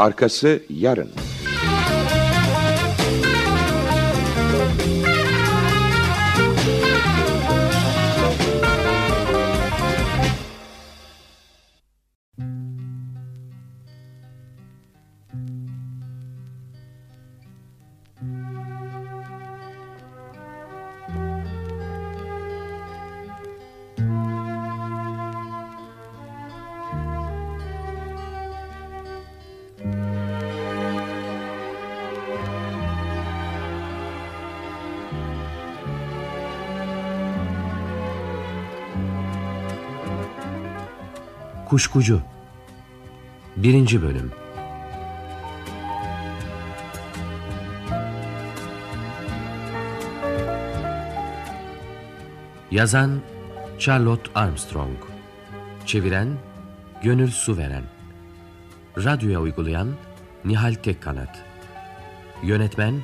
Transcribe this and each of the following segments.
Arkası yarın. Kuşkucu. 1. Bölüm. Yazan Charlotte Armstrong. Çeviren Gönül Suveren Radyoya uygulayan Nihal Tekkanat. Yönetmen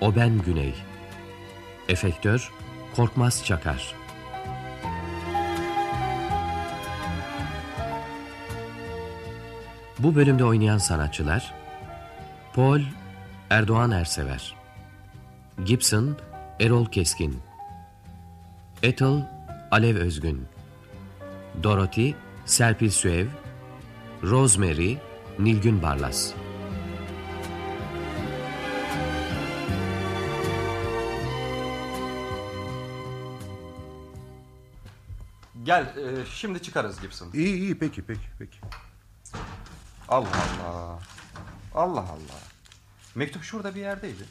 Oben Güney. Efektör Korkmaz Çakar Bu bölümde oynayan sanatçılar Paul Erdoğan Ersever Gibson Erol Keskin Ethel Alev Özgün Dorothy Serpil Süev Rosemary Nilgün Barlas Gel e, şimdi çıkarız Gibson. İyi iyi peki peki peki. Allah Allah. Allah Allah. Mektup şurada bir yerdeydi.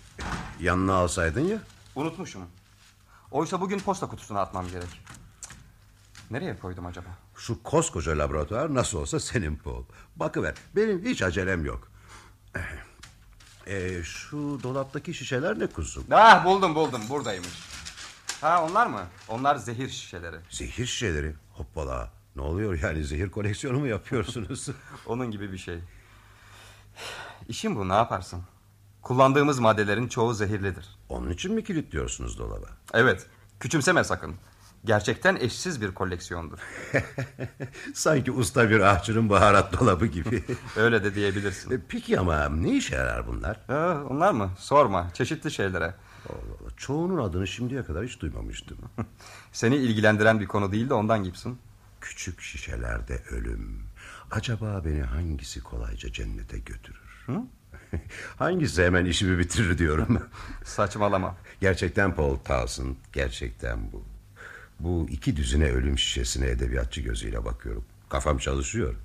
Yanına alsaydın ya. Unutmuşum. Oysa bugün posta kutusuna atmam gerek. Nereye koydum acaba? Şu koskoca laboratuvar nasıl olsa senin Paul. Bakıver benim hiç acelem yok. E, şu dolaptaki şişeler ne kuzum? Ah buldum buldum buradaymış. Ha onlar mı? Onlar zehir şişeleri. Zehir şişeleri. Hoppala. Ne oluyor yani zehir koleksiyonu mu yapıyorsunuz? Onun gibi bir şey. İşim bu ne yaparsın? Kullandığımız maddelerin çoğu zehirlidir. Onun için mi kilitliyorsunuz dolaba? Evet. Küçümseme sakın. Gerçekten eşsiz bir koleksiyondur. Sanki usta bir ahçının baharat dolabı gibi. Öyle de diyebilirsin. E, Peki ama ne işe yarar bunlar? Ha, onlar mı? Sorma. Çeşitli şeylere. Allah Allah, Çoğunun adını şimdiye kadar hiç duymamıştım. Seni ilgilendiren bir konu değil de ondan Gibson. Küçük şişelerde ölüm. Acaba beni hangisi kolayca cennete götürür? Hı? hangisi hemen işimi bitirir diyorum. Saçmalama. Gerçekten Paul Towson. Gerçekten bu. Bu iki düzine ölüm şişesine edebiyatçı gözüyle bakıyorum. Kafam çalışıyor.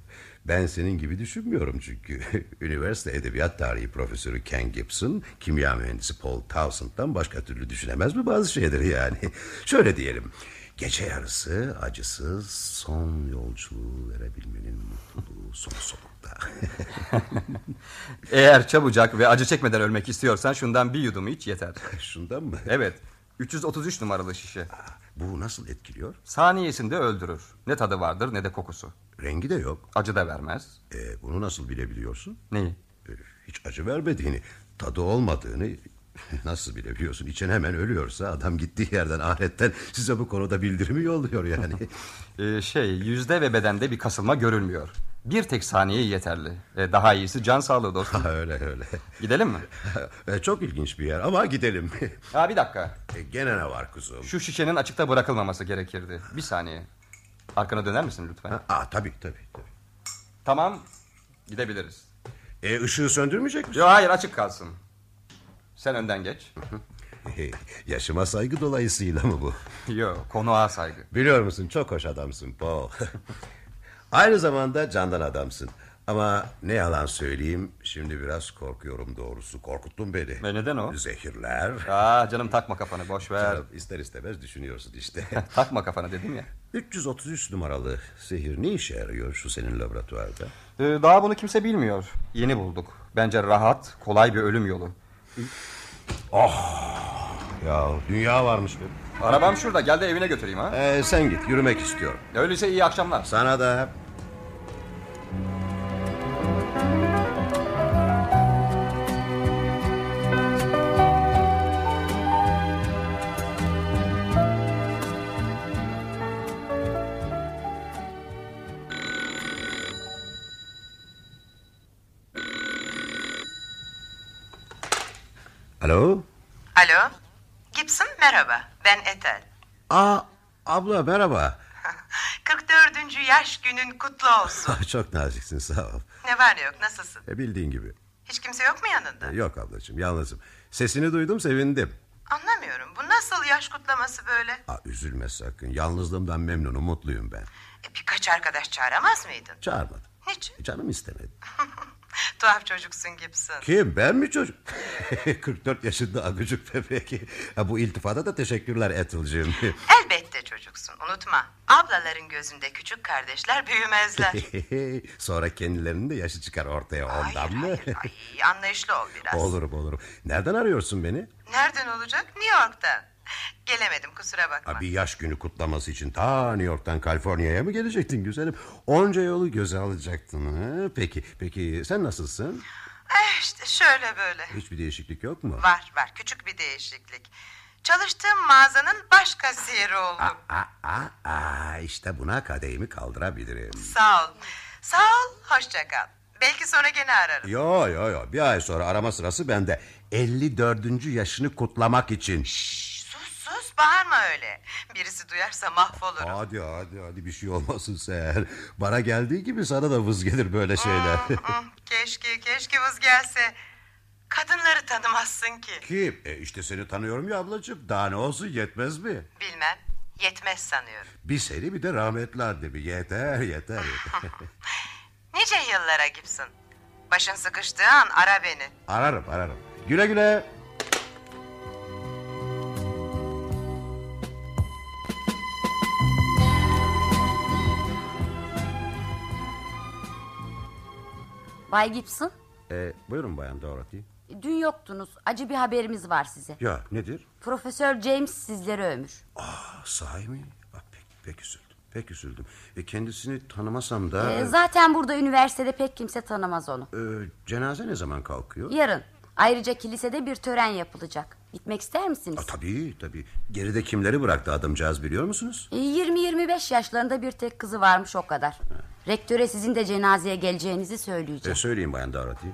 Ben senin gibi düşünmüyorum çünkü. Üniversite Edebiyat Tarihi Profesörü Ken Gibson... ...kimya mühendisi Paul Towson'dan başka türlü düşünemez mi bazı şeyleri yani? Şöyle diyelim... Gece yarısı acısız son yolculuğu verebilmenin mutluluğu son solukta. Eğer çabucak ve acı çekmeden ölmek istiyorsan şundan bir yudum iç yeter. Şundan mı? Evet. 333 numaralı şişe. Bu nasıl etkiliyor? Saniyesinde öldürür. Ne tadı vardır ne de kokusu. Rengi de yok. Acı da vermez. E, bunu nasıl bilebiliyorsun? Neyi? E, hiç acı vermediğini, tadı olmadığını nasıl bilebiliyorsun? İçen hemen ölüyorsa adam gittiği yerden ahiretten size bu konuda bildirimi yolluyor yani. Ee, şey yüzde ve bedende bir kasılma görülmüyor. Bir tek saniye yeterli. Ee, daha iyisi can sağlığı dostum. Ha, öyle öyle. Gidelim mi? E, Çok ilginç bir yer ama gidelim. Ha bir dakika. E, Gene ne var kuzum? Şu şişenin açıkta bırakılmaması gerekirdi. Bir saniye. Arkana döner misin lütfen? Ha, Aa, tabii tabii. tabii. Tamam. Gidebiliriz. E, ışığı söndürmeyecek misin? Yo, hayır açık kalsın. Sen önden geç. Yaşıma saygı dolayısıyla mı bu? Yo konuğa saygı. Biliyor musun çok hoş adamsın Paul. Aynı zamanda candan adamsın. Ama ne yalan söyleyeyim şimdi biraz korkuyorum doğrusu. Korkuttun beni. Ve neden o? Zehirler. Aa canım takma kafanı boş ver. Canım, ister istemez düşünüyorsun işte. takma kafanı dedim ya. 333 numaralı zehir ne işe yarıyor şu senin laboratuvarda? Ee, daha bunu kimse bilmiyor. Yeni bulduk. Bence rahat, kolay bir ölüm yolu. Ya dünya varmış be. Arabam şurada. Gel de evine götüreyim ha. Ee, sen git yürümek istiyorum. Öyleyse iyi akşamlar. Sana da Alo? Alo, Gibson merhaba, ben Ethel. Aa, abla merhaba. 44. yaş günün kutlu olsun. Çok naziksin sağ ol. Ne var ne yok, nasılsın? E, bildiğin gibi. Hiç kimse yok mu yanında? E, yok ablacığım yalnızım. Sesini duydum sevindim. Anlamıyorum, bu nasıl yaş kutlaması böyle? Aa, üzülme sakın. Yalnızlığımdan memnunum, mutluyum ben. E, birkaç arkadaş çağıramaz mıydın? Çağırmadım. Niçin? E, Canım istemedi. Tuhaf çocuksun Gibson. Kim ben mi çocuk? 44 yaşında agıcık bebek. Ha, bu iltifada da teşekkürler Ethel'cığım. Elbette çocuksun, unutma. Ablaların gözünde küçük kardeşler büyümezler. Sonra kendilerinin de yaşı çıkar ortaya ondan hayır, mı? hayır, hayır, anlayışlı ol biraz. olurum olurum. Nereden arıyorsun beni? Nereden olacak? New York'tan. Gelemedim, kusura bakma. Ha, bir yaş günü kutlaması için ta New York'tan Kaliforniya'ya mı gelecektin güzelim? Onca yolu göze alacaktın. Ha? Peki, peki sen nasılsın? Eh işte şöyle böyle. Hiçbir değişiklik yok mu? Var var küçük bir değişiklik. Çalıştığım mağazanın baş kasiyeri oldum. Aa, aa, aa, işte buna kadehimi kaldırabilirim. Sağ ol. Sağ ol, hoşça kal. Belki sonra gene ararım. Yo yo yo bir ay sonra arama sırası bende. 54. yaşını kutlamak için. Şş, sus bağırma öyle. Birisi duyarsa mahvolurum. Hadi hadi hadi bir şey olmasın sen. Bana geldiği gibi sana da vız gelir böyle şeyler. Hı, keşke keşke vız gelse. Kadınları tanımazsın ki. Kim? E işte seni tanıyorum ya ablacığım. Daha ne olsun yetmez mi? Bilmem. Yetmez sanıyorum. Bir seni bir de rahmetli annemi. Yeter yeter yeter. Nice yıllara Gibson. Başın sıkıştığı an ara beni. ararım ararım. Güle güle. Bay Gibson, E, buyurun bayan Dorothy. dün yoktunuz. Acı bir haberimiz var size. Ya nedir? Profesör James sizleri övmüş. Ah, sahi mi? Ah, pek, pek üzüldüm. Pek üzüldüm. E, kendisini tanımasam da... Ee, zaten burada üniversitede pek kimse tanımaz onu. e, cenaze ne zaman kalkıyor? Yarın. Ayrıca kilisede bir tören yapılacak. Gitmek ister misiniz? Aa, tabii tabii. Geride kimleri bıraktı adamcağız biliyor musunuz? Ee, 20-25 yaşlarında bir tek kızı varmış o kadar. Rektöre sizin de cenazeye geleceğinizi E, söyleyeceğim. söyleyin bayan Dorothy.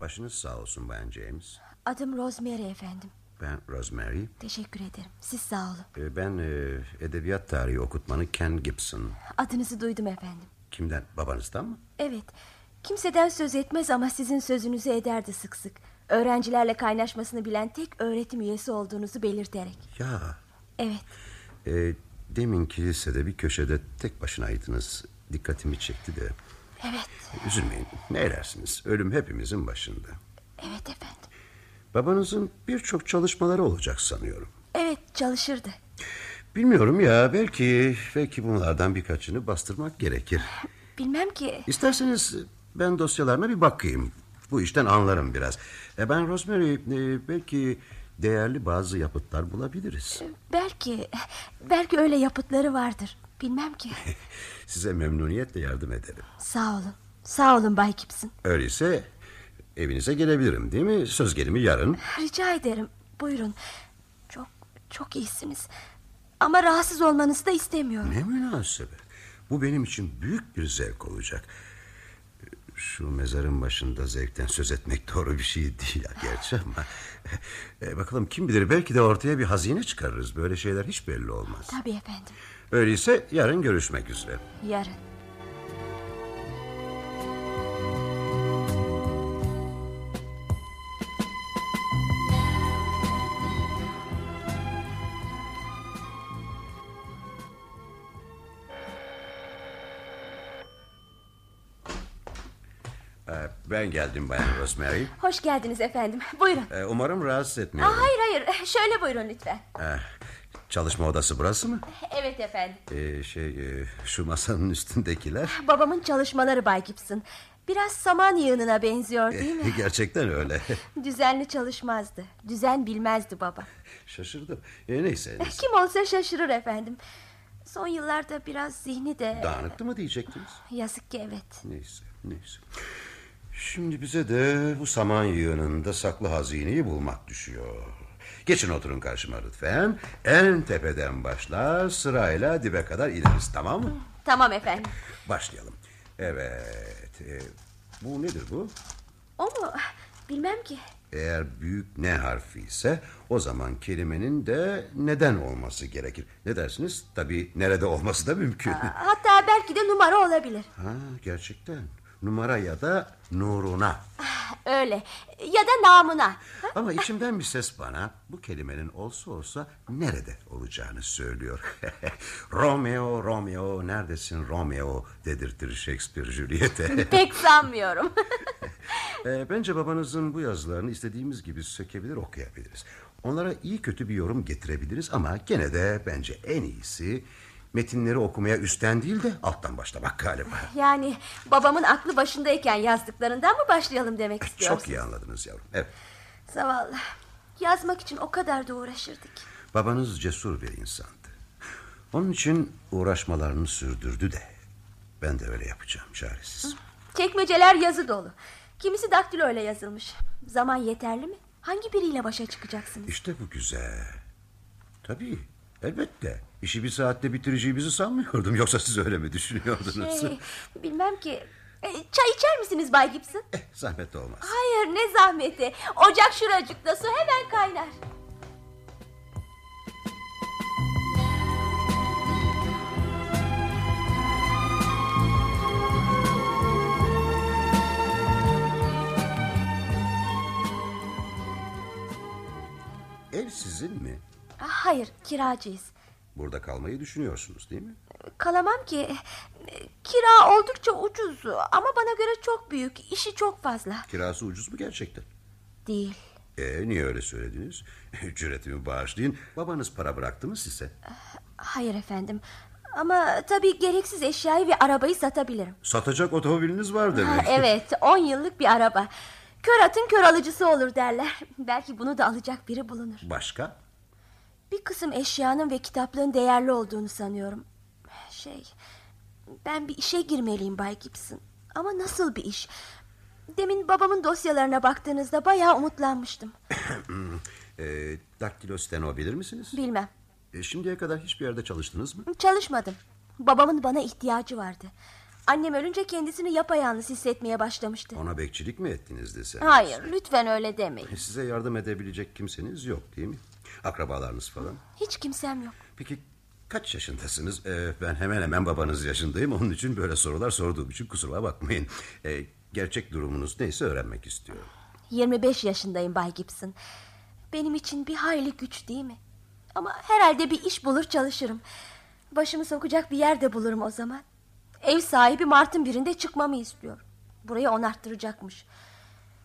Başınız sağ olsun bayan James. Adım Rosemary efendim. Ben Rosemary. Teşekkür ederim. Siz sağ olun. E, Ben e, edebiyat tarihi okutmanı Ken Gibson. Adınızı duydum efendim. Kimden? Babanızdan mı? Evet. Kimseden söz etmez ama sizin sözünüzü ederdi sık sık. Öğrencilerle kaynaşmasını bilen tek öğretim üyesi olduğunuzu belirterek. Ya Evet. e, demin kilisede bir köşede tek başınaydınız. Dikkatimi çekti de. Evet. Üzülmeyin. Ne edersiniz? Ölüm hepimizin başında. Evet efendim. Babanızın birçok çalışmaları olacak sanıyorum. Evet çalışırdı. Bilmiyorum ya belki belki bunlardan birkaçını bastırmak gerekir. Bilmem ki. İsterseniz ben dosyalarına bir bakayım. Bu işten anlarım biraz. E ben Rosemary e, belki değerli bazı yapıtlar bulabiliriz. Belki. Belki öyle yapıtları vardır. Bilmem ki. Size memnuniyetle yardım ederim. Sağ olun. Sağ olun Bay Gibson. Öyleyse evinize gelebilirim değil mi? Söz gelimi yarın. Rica ederim. Buyurun. Çok çok iyisiniz. Ama rahatsız olmanızı da istemiyorum. Ne münasebet. Bu benim için büyük bir zevk olacak. Şu mezarın başında zevkten söz etmek doğru bir şey değil gerçi ama... E, bakalım kim bilir belki de ortaya bir hazine çıkarırız. Böyle şeyler hiç belli olmaz. Tabii efendim. Öyleyse yarın görüşmek üzere. Yarın. Ben geldim Bayan Rosemary. Hoş geldiniz efendim. Buyurun. E, umarım rahatsız Aa, etmiyorum. hayır hayır. Şöyle buyurun lütfen. E, çalışma odası burası mı? Evet efendim. E, şey e, şu masanın üstündekiler. Babamın çalışmaları Bay Gibson. Biraz saman yığınına benziyor değil mi? Gerçekten öyle. Düzenli çalışmazdı. Düzen bilmezdi baba. Şaşırdım. E, neyse. neyse. Kim olsa şaşırır efendim. Son yıllarda biraz zihni de... Dağınıktı mı diyecektiniz? Yazık ki evet. Neyse, neyse. Şimdi bize de bu saman yığınında saklı hazineyi bulmak düşüyor. Geçin oturun karşıma lütfen. En tepeden başlar sırayla dibe kadar ineriz tamam mı? Tamam efendim. Başlayalım. Evet. e, bu nedir bu? O mu? Bilmem ki. Eğer büyük ne harfi ise o zaman kelimenin de neden olması gerekir. Ne dersiniz? Tabii nerede olması da mümkün. Hatta belki de numara olabilir. Ha gerçekten. Numara ya da nuruna. Öyle. Ya da namına. Ama içimden bir ses bana bu kelimenin olsa olsa nerede olacağını söylüyor. Romeo, Romeo, neredesin Romeo dedirtir Shakespeare Juliet'e. Pek sanmıyorum. E, bence babanızın bu yazılarını istediğimiz gibi sökebilir okuyabiliriz. Onlara iyi kötü bir yorum getirebiliriz ama gene de bence en iyisi metinleri okumaya üstten değil de alttan başlamak galiba. yani babamın aklı başındayken yazdıklarından mı başlayalım demek istiyorsunuz? Çok iyi anladınız yavrum. Evet. Zavallı. Yazmak için o kadar da uğraşırdık. Babanız cesur bir insandı. Onun için uğraşmalarını sürdürdü de. Ben de öyle yapacağım çaresiz. Çekmeceler yazı dolu. Kimisi daktilo ile yazılmış. Zaman yeterli mi? Hangi biriyle başa çıkacaksınız? İşte bu güzel. Tabii elbette. İşi bir saatte bitireceğimizi sanmıyordum. Yoksa siz öyle mi düşünüyordunuz? Şey, bilmem ki. E, çay içer misiniz Bay Gibson? Eh, zahmet olmaz. Hayır ne zahmeti. Ocak şuracıkta su hemen kaynar. Ev sizin mi? Ah, Hayır kiracıyız. Burada kalmayı düşünüyorsunuz değil mi? Kalamam ki. Kira oldukça ucuz ama bana göre çok büyük. İşi çok fazla. Kirası ucuz mu gerçekten? Değil. E, niye öyle söylediniz? Ücretimi bağışlayın. Babanız para bıraktı mı size? Hayır efendim. Ama tabii gereksiz eşyayı ve arabayı satabilirim. Satacak otomobiliniz var Ha, demek. evet 10 yıllık bir araba. Kör atın kör alıcısı olur derler. Belki bunu da alacak biri bulunur. Başka? Bir kısım eşyanın ve kitaplığın değerli olduğunu sanıyorum. Şey, ben bir işe girmeliyim Bay Gibson. Ama nasıl bir iş? Demin babamın dosyalarına baktığınızda bayağı umutlanmıştım. E, daktilosteno bilir misiniz? Bilmem. E, şimdiye kadar hiçbir yerde çalıştınız mı? Çalışmadım. Babamın bana ihtiyacı vardı. Annem ölünce kendisini yapayalnız hissetmeye başlamıştı. Ona bekçilik mi ettiniz deseniz? Hayır, lütfen öyle demeyin. Size yardım edebilecek kimseniz yok değil mi? Akrabalarınız falan. Hiç kimsem yok. Peki kaç yaşındasınız? Ee, ben hemen hemen babanız yaşındayım. Onun için böyle sorular sorduğum için kusuruma bakmayın. Ee, gerçek durumunuz neyse öğrenmek istiyorum. 25 yaşındayım Bay Gibson. Benim için bir hayli güç değil mi? Ama herhalde bir iş bulur çalışırım. Başımı sokacak bir yer de bulurum o zaman. Ev sahibi Mart'ın birinde çıkmamı istiyor. Burayı onarttıracakmış.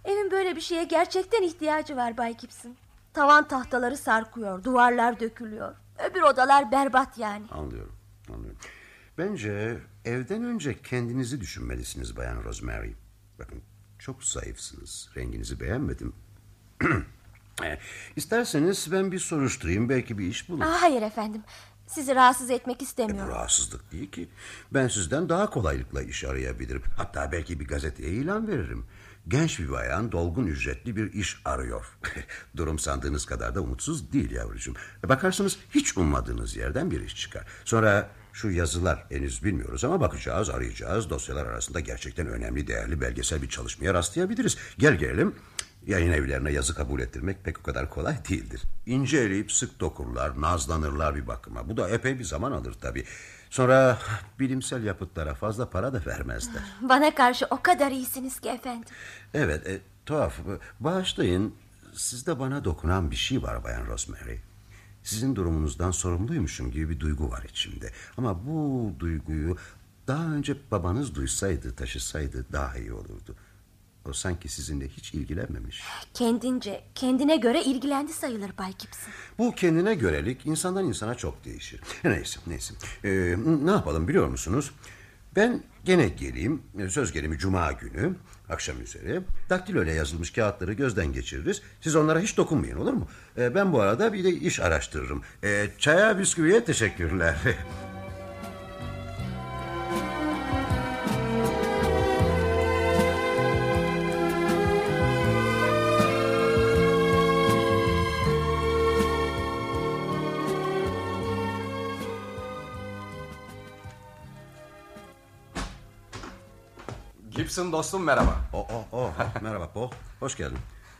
Evin böyle bir şeye gerçekten ihtiyacı var Bay Gibson. Tavan tahtaları sarkıyor, duvarlar dökülüyor. Öbür odalar berbat yani. Anlıyorum, anlıyorum. Bence evden önce kendinizi düşünmelisiniz Bayan Rosemary. Bakın çok zayıfsınız. Renginizi beğenmedim. Eh, İsterseniz ben bir soruşturayım. Belki bir iş bulurum. Aa, hayır efendim. Sizi rahatsız etmek E, bu istemiyorum. rahatsızlık değil ki. Ben sizden daha kolaylıkla iş arayabilirim. Hatta belki bir gazeteye ilan veririm. Genç bir bayan dolgun ücretli bir iş arıyor. Durum sandığınız kadar da umutsuz değil yavrucuğum. E, Bakarsınız hiç ummadığınız yerden bir iş çıkar. Sonra şu yazılar henüz bilmiyoruz ama bakacağız, arayacağız. Dosyalar arasında gerçekten önemli, değerli belgesel bir çalışmaya rastlayabiliriz. Gel gelelim. Yayın evlerine yazı kabul ettirmek pek o kadar kolay değildir. İnce eleyip sık dokurlar, nazlanırlar bir bakıma. Bu da epey bir zaman alır tabii. Sonra bilimsel yapıtlara fazla para da vermezler. Bana karşı o kadar iyisiniz ki efendim. Evet, e, tuhaf. Bağışlayın, sizde bana dokunan bir şey var Bayan Rosemary. Sizin durumunuzdan sorumluymuşum gibi bir duygu var içimde. Ama bu duyguyu daha önce babanız duysaydı, taşısaydı daha iyi olurdu. O sanki sizinle hiç ilgilenmemiş. Kendince, kendine göre ilgilendi sayılır Bay Gibson. Bu kendine görelik insandan insana çok değişir. Neyse, neyse. Ee, ne yapalım biliyor musunuz? Ben gene geleyim, söz gelimi cuma günü, akşam üzeri. Daktilo ile yazılmış kağıtları gözden geçiririz. Siz onlara hiç dokunmayın olur mu? Ee, ben bu arada bir de iş araştırırım. Ee, çaya bisküviye teşekkürler. Gibson dostum merhaba. Oh, oh, oh. Merhaba Paul. Hoş geldin.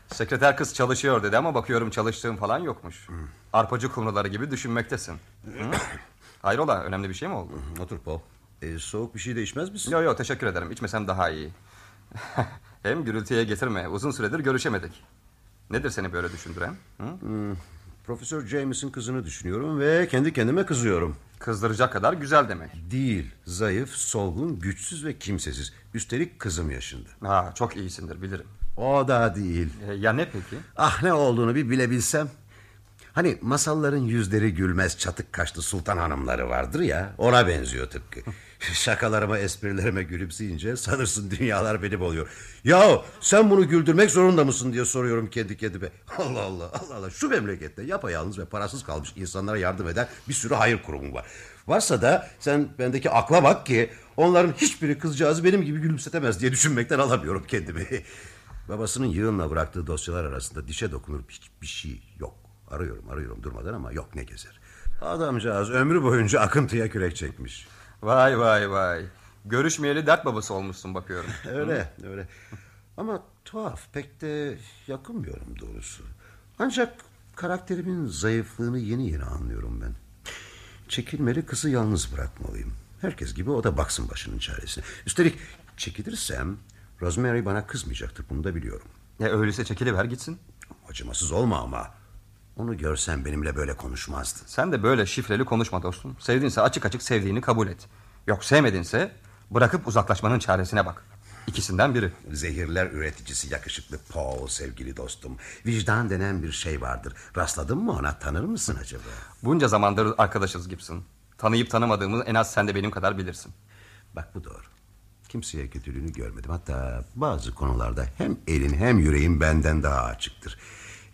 Sekreter kız çalışıyor dedi ama bakıyorum çalıştığım falan yokmuş. Arpacı kumruları gibi düşünmektesin. Hayrola önemli bir şey mi oldu? Otur Paul. Ee, soğuk bir şey de içmez misin? Yok yok teşekkür ederim içmesem daha iyi. Hem gürültüye getirme uzun süredir görüşemedik. Nedir seni böyle düşündüren? Hı? Profesör James'in kızını düşünüyorum ve kendi kendime kızıyorum. Kızdıracak kadar güzel demek. Değil, zayıf, solgun, güçsüz ve kimsesiz. Üstelik kızım yaşında. Ha, çok iyisindir bilirim. O da değil. E, ya ne peki? Ah ne olduğunu bir bilebilsem. Hani masalların yüzleri gülmez çatık kaşlı sultan hanımları vardır ya ona benziyor tıpkı. Şakalarıma esprilerime gülümseyince sanırsın dünyalar benim oluyor. Ya sen bunu güldürmek zorunda mısın diye soruyorum kendi kendime. Allah Allah Allah Allah şu memlekette yapayalnız ve parasız kalmış insanlara yardım eden bir sürü hayır kurumu var. Varsa da sen bendeki akla bak ki onların hiçbiri kızcağızı benim gibi gülümsetemez diye düşünmekten alamıyorum kendimi. Babasının yığınla bıraktığı dosyalar arasında dişe dokunur hiçbir şey yok. Arıyorum arıyorum durmadan ama yok ne gezer. Adamcağız ömrü boyunca akıntıya kürek çekmiş. Vay vay vay. Görüşmeyeli dert babası olmuşsun bakıyorum. Öyle öyle. Ama tuhaf pek de yakınmıyorum doğrusu. Ancak karakterimin zayıflığını yeni yeni anlıyorum ben. Çekilmeli kızı yalnız bırakmalıyım. Herkes gibi o da baksın başının çaresine. Üstelik çekilirsem Rosemary bana kızmayacaktır bunu da biliyorum. Ya öyleyse çekiliver gitsin. Acımasız olma ama. Onu görsen benimle böyle konuşmazdı. Sen de böyle şifreli konuşma dostum. Sevdiğinse açık açık sevdiğini kabul et. Yok sevmedinse bırakıp uzaklaşmanın çaresine bak. İkisinden biri. Zehirler üreticisi yakışıklı Paul sevgili dostum. Vicdan denen bir şey vardır. Rastladın mı ona tanır mısın acaba? Bunca zamandır arkadaşız Gibson. Tanıyıp tanımadığımı en az sen de benim kadar bilirsin. Bak bu doğru. Kimseye kötülüğünü görmedim. Hatta bazı konularda hem elin hem yüreğin benden daha açıktır.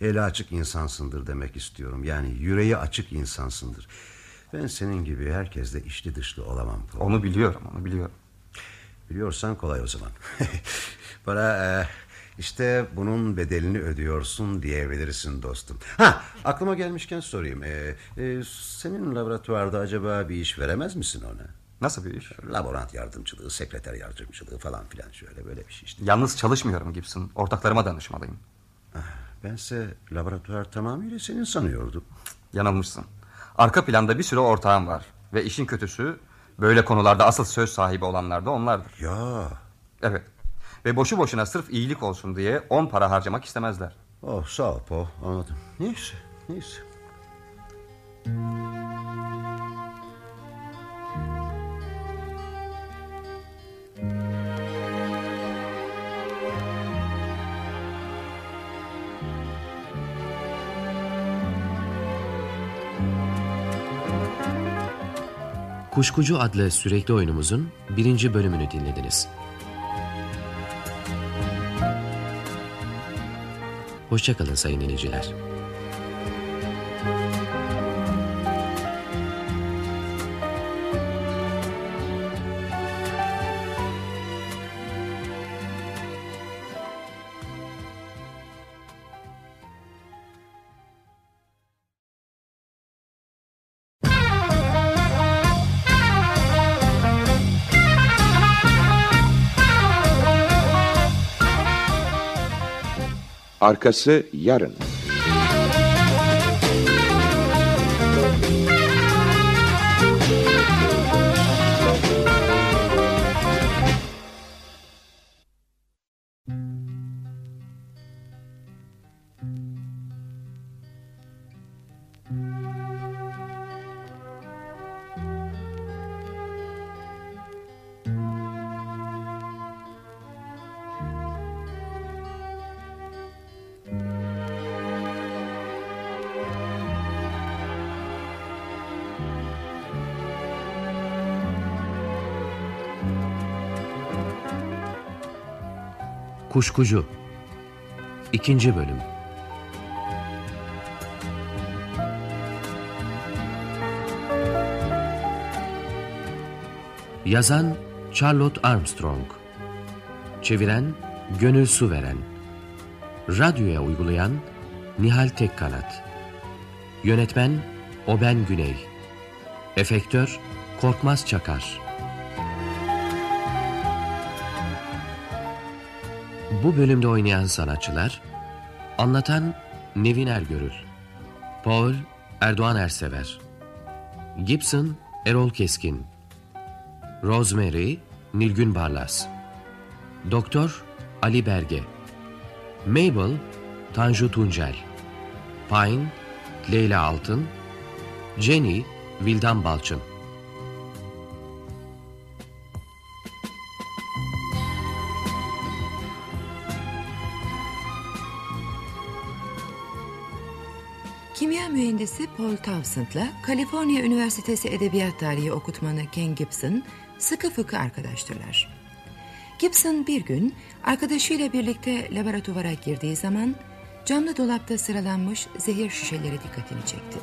Eli açık insansındır demek istiyorum. Yani yüreği açık insansındır. Ben senin gibi herkesle içli dışlı olamam. Paul. Onu biliyorum, onu biliyorum. Biliyorsan kolay o zaman. Bana e, işte bunun bedelini ödüyorsun diyebilirsin dostum. Ha aklıma gelmişken sorayım. E, e, senin laboratuvarda acaba bir iş veremez misin ona? Nasıl bir iş? Laborant yardımcılığı, sekreter yardımcılığı falan filan şöyle böyle bir şey işte. Yalnız çalışmıyorum Gibson. Ortaklarıma danışmalıyım. Bense laboratuvar tamamıyla senin sanıyordum. Yanılmışsın. Arka planda bir sürü ortağım var. Ve işin kötüsü böyle konularda asıl söz sahibi olanlar da onlardır. Ya Evet. Ve boşu boşuna sırf iyilik olsun diye on para harcamak istemezler. oh sağ ol Paul anladım. Neyse neyse. Kuşkucu adlı sürekli oyunumuzun birinci bölümünü dinlediniz. Hoşçakalın sayın dinleyiciler. Arkası yarın. Kuşkucu. 2. Bölüm. Yazan Charlotte Armstrong. Çeviren Gönül Suveren Radyoya uygulayan Nihal Tekkanat Yönetmen Oben Güney. Efektör Korkmaz Çakar Bu bölümde oynayan sanatçılar Anlatan Nevin Ergörül Paul Erdoğan Ersever Gibson Erol Keskin Rosemary Nilgün Barlas Doktor Ali Berge Mabel Tanju Tuncel Pine Leyla Altın Jenny Vildan Balçın Paul Towsend'la Kaliforniya Üniversitesi Edebiyat Tarihi okutmanı Ken Gibson sıkı fıkı arkadaştırlar. Gibson bir gün arkadaşıyla birlikte laboratuvara girdiği zaman camlı dolapta sıralanmış zehir şişeleri dikkatini çekti.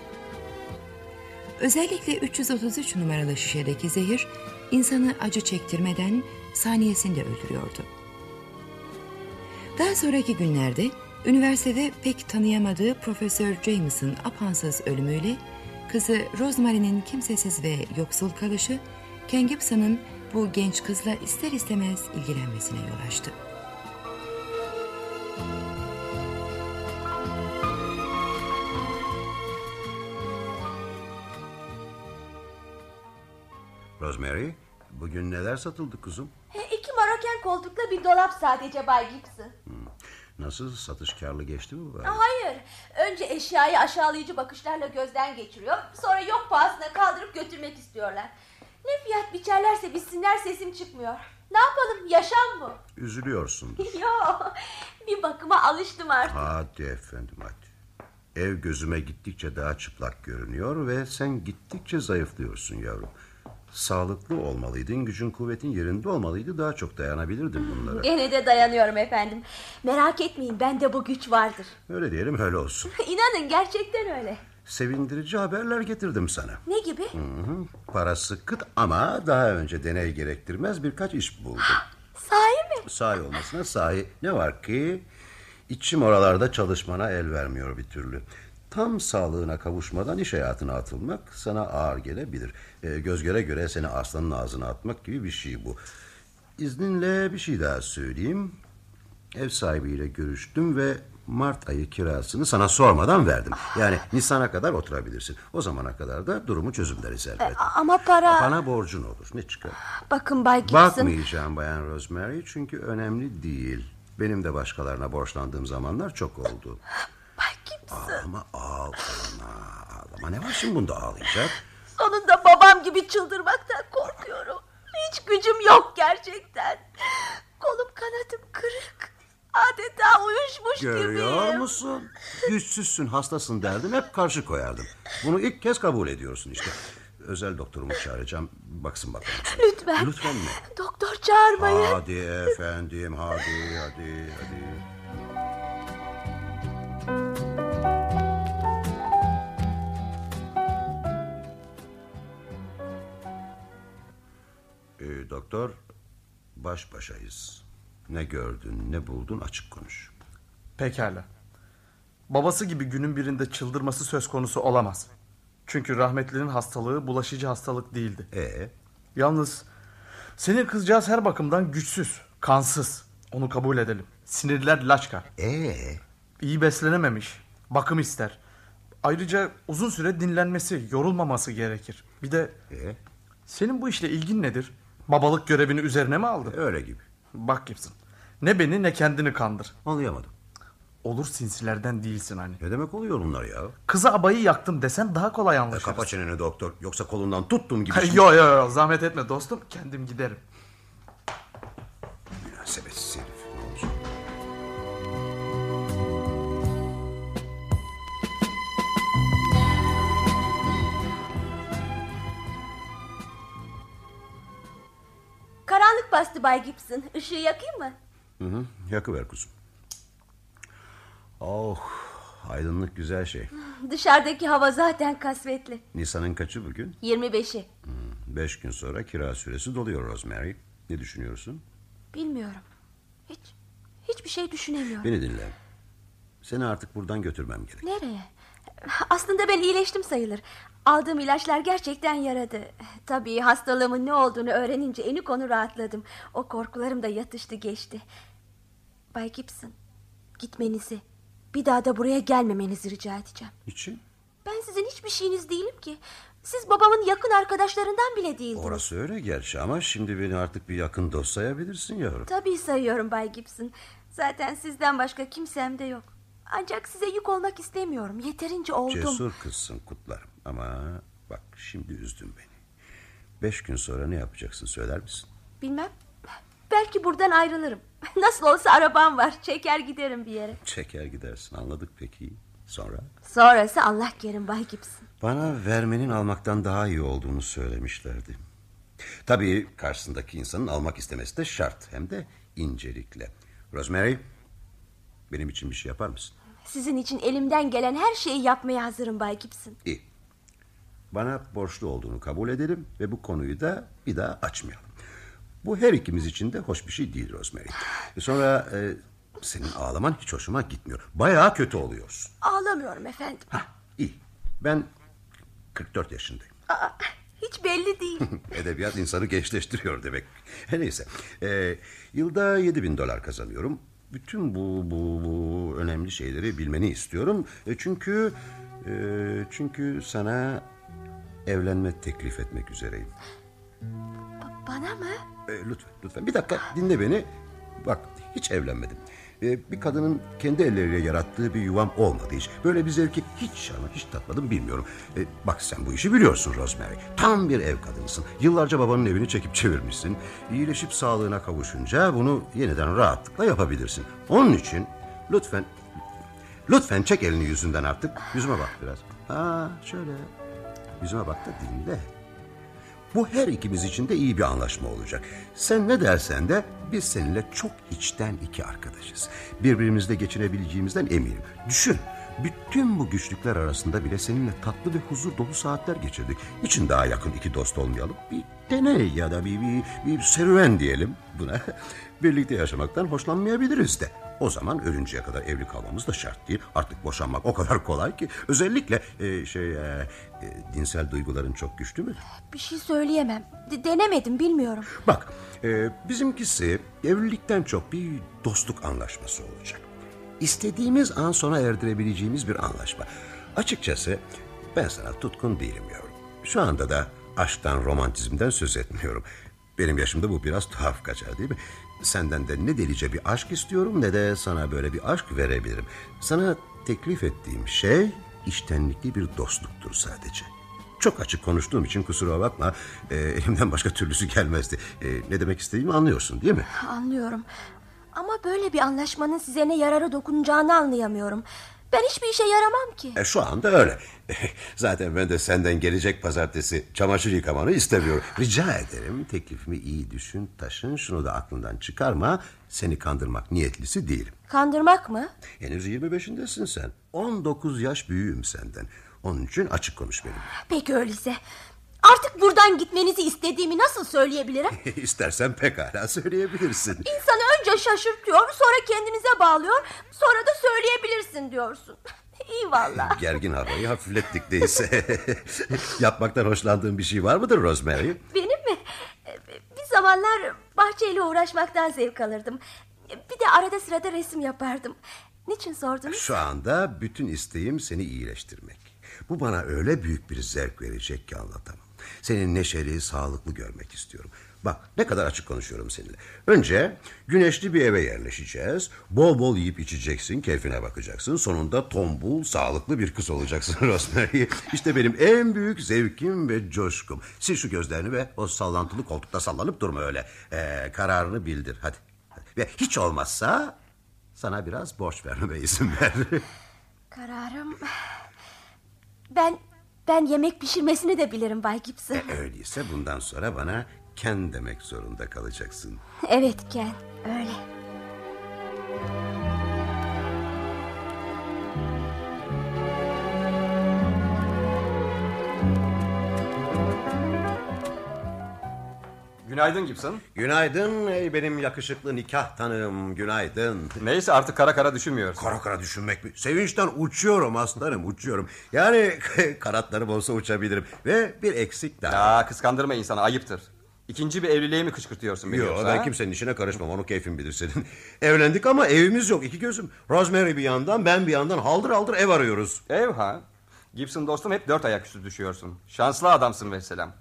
Özellikle 333 numaralı şişedeki zehir insanı acı çektirmeden saniyesinde öldürüyordu. Daha sonraki günlerde üniversitede pek tanıyamadığı Profesör James'ın apansız ölümüyle kızı Rosemary'nin kimsesiz ve yoksul kalışı Ken Gibson'ın bu genç kızla ister istemez ilgilenmesine yol açtı. Rosemary, bugün neler satıldı kuzum? E, İki maroken koltukla bir dolap sadece Bay Gibson. Nasıl satış karlı geçti mi bari? Hayır. Önce eşyayı aşağılayıcı bakışlarla gözden geçiriyor. Sonra yok pahasına kaldırıp götürmek istiyorlar. Ne fiyat biçerlerse bitsinler sesim çıkmıyor. Ne yapalım yaşam bu. Üzülüyorsun. Yo, bir bakıma alıştım artık. Hadi efendim hadi. Ev gözüme gittikçe daha çıplak görünüyor ve sen gittikçe zayıflıyorsun yavrum. Sağlıklı olmalıydın, gücün kuvvetin yerinde olmalıydı. Daha çok dayanabilirdin bunlara. Gene de dayanıyorum efendim. Merak etmeyin bende bu güç vardır. Öyle diyelim öyle olsun. İnanın gerçekten öyle. Sevindirici haberler getirdim sana. Ne gibi? Hı hı. Parası kıt ama daha önce deney gerektirmez birkaç iş buldum. Sahi mi? Sahi olmasına sahi. Ne var ki içim oralarda çalışmana el vermiyor bir türlü. Tam sağlığına kavuşmadan iş hayatına atılmak sana ağır gelebilir. E, göz göre göre seni aslanın ağzına atmak gibi bir şey bu. İzninle bir şey daha söyleyeyim. Ev sahibiyle görüştüm ve Mart ayı kirasını sana sormadan verdim. Yani Nisan'a kadar oturabilirsin. O zamana kadar da durumu çözümleriz elbet. Ama para... Bana borcun olur. Ne çıkar? Bakın Bay Gibson... Bakmayacağım Bayan Rosemary çünkü önemli değil. Benim de başkalarına borçlandığım zamanlar çok oldu. Bay Gibson... Ağlama ağlama ağlama. Ne var şimdi bunda ağlayacak? Sonunda babam gibi çıldırmaktan korkuyorum. Hiç gücüm yok gerçekten. Kolum kanadım kırık. Adeta uyuşmuş Görüyor gibiyim. musun? Güçsüzsün hastasın derdim hep karşı koyardım. Bunu ilk kez kabul ediyorsun işte. Özel doktorumu çağıracağım. Baksın bakalım. Lütfen. Lütfen mi? Doktor çağırmayın. Hadi efendim hadi hadi hadi. Ee, doktor baş başayız. Ne gördün ne buldun açık konuş. Pekala. Babası gibi günün birinde çıldırması söz konusu olamaz. Çünkü rahmetlinin hastalığı bulaşıcı hastalık değildi. E Yalnız senin kızcağız her bakımdan güçsüz, kansız. Onu kabul edelim. Sinirler laçka. e İyi beslenememiş. Bakım ister. Ayrıca uzun süre dinlenmesi, yorulmaması gerekir. Bir de e senin bu işle ilgin nedir? Babalık görevini üzerine mi aldın? öyle gibi. Bak Gibson. Ne beni ne kendini kandır. Anlayamadım. Olur sinsilerden değilsin hani. Ne demek oluyor bunlar ya? Kıza abayı yaktım desen daha kolay E, anlaşırız. kapa çeneni doktor. Yoksa kolundan tuttum gibi. şey- Yo yo yo zahmet etme dostum kendim giderim. Karanlık bastı Bay Gibson. Işığı yakayım mı? Hı hı, yakıver kuzum. Oh, aydınlık güzel şey. Dışarıdaki hava zaten kasvetli. Nisan'ın kaçı bugün? 25'i. Beş gün sonra kira süresi doluyor Rosemary. Ne düşünüyorsun? Bilmiyorum. Hiç hiçbir şey düşünemiyorum. Beni dinle. Seni artık buradan götürmem gerek. Nereye? Aslında ben iyileştim sayılır. Aldığım ilaçlar gerçekten yaradı. Tabii hastalığımın ne olduğunu öğrenince eni konu rahatladım. O korkularım da yatıştı geçti. Bay Gibson. Gitmenizi, bir daha da buraya gelmemenizi rica edeceğim. Niçin? Ben sizin hiçbir şeyiniz değilim ki. Siz babamın yakın arkadaşlarından bile değildiniz. Orası öyle gerçi ama şimdi beni artık bir yakın dost sayabilirsin yavrum. Tabii sayıyorum Bay Gibson. Zaten sizden başka kimsem de yok. Ancak size yük olmak istemiyorum. Yeterince oldum. Cesur kızsın kutlarım ama bak şimdi üzdün beni. Beş gün sonra ne yapacaksın söyler misin? Bilmem. Belki buradan ayrılırım. Nasıl olsa arabam var. Çeker giderim bir yere. Çeker gidersin anladık peki. Sonra? Sonrası Allah kerim Bay Gibson. Bana vermenin almaktan daha iyi olduğunu söylemişlerdi. Tabii karşısındaki insanın almak istemesi de şart. Hem de incelikle. Rosemary benim için bir şey yapar mısın? Sizin için elimden gelen her şeyi yapmaya hazırım Bay Gibson. İyi. Bana borçlu olduğunu kabul edelim ve bu konuyu da bir daha açmayalım. Bu her ikimiz için de hoş bir şey değil Rosemary. Sonra e, senin ağlaman hiç hoşuma gitmiyor. Bayağı kötü oluyorsun. Ağlamıyorum efendim. Hah, iyi. Ben 44 yaşındayım. Aa, hiç belli değil. Edebiyat insanı gençleştiriyor demek. Her neyse. E, yılda 7 bin dolar kazanıyorum. Bütün bu, bu, bu önemli şeyleri bilmeni istiyorum. E, çünkü e, çünkü sana evlenme teklif etmek üzereyim. Bana mı? E, lütfen, lütfen. Bir dakika dinle beni. Bak hiç evlenmedim. E, bir kadının kendi elleriyle yarattığı bir yuvam olmadı hiç. Böyle bir zevki hiç ama hiç tatmadım bilmiyorum. E, bak sen bu işi biliyorsun Rosemary. Tam bir ev kadınısın. Yıllarca babanın evini çekip çevirmişsin. İyileşip sağlığına kavuşunca bunu yeniden rahatlıkla yapabilirsin. Onun için lütfen lütfen çek elini yüzünden artık. Yüzüme bak biraz. Ha şöyle. Yüzüme bak da dinle. Bu her ikimiz için de iyi bir anlaşma olacak. Sen ne dersen de biz seninle çok içten iki arkadaşız. Birbirimizle geçinebileceğimizden eminim. Düşün, bütün bu güçlükler arasında bile seninle tatlı ve huzur dolu saatler geçirdik. Niçin daha yakın iki dost olmayalım? Bir deney ya da bir, bir, bir serüven diyelim buna. Birlikte yaşamaktan hoşlanmayabiliriz de. O zaman ölünceye kadar evli kalmamız da şart değil. Artık boşanmak o kadar kolay ki. Özellikle e, şey e, e, dinsel duyguların çok güçlü mü? Bir şey söyleyemem. De- denemedim bilmiyorum. Bak e, bizimkisi evlilikten çok bir dostluk anlaşması olacak. İstediğimiz an sona erdirebileceğimiz bir anlaşma. Açıkçası ben sana tutkun değilim yavrum. Şu anda da aşktan romantizmden söz etmiyorum. Benim yaşımda bu biraz tuhaf kaçar değil mi? Senden de ne delice bir aşk istiyorum ne de sana böyle bir aşk verebilirim. Sana teklif ettiğim şey iştenlikli bir dostluktur sadece. Çok açık konuştuğum için kusura bakma. Ee, elimden başka türlüsü gelmezdi. Ee, ne demek istediğimi anlıyorsun değil mi? Anlıyorum. Ama böyle bir anlaşmanın size ne yararı dokunacağını anlayamıyorum. Ben hiçbir işe yaramam ki. E, şu anda öyle. Zaten ben de senden gelecek pazartesi çamaşır yıkamanı istemiyorum. Rica ederim teklifimi iyi düşün, taşın. Şunu da aklından çıkarma. Seni kandırmak niyetlisi değilim. Kandırmak mı? Henüz 25'indesin sen. 19 yaş büyüğüm senden. Onun için açık konuş benimle. Peki öyleyse. Artık buradan gitmenizi istediğimi nasıl söyleyebilirim? İstersen pekala söyleyebilirsin. İnsanı önce şaşırtıyor, sonra kendinize bağlıyor, sonra da söyleyebilirsin diyorsun. İyi valla. Gergin havayı hafiflettik değilse. Yapmaktan hoşlandığın bir şey var mıdır Rosemary? Benim mi? Bir zamanlar bahçeyle uğraşmaktan zevk alırdım. Bir de arada sırada resim yapardım. Niçin sordunuz? Şu anda bütün isteğim seni iyileştirmek. Bu bana öyle büyük bir zevk verecek ki anlatamam. Seni neşeli, sağlıklı görmek istiyorum. Bak ne kadar açık konuşuyorum seninle. Önce güneşli bir eve yerleşeceğiz. Bol bol yiyip içeceksin, keyfine bakacaksın. Sonunda tombul, sağlıklı bir kız olacaksın Rosemary. İşte benim en büyük zevkim ve coşkum. Sil şu gözlerini ve o sallantılı koltukta sallanıp durma öyle. Ee, kararını bildir hadi. Ve hiç olmazsa sana biraz borç vermeme izin ver. Kararım... Ben ben yemek pişirmesini de bilirim Bay Gibson. E, öyleyse bundan sonra bana Ken demek zorunda kalacaksın. Evet Ken, öyle. Günaydın Gibson. Günaydın ey benim yakışıklı nikah tanığım günaydın. Neyse artık kara kara düşünmüyorsun. Kara kara düşünmek mi? Sevinçten uçuyorum aslanım uçuyorum. Yani kanatlarım olsa uçabilirim. Ve bir eksik daha. Ya kıskandırma insanı ayıptır. İkinci bir evliliğe mi kışkırtıyorsun beni Yok ben ha? kimsenin işine karışmam onu keyfin bilir senin. Evlendik ama evimiz yok iki gözüm. Rosemary bir yandan ben bir yandan haldır haldır ev arıyoruz. Ev ha? Gibson dostum hep dört ayaküstü düşüyorsun. Şanslı adamsın vesselam.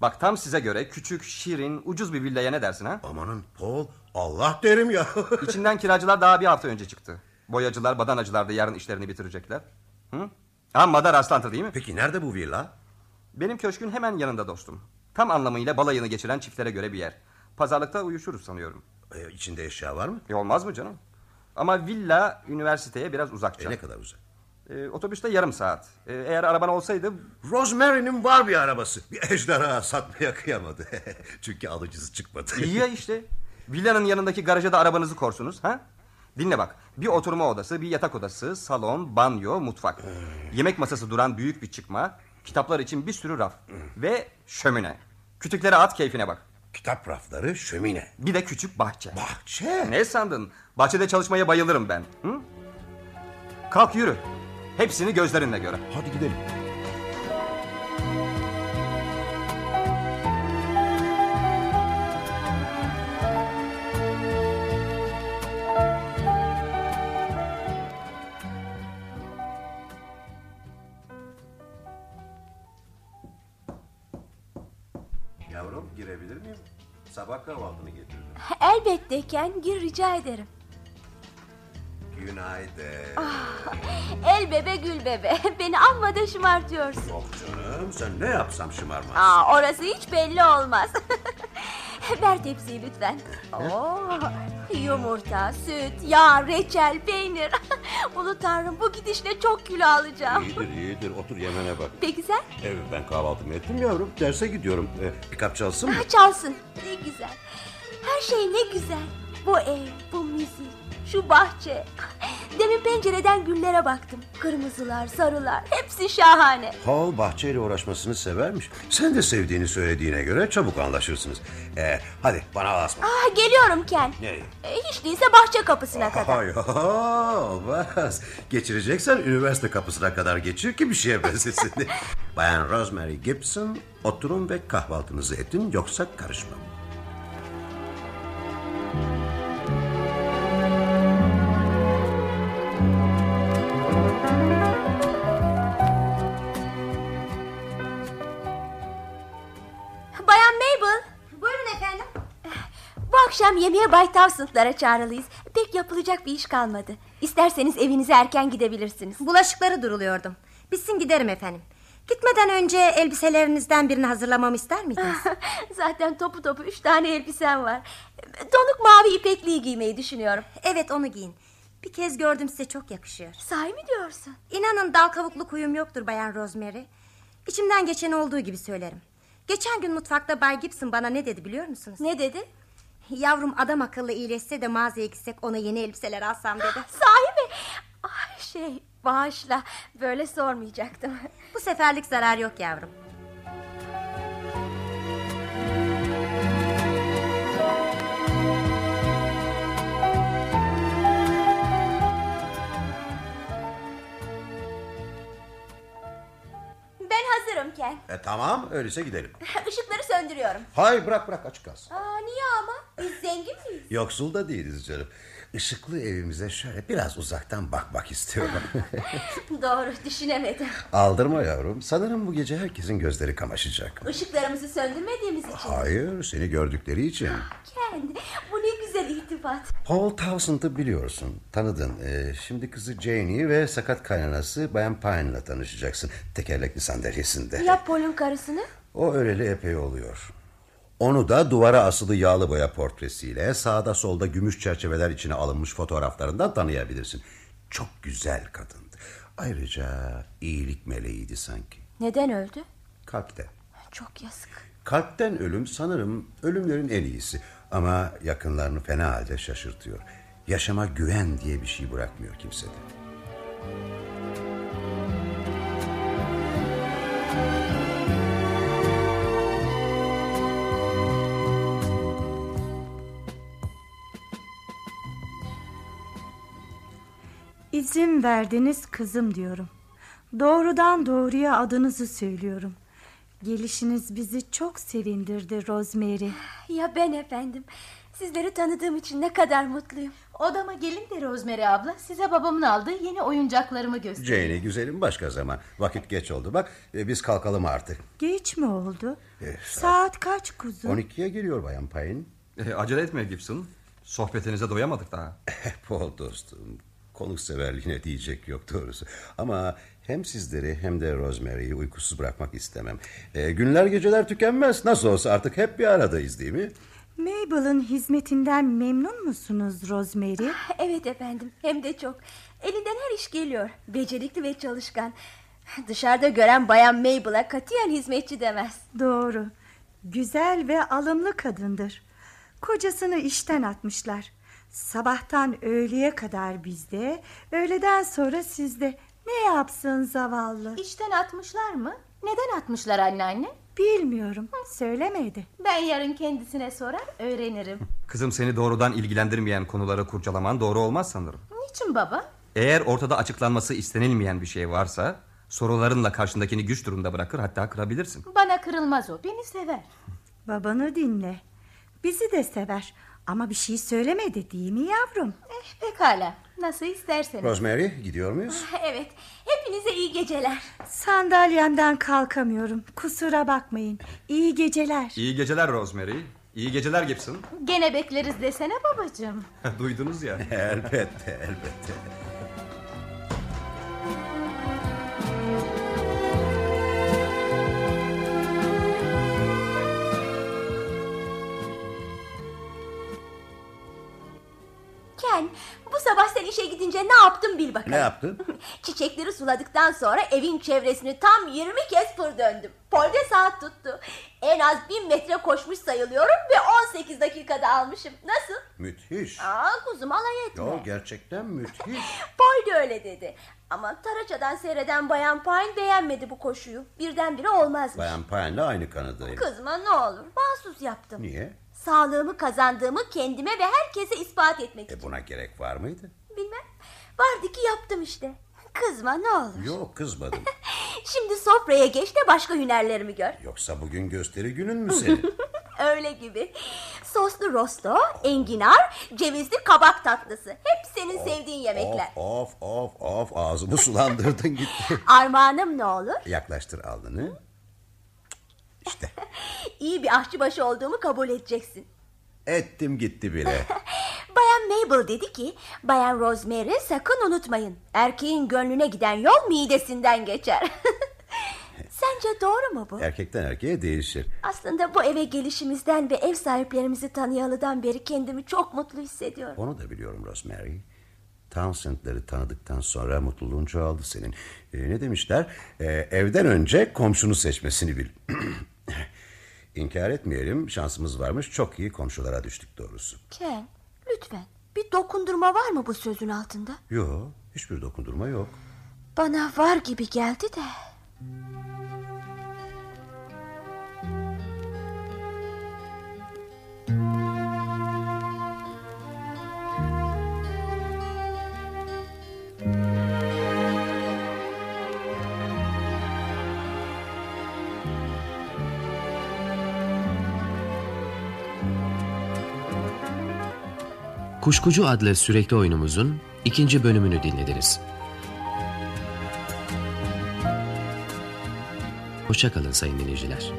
Bak tam size göre küçük, şirin, ucuz bir villaya ne dersin ha? Amanın Paul Allah derim ya. İçinden kiracılar daha bir hafta önce çıktı. Boyacılar, badanacılar da yarın işlerini bitirecekler. Hı? Ha Madar Rastlantı değil mi? Peki nerede bu villa? Benim köşkün hemen yanında dostum. Tam anlamıyla balayını geçiren çiftlere göre bir yer. Pazarlıkta uyuşuruz sanıyorum. Ee, içinde eşya var mı? E olmaz mı canım? Ama villa üniversiteye biraz uzakça. E, ne kadar uzak? E, otobüste yarım saat. E, eğer araban olsaydı Rosemary'nin var bir arabası. Bir ejderha satmaya kıyamadı. Çünkü alıcısı çıkmadı. iyi ya işte. Villanın yanındaki garaja da arabanızı korsunuz. ha? Dinle bak. Bir oturma odası, bir yatak odası, salon, banyo, mutfak. Yemek masası duran büyük bir çıkma. Kitaplar için bir sürü raf. Ve şömine. Kütüklere at keyfine bak. Kitap rafları, şömine. Bir de küçük bahçe. Bahçe. Ne sandın? Bahçede çalışmaya bayılırım ben. Hı? Kalk yürü. Hepsini gözlerinle göre. Hadi gidelim. Yavrum girebilir miyim? Sabah kahvaltını getirdim. Elbette Ken gir rica ederim. Günaydın. El bebe gül bebe. Beni amma da şımartıyorsun. Yok canım sen ne yapsam şımarmaz. Aa, orası hiç belli olmaz. Ver tepsiyi lütfen. Oo, yumurta, süt, yağ, reçel, peynir. Ulu tanrım bu gidişle çok kilo alacağım. İyidir iyidir otur yemene bak. Peki sen? Evet ben kahvaltımı ettim yavrum. Derse gidiyorum. Ee, bir kap çalsın mı? Ha, çalsın. Ne güzel. Her şey ne güzel. Bu ev, bu müzik, şu bahçe. Demin pencereden güllere baktım. Kırmızılar, sarılar. Hepsi şahane. Paul bahçeyle uğraşmasını severmiş. Sen de sevdiğini söylediğine göre çabuk anlaşırsınız. Ee, hadi bana asma. Ah, geliyorum Ken. Nereye? E, hiç değilse bahçe kapısına kadar. Hayır olmaz. Geçireceksen üniversite kapısına kadar geçir ki bir şeye benzesin. Bayan Rosemary Gibson oturun ve kahvaltınızı edin yoksa karışmam. Bu akşam yemeğe Bay Towsend'lara çağrılıyız. Pek yapılacak bir iş kalmadı. İsterseniz evinize erken gidebilirsiniz. Bulaşıkları duruluyordum. Bitsin giderim efendim. Gitmeden önce elbiselerinizden birini hazırlamamı ister miydiniz? Zaten topu topu üç tane elbisem var. Donuk mavi ipekliği giymeyi düşünüyorum. evet onu giyin. Bir kez gördüm size çok yakışıyor. Sahi mi diyorsun? İnanın dal kavukluk huyum yoktur Bayan Rosemary. İçimden geçen olduğu gibi söylerim. Geçen gün mutfakta Bay Gibson bana ne dedi biliyor musunuz? Ne dedi? Yavrum adam akıllı iyileşse de mağazaya gitsek ona yeni elbiseler alsam dedi. Sahi mi? Ah, şey bağışla böyle sormayacaktım. Bu seferlik zarar yok yavrum. Hazırım Ken. E, tamam öyleyse gidelim. Işıkları söndürüyorum. Hayır bırak bırak açık kalsın. Aa, niye ama? Biz zengin miyiz? Yoksul da değiliz canım. Işıklı evimize şöyle biraz uzaktan bakmak istiyorum. Doğru düşünemedim. Aldırma yavrum. Sanırım bu gece herkesin gözleri kamaşacak. Işıklarımızı söndürmediğimiz için. Hayır seni gördükleri için. Ken bu ne güzel iltifat. Paul Towsend'ı biliyorsun. Tanıdın. Ee, şimdi kızı Janie'yi ve sakat kaynanası Bayan Pine'la tanışacaksın. Tekerlekli sandalyesinde. Ya Paul'un karısını? O öyleli epey oluyor. Onu da duvara asılı yağlı boya portresiyle sağda solda gümüş çerçeveler içine alınmış fotoğraflarından tanıyabilirsin. Çok güzel kadındı. Ayrıca iyilik meleğiydi sanki. Neden öldü? Kalpten. Çok yazık. Kalpten ölüm sanırım ölümlerin en iyisi. Ama yakınlarını fena halde şaşırtıyor. Yaşama güven diye bir şey bırakmıyor kimsede. İzin verdiniz kızım diyorum. Doğrudan doğruya adınızı söylüyorum. Gelişiniz bizi çok sevindirdi Rosemary. Ya ben efendim. Sizleri tanıdığım için ne kadar mutluyum. Odama gelin de Rosemary abla size babamın aldığı yeni oyuncaklarımı göstereyim. Jane güzelim başka zaman. Vakit geç oldu. Bak e, biz kalkalım artık. Geç mi oldu? Eh, Saat kaç kuzum? 12'ye geliyor Bayan Payne. E, acele etme Gibson. Sohbetinize doyamadık daha. Paul dostum. Konukseverliğine diyecek yok doğrusu. Ama hem sizleri hem de Rosemary'yi uykusuz bırakmak istemem. E, günler geceler tükenmez. Nasıl olsa artık hep bir aradayız değil mi? Mabel'ın hizmetinden memnun musunuz Rosemary? Evet efendim hem de çok. Elinden her iş geliyor. Becerikli ve çalışkan. Dışarıda gören bayan Mabel'a katiyen hizmetçi demez. Doğru. Güzel ve alımlı kadındır. Kocasını işten atmışlar. Sabahtan öğleye kadar bizde, öğleden sonra sizde. Ne yapsın zavallı? İşten atmışlar mı? Neden atmışlar anneanne? Bilmiyorum. Söylemedi. Ben yarın kendisine sorar öğrenirim. Kızım seni doğrudan ilgilendirmeyen konuları kurcalaman doğru olmaz sanırım. Niçin baba? Eğer ortada açıklanması istenilmeyen bir şey varsa... ...sorularınla karşındakini güç durumda bırakır hatta kırabilirsin. Bana kırılmaz o beni sever. Babanı dinle. Bizi de sever. Ama bir şey söylemedi değil mi yavrum? Eh, pekala nasıl isterseniz. Rosemary gidiyor muyuz? Evet hepinize iyi geceler. Sandalyemden kalkamıyorum. Kusura bakmayın. İyi geceler. İyi geceler Rosemary. İyi geceler Gibson. Gene bekleriz desene babacığım. Duydunuz ya. elbette elbette. Ken bu sabah sen işe gidince ne yaptın bil bakalım. Ne yaptın? Çiçekleri suladıktan sonra evin çevresini tam 20 kez tur döndüm. Polde saat tuttu. En az 1000 metre koşmuş sayılıyorum ve 18 dakikada almışım. Nasıl? Müthiş. Aa kuzum alay etme. Yo gerçekten müthiş. Paul de öyle dedi. Ama Taraça'dan seyreden Bayan Pine beğenmedi bu koşuyu. Birdenbire olmazmış. Bayan Pine'le aynı kanadayım. Kızma ne olur. Mahsus yaptım. Niye? Sağlığımı kazandığımı kendime ve herkese ispat etmek için. E buna gerek var mıydı? Bilmem. Vardı ki yaptım işte. Kızma ne olur. Yok kızmadım. Şimdi sofraya geç de başka hünerlerimi gör. Yoksa bugün gösteri günün mü senin? Öyle gibi. Soslu rosto, enginar, cevizli kabak tatlısı. Hep senin sevdiğin yemekler. Of of of of ağzımı sulandırdın gitti. Armağanım ne olur? Yaklaştır alnını. İşte İyi bir aşçıbaşı olduğumu kabul edeceksin. ettim gitti bile. Bayan Mabel dedi ki Bayan Rosemary sakın unutmayın. Erkeğin gönlüne giden yol midesinden geçer. Sence doğru mu bu? Erkekten erkeğe değişir. Aslında bu eve gelişimizden ve ev sahiplerimizi tanıyalıdan beri kendimi çok mutlu hissediyorum. Onu da biliyorum Rosemary. Townsend'leri tanıdıktan sonra mutluluğun çoğaldı senin. Ee, ne demişler? Ee, evden önce komşunu seçmesini bil. İnkar etmeyelim şansımız varmış çok iyi komşulara düştük doğrusu. Ken lütfen bir dokundurma var mı bu sözün altında? Yok hiçbir dokundurma yok. Bana var gibi geldi de. Kuşkucu adlı sürekli oyunumuzun ikinci bölümünü dinlediniz. Hoşçakalın sayın dinleyiciler.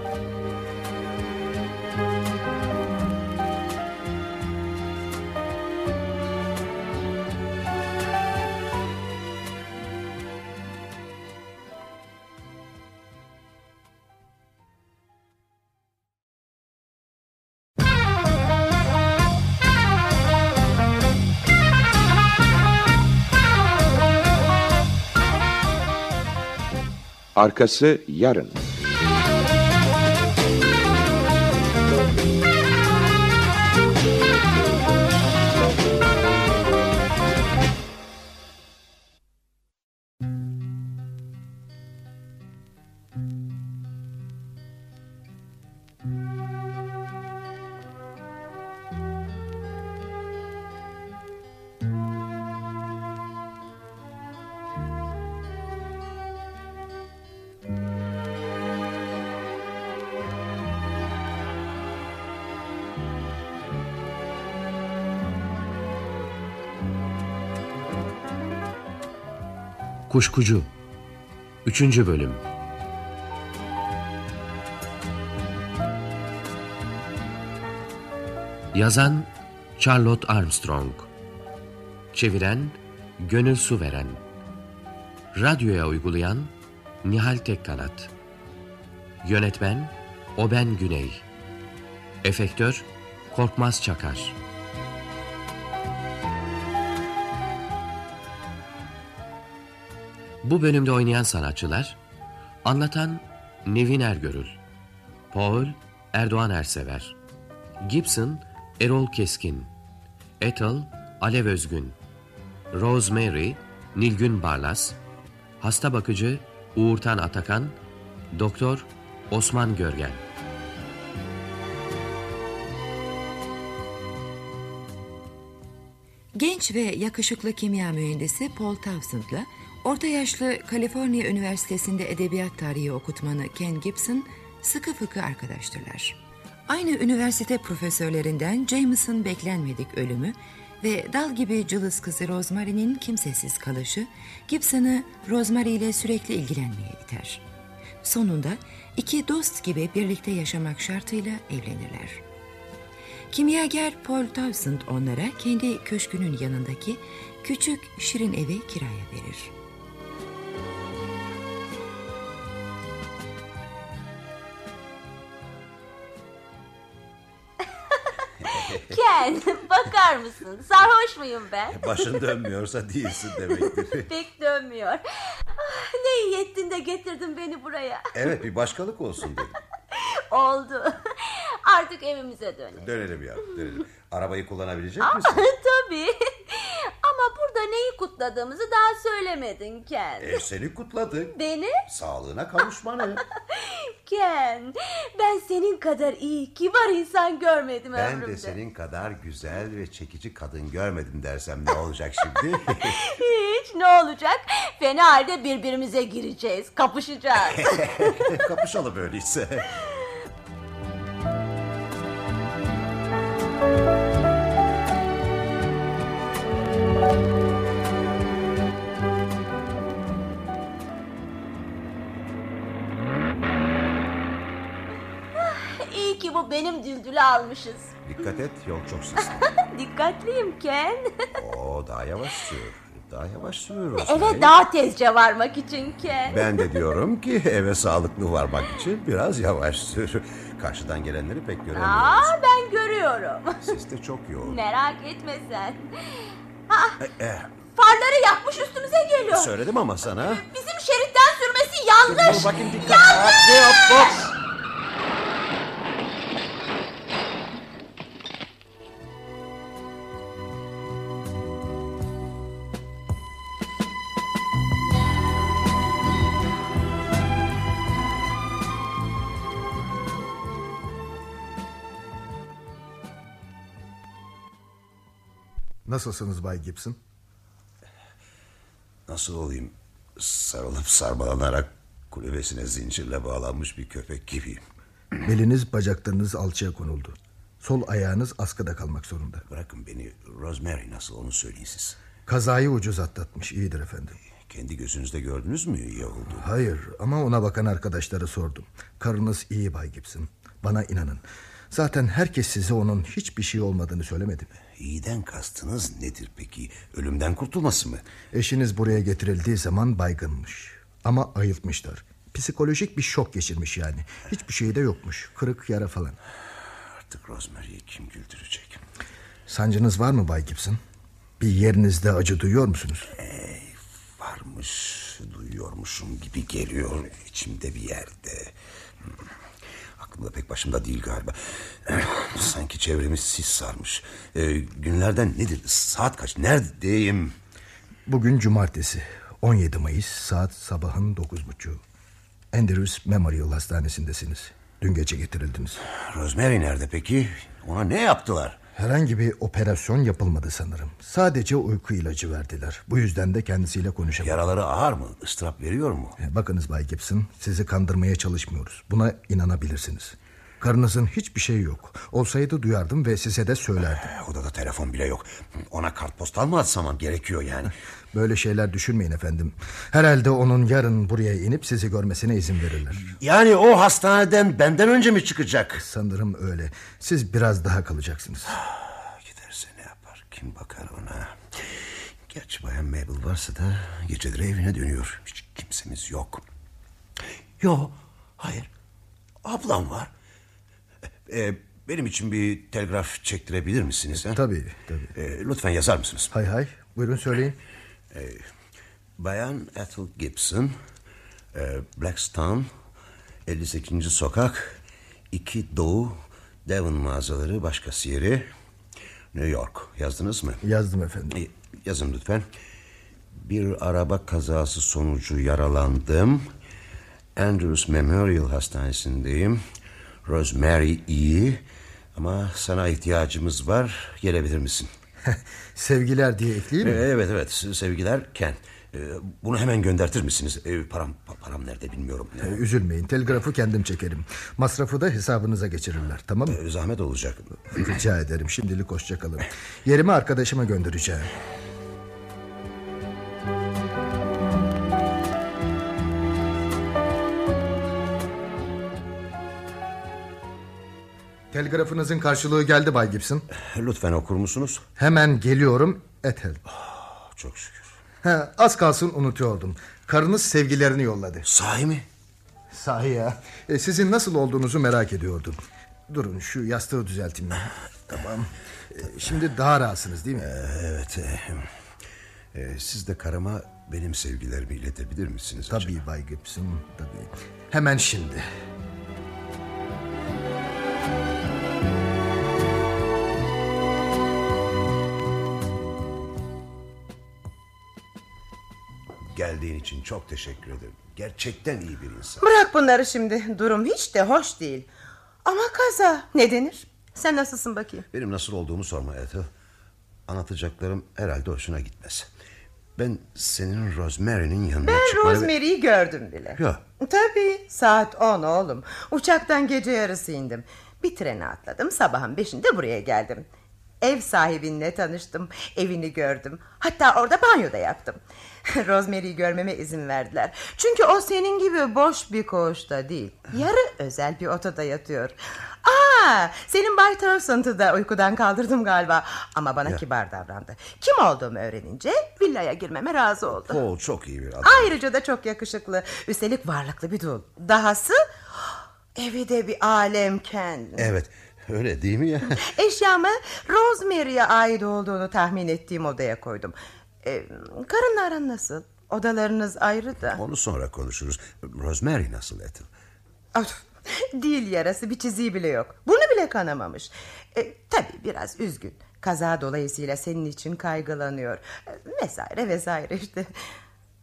Arkası yarın. Kuşkucu 3. Bölüm. Yazan Charlotte Armstrong. Çeviren Gönül Suveren Radyoya uygulayan Nihal Tekkanat. Yönetmen Oben Güney. Efektör Korkmaz Çakar Bu bölümde oynayan sanatçılar Anlatan Nevin Ergörül Paul Erdoğan Ersever Gibson Erol Keskin Ethel Alev Özgün Rosemary Nilgün Barlas Hasta bakıcı Uğurtan Atakan Doktor Osman Görgen. Genç ve yakışıklı kimya mühendisi Paul Towsend'la orta yaşlı Kaliforniya Üniversitesi'nde edebiyat tarihi okutmanı Ken Gibson sıkı fıkı arkadaştırlar. Aynı üniversite profesörlerinden James'ın beklenmedik ölümü ve dal gibi cılız kızı Rosemary'nin kimsesiz kalışı Gibson'ı Rosemary ile sürekli ilgilenmeye iter. Sonunda iki dost gibi birlikte yaşamak şartıyla evlenirler. Kimyager Paul Towsend onlara kendi köşkünün yanındaki küçük şirin evi kiraya verir. Ken bakar mısın? Sarhoş muyum ben? Başın dönmüyorsa değilsin demektir. Pek dönmüyor. Ah, Ne iyi ettin de getirdin beni buraya. Evet bir başkalık olsun dedim. Oldu. Artık evimize dönelim. Dönelim ya dönelim. Arabayı kullanabilecek Aa, misin? tabii. Ama burada neyi kutladığımızı daha söylemedin Ken. E, seni kutladık. Beni? Sağlığına kavuşmanı. Ken, ben senin kadar iyi, kibar insan görmedim Ben ömrümde. de senin kadar güzel ve çekici kadın görmedim dersem ne olacak şimdi? Hiç ne olacak? Fena halde birbirimize gireceğiz, kapışacağız. Kapışalım öyleyse. Benim düldülü almışız. Dikkat et yol çok sisli. Dikkatliyim Ken. Oo daha yavaş sür. Daha yavaş sürüyoruz. Eve daha tezce varmak için Ken. Ben de diyorum ki eve sağlıklı varmak için biraz yavaş sür. Karşıdan gelenleri pek göremiyoruz. Aa, ben görüyorum. Ses de çok yoğun. Merak etme sen. Ha, E, e, farları yakmış üstümüze geliyor. söyledim ama sana. Bizim şeritten sürmesi yanlış. Dur bakayım dikkat. Yanlış. Hadi hop hop. Nasılsınız Bay Gibson? Nasıl olayım? Sarılıp sarmalanarak kulübesine zincirle bağlanmış bir köpek gibiyim. Beliniz bacaklarınız alçıya konuldu. Sol ayağınız askıda kalmak zorunda. Bırakın beni Rosemary nasıl onu söyleyin siz. Kazayı ucuz atlatmış iyidir efendim. Kendi gözünüzde gördünüz mü iyi oldu? Hayır ama ona bakan arkadaşlara sordum. Karınız iyi Bay Gibson. Bana inanın. Zaten herkes size onun hiçbir şey olmadığını söylemedi mi? İyiden kastınız nedir peki? Ölümden kurtulması mı? Eşiniz buraya getirildiği zaman baygınmış. Ama ayıltmışlar. Psikolojik bir şok geçirmiş yani. Hiçbir şey de yokmuş. Kırık yara falan. Artık Rosemary'i kim güldürecek? Sancınız var mı Bay Gibson? Bir yerinizde acı duyuyor musunuz? Varmış, duyuyormuşum gibi geliyor içimde bir yerde. Hmm, Aklımda pek başımda değil galiba. Sanki çevremiz sis sarmış. Ee, günlerden nedir? Saat kaç? Neredeyim? Bugün cumartesi 17 Mayıs saat sabahın dokuz buçuğu. Andrews Memorial Hastanesi'ndesiniz. Dün gece getirildiniz. Rosemary nerede peki? Ona ne yaptılar? Herhangi bir operasyon yapılmadı sanırım. Sadece uyku ilacı verdiler. Bu yüzden de kendisiyle konuşamadım. Yaraları ağır mı? Istırap veriyor mu? Bakınız Bay Gibson sizi kandırmaya çalışmıyoruz. Buna inanabilirsiniz. Karınızın hiçbir şeyi yok. Olsaydı duyardım ve size de söylerdim. Odada telefon bile yok. Ona kartpostal mı atsam gerekiyor yani? Böyle şeyler düşünmeyin efendim. Herhalde onun yarın buraya inip sizi görmesine izin verirler. Yani o hastaneden benden önce mi çıkacak? Sanırım öyle. Siz biraz daha kalacaksınız. Giderse ne yapar? Kim bakar ona? Gerçi bayan Mabel varsa da geceleri evine dönüyor. Hiç kimsemiz yok. Yok, hayır. Ablam var. Ee, benim için bir telgraf çektirebilir misiniz? Ha? Tabii, tabii. Ee, lütfen yazar mısınız? Hay hay. Buyurun söyleyin. Ee, bayan Ethel Gibson, e, Blackstone, 58. sokak, 2 Doğu, Devon mağazaları, başkası yeri, New York. Yazdınız mı? Yazdım efendim. Ee, Yazın lütfen. Bir araba kazası sonucu yaralandım. Andrews Memorial Hastanesi'ndeyim. Rosemary iyi ama sana ihtiyacımız var. Gelebilir misin? Sevgiler diye ekleyeyim mi? Evet evet sevgiler Ken. Ee, Bunu hemen göndertir misiniz? Ee, Param pa- param nerede bilmiyorum. Ee, Üzülmeyin telgrafı kendim çekerim. Masrafı da hesabınıza geçirirler tamam mı? Zahmet olacak. Rica ederim şimdilik hoşçakalın. Yerimi arkadaşıma göndereceğim. Telgrafınızın karşılığı geldi Bay Gibson. Lütfen okur musunuz? Hemen geliyorum Ethel. Çok şükür. Ha, az kalsın unutuyordum. Karınız sevgilerini yolladı. Sahi mi? Sahi ya. E, sizin nasıl olduğunuzu merak ediyordum. Durun şu yastığı düzelteyim. tamam. E, şimdi daha rahatsınız değil mi? Evet. e, e, siz de karıma benim sevgilerimi iletebilir misiniz? Tabii Bay Gibson. Tabii. Hemen şimdi. Geldiğin için çok teşekkür ederim. Gerçekten iyi bir insan. Bırak bunları şimdi. Durum hiç de hoş değil. Ama kaza ne denir? Sen nasılsın bakayım? Benim nasıl olduğumu sorma Ethel. Anlatacaklarım herhalde hoşuna gitmez. Ben senin Rosemary'nin yanına Ben çıkmayı... Rosemary'i gördüm bile. Ya. Tabii saat 10 oğlum. Uçaktan gece yarısı indim. Bir trene atladım sabahın beşinde buraya geldim. Ev sahibinle tanıştım. Evini gördüm. Hatta orada banyoda yaptım. Rosemary'i görmeme izin verdiler. Çünkü o senin gibi boş bir koğuşta değil. Yarı özel bir odada yatıyor. Aa, senin Bay Towson'ı da uykudan kaldırdım galiba. Ama bana Ya. kibar davrandı. Kim olduğumu öğrenince villaya girmeme razı oldu. O çok iyi bir adam. Ayrıca da çok yakışıklı. Üstelik varlıklı bir dul. Dahası evi de bir alemken. Evet öyle değil mi ya? Eşyamı Rosemary'e ait olduğunu tahmin ettiğim odaya koydum. Ee, karınla aran nasıl? Odalarınız ayrı da. Onu sonra konuşuruz. Rosemary nasıl Ethel? Dil yarası bir çiziği bile yok. Bunu bile kanamamış. E, tabii biraz üzgün. Kaza dolayısıyla senin için kaygılanıyor. E, vesaire vesaire işte.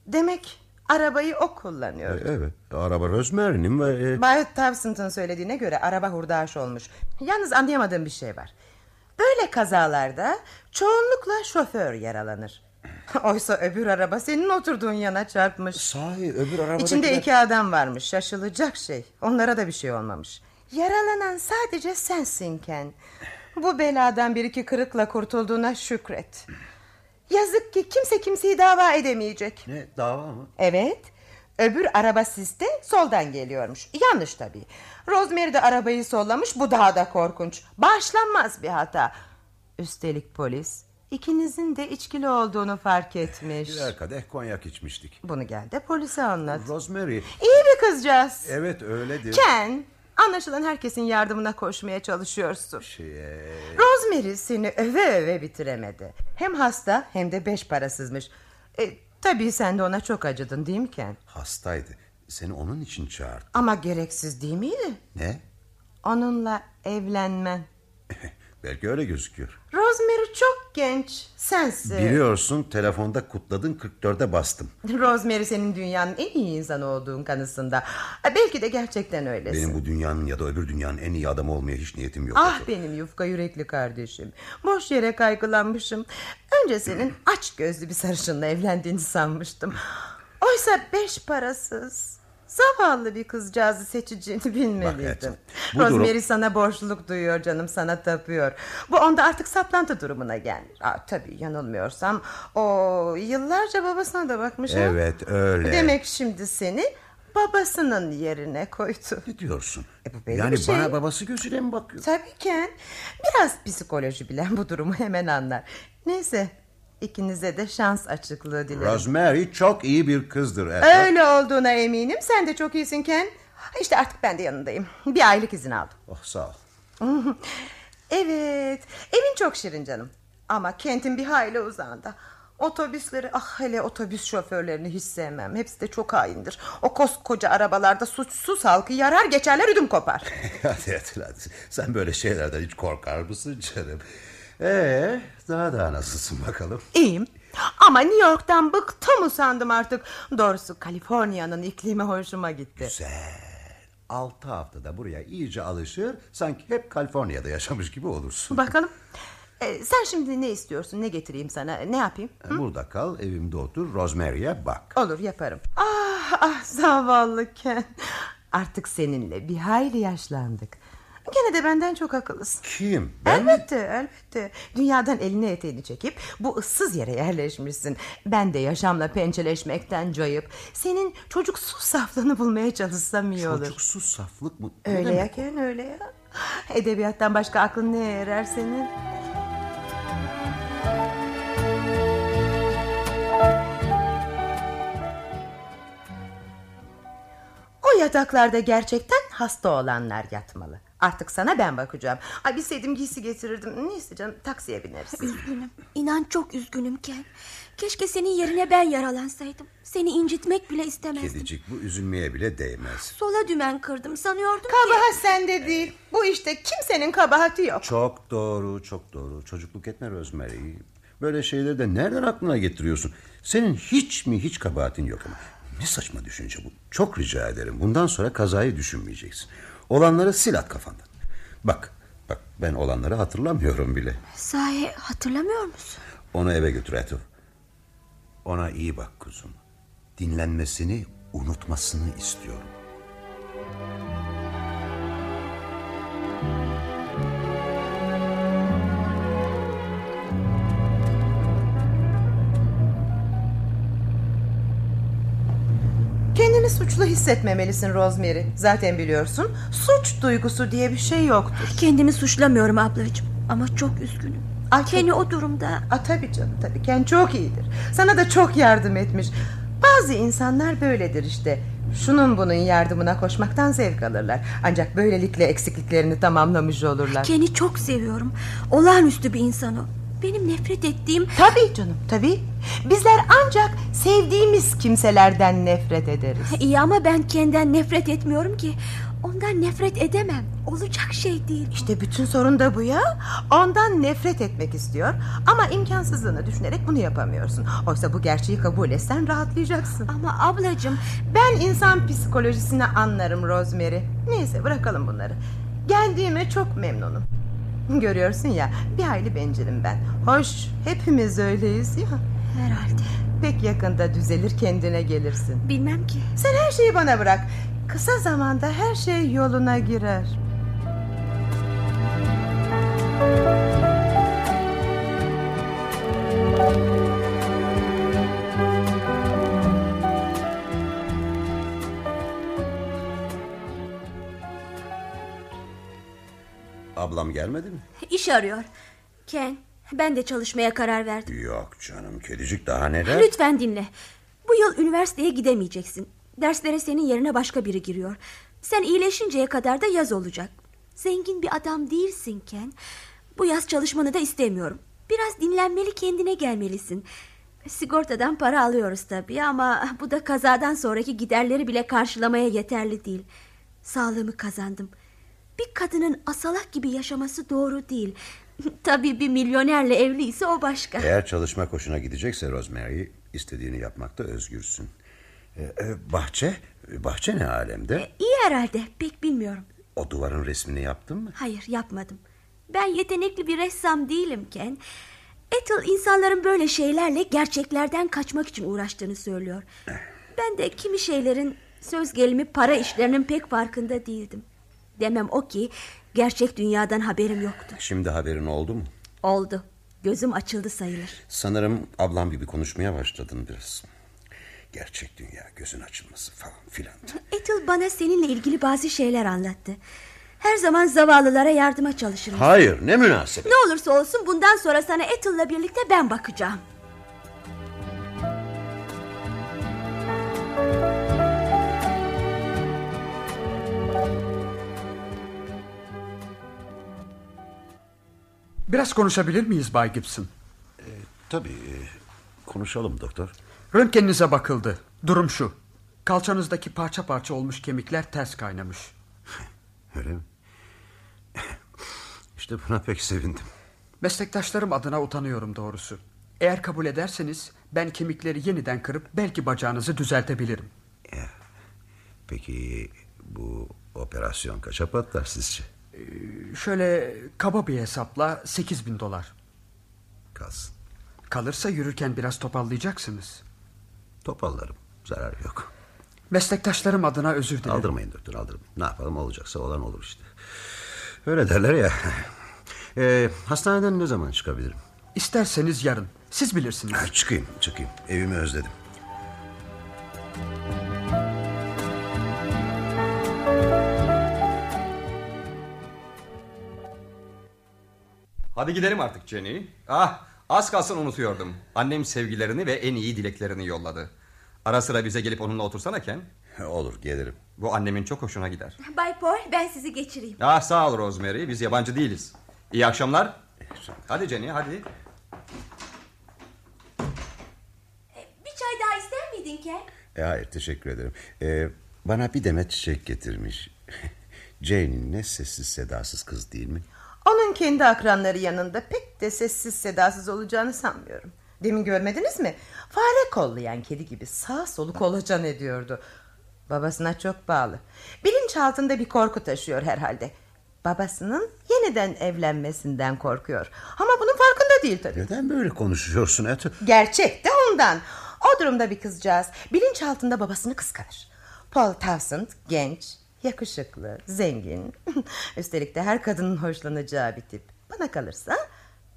Demek arabayı o kullanıyor. Evet araba Rosemary'nin ve... e, Bay Towson'ın söylediğine göre araba hurdaş olmuş. Yalnız anlayamadığım bir şey var. Böyle kazalarda çoğunlukla şoför yaralanır. Oysa öbür araba senin oturduğun yana çarpmış. Sahi öbür arabadakiler... İçinde iki adam varmış şaşılacak şey. Onlara da bir şey olmamış. Yaralanan sadece sensin Ken. Bu beladan bir iki kırıkla kurtulduğuna şükret. Yazık ki kimse kimseyi dava edemeyecek. Ne dava mı? Evet. Öbür araba siste soldan geliyormuş. Yanlış tabii. Rosemary de arabayı sollamış. Bu daha da korkunç. Bağışlanmaz bir hata. Üstelik polis ikinizin de içkili olduğunu fark etmiş. Birer kadeh konyak içmiştik. Bunu gel de polise anlat. Rosemary... İyi bir kızcağız. Evet öyledir. Ken, anlaşılan herkesin yardımına koşmaya çalışıyorsun. Şeye... Rosemary seni öve öve bitiremedi. Hem hasta hem de beş parasızmış. E, tabii sen de ona çok acıdın değil mi Ken? Hastaydı. Seni onun için çağırdı. Ama gereksiz değil miydi? Ne? Onunla evlenmen. Belki öyle gözüküyor. Rosemary çok genç. Sensin. Biliyorsun telefonda kutladın 44'e bastım. Rosemary senin dünyanın en iyi insanı olduğun kanısında. E, Belki de gerçekten öylesin. Benim bu dünyanın ya da öbür dünyanın en iyi adamı olmaya hiç niyetim yok. Ah benim yufka yürekli kardeşim. Boş yere kaygılanmışım. Önce senin aç gözlü bir sarışınla evlendiğini sanmıştım. Oysa beş parasız. Zavallı bir kızcağızı seçeceğini bilmeliydim. Bu Rosemary durum- sana borçluluk duyuyor canım sana tapıyor. Bu onda artık saplantı durumuna gelmiş. Aa, tabii yanılmıyorsam o yıllarca babasına da bakmış. ha? Evet öyle. Demek şimdi seni babasının yerine koydu. Ne diyorsun? belli yani bir şey. bana babası gözüyle mi bakıyor? Tabii Ken. Biraz psikoloji bilen bu durumu hemen anlar. Neyse ikinize de şans açıklığı dilerim. Rosemary çok iyi bir kızdır. Ethel. Öyle olduğuna eminim. Sen de çok iyisin Ken. İşte artık ben de yanındayım. Bir aylık izin aldım. Oh sağ ol. evet. Evin çok şirin canım. Ama kentin bir hayli uzağında. Otobüsleri ah hele otobüs şoförlerini hiç sevmem. Hepsi de çok haindir. O koskoca arabalarda suçsuz halkı yarar geçerler ödüm kopar. hadi Ethel hadi. Sen böyle şeylerden hiç korkar mısın canım? Ee, daha daha nasılsın bakalım? İyiyim. Ama New York'tan bıktım usandım artık. Doğrusu Kaliforniya'nın iklimi hoşuma gitti. Güzel. Altı haftada buraya iyice alışır. Sanki hep Kaliforniya'da yaşamış gibi olursun. Bakalım. Ee, sen şimdi ne istiyorsun? Ne getireyim sana? Ne yapayım? Burada kal, evimde otur, Rosemary'e bak. Olur yaparım. Ah ah zavallı Ken. Artık seninle bir hayli yaşlandık. Gene de benden çok akıllısın. Kim? Ben mi? elbette elbette. Dünyadan elini eteğini çekip bu ıssız yere yerleşmişsin. Ben de yaşamla pençeleşmekten cayıp senin çocuksuz saflığını bulmaya çalışsam iyi olur. Çocuksuz saflık mı? Ne Öyle ya Ken öyle ya. Edebiyattan başka aklın neye erer senin? O yataklarda gerçekten hasta olanlar yatmalı. Artık sana ben bakacağım. Ay bilseydim giysi getirirdim. Neyse canım taksiye bineriz. Üzgünüm. İnan çok üzgünüm Ken. Keşke senin yerine ben yaralansaydım. Seni incitmek bile istemezdim. Kedicik bu üzülmeye bile değmez. Sola dümen kırdım sanıyordum ki... Kabahat sende değil. Bu işte kimsenin kabahati yok. Çok doğru, çok doğru. Çocukluk etme Rosemary. Böyle şeyleri de nereden aklına getiriyorsun? Senin hiç mi hiç kabahatin yok ama. Ne saçma düşünce bu. Çok rica ederim. Bundan sonra kazayı düşünmeyeceksin. Olanları sil at kafandan. Bak, bak ben olanları hatırlamıyorum bile. Sahi hatırlamıyor musun? Onu eve götür Ethel. Ona iyi bak kuzum. Dinlenmesini, unutmasını istiyorum. Kendini suçlu hissetmemelisin Rosemary. Zaten biliyorsun suç duygusu diye bir şey yoktur. Kendimi suçlamıyorum ablacığım. Ama çok üzgünüm. Ken'i o durumda... A, tabii canım tabii. Ken çok iyidir. Sana da çok yardım etmiş. Bazı insanlar böyledir işte. Şunun bunun yardımına koşmaktan zevk alırlar. Ancak böylelikle eksikliklerini tamamlamış olurlar. Ken'i çok seviyorum. Olağanüstü bir insan o. Benim nefret ettiğim... Tabii canım tabii. Bizler ancak sevdiğimiz kimselerden nefret ederiz. İyi ama ben Ken'den nefret etmiyorum ki. Ondan nefret edemem. Olacak şey değil. İşte bütün sorun da bu ya. Ondan nefret etmek istiyor ama imkansızlığını düşünerek bunu yapamıyorsun. Oysa bu gerçeği kabul etsen rahatlayacaksın. Ama ablacığım... Ben insan psikolojisini anlarım Rosemary. Neyse bırakalım bunları. Geldiğime çok memnunum. Görüyorsun ya bir hayli bencilim ben. Hoş hepimiz öyleyiz ya. Herhalde. Pek yakında düzelir kendine gelirsin. Bilmem ki. Sen her şeyi bana bırak. Kısa zamanda her şey yoluna girer. Ablam gelmedi mi? İş arıyor. Ken, ben de çalışmaya karar verdim. Yok canım kedicik daha neler? Lütfen dinle. Bu yıl üniversiteye gidemeyeceksin. Derslere senin yerine başka biri giriyor. Sen iyileşinceye kadar da yaz olacak. Zengin bir adam değilsin Ken. Bu yaz çalışmanı da istemiyorum. Biraz dinlenmeli kendine gelmelisin. Sigortadan para alıyoruz tabii ama bu da kazadan sonraki giderleri bile karşılamaya yeterli değil. Sağlığımı kazandım. Bir kadının asalak gibi yaşaması doğru değil. Tabii bir milyonerle evliyse o başka. Eğer çalışma hoşuna gidecekse Rosemary istediğini yapmakta özgürsün. Ee, e, bahçe? Bahçe ne alemde? İyi herhalde pek bilmiyorum. O duvarın resmini yaptın mı? Hayır yapmadım. Ben yetenekli bir ressam değilim Ken. Ethel insanların böyle şeylerle gerçeklerden kaçmak için uğraştığını söylüyor. Ben de kimi şeylerin Söz gelimi para işlerinin pek farkında değildim. Demem o ki gerçek dünyadan haberim yoktu. Şimdi haberin oldu mu? Oldu. Gözüm açıldı sayılır. Sanırım ablam gibi konuşmaya başladın biraz. Gerçek dünya gözün açılması falan filan. Ethel bana seninle ilgili bazı şeyler anlattı. Her zaman zavallılara yardıma çalışırım. Hayır ne münasebet. Ne olursa olsun bundan sonra sana Ethel'la birlikte ben bakacağım. Biraz konuşabilir miyiz Bay Gibson? Ee, tabii e, konuşalım doktor. Röntgeninize bakıldı. Durum şu. Kalçanızdaki parça parça olmuş kemikler ters kaynamış. Öyle mi? İşte buna pek sevindim. Meslektaşlarım adına utanıyorum doğrusu. Eğer kabul ederseniz ben kemikleri yeniden kırıp belki bacağınızı düzeltebilirim. Peki bu operasyon kaça patlar sizce? Şöyle kaba bir hesapla 8 bin dolar. Kalsın. Kalırsa yürürken biraz topallayacaksınız. Topallarım. Zarar yok. Meslektaşlarım adına özür dilerim. Aldırmayın doktor aldırmayın. Ne yapalım olacaksa olan olur işte. Öyle derler ya. Ee, hastaneden ne zaman çıkabilirim? İsterseniz yarın. Siz bilirsiniz. Ha, çıkayım çıkayım. Evimi özledim. Hadi gidelim artık Jenny. Ah az kalsın unutuyordum. Annem sevgilerini ve en iyi dileklerini yolladı. Ara sıra bize gelip onunla otursana Ken. Olur gelirim. Bu annemin çok hoşuna gider. Bay Paul ben sizi geçireyim. Ah sağ ol Rosemary biz yabancı değiliz. İyi akşamlar. Hadi Jenny hadi. Bir çay daha ister miydin Ken? E, hayır teşekkür ederim. Ee, bana bir demet çiçek getirmiş. Jane'in ne sessiz sedasız kız değil mi? Onun kendi akranları yanında pek de sessiz sedasız olacağını sanmıyorum. Demin görmediniz mi? Fare kollayan kedi gibi sağ solu kolaçan ediyordu. Babasına çok bağlı. Bilinç altında bir korku taşıyor herhalde. Babasının yeniden evlenmesinden korkuyor. Ama bunun farkında değil tabii. Neden böyle konuşuyorsun Ethel? Gerçek de ondan. O durumda bir kızcağız bilinç altında babasını kıskanır. Paul Townsend genç, yakışıklı, zengin. Üstelik de her kadının hoşlanacağı bir tip. Bana kalırsa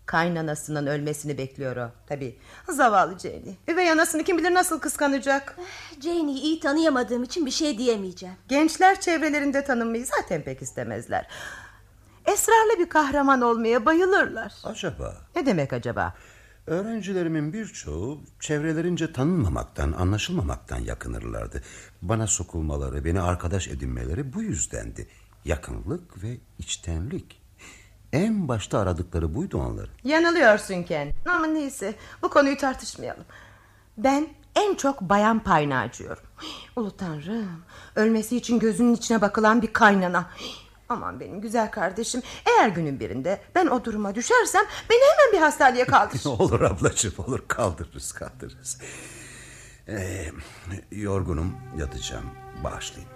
kaynanasının ölmesini bekliyor o. Tabii zavallı Janie. Üvey anasını kim bilir nasıl kıskanacak. Jane'i iyi tanıyamadığım için bir şey diyemeyeceğim. Gençler çevrelerinde tanınmayı zaten pek istemezler. Esrarlı bir kahraman olmaya bayılırlar. Acaba? Ne demek acaba? Öğrencilerimin birçoğu çevrelerince tanınmamaktan, anlaşılmamaktan yakınırlardı. Bana sokulmaları, beni arkadaş edinmeleri bu yüzdendi. Yakınlık ve içtenlik. En başta aradıkları buydu onların. Yanılıyorsun Ken. Ama neyse bu konuyu tartışmayalım. Ben en çok bayan payını acıyorum. Ulu tanrım. Ölmesi için gözünün içine bakılan bir kaynana. Aman benim güzel kardeşim. Eğer günün birinde ben o duruma düşersem beni hemen bir hastaneye kaldır. olur ablacığım olur kaldırırız kaldırırız. Ee, yorgunum yatacağım bağışlayın.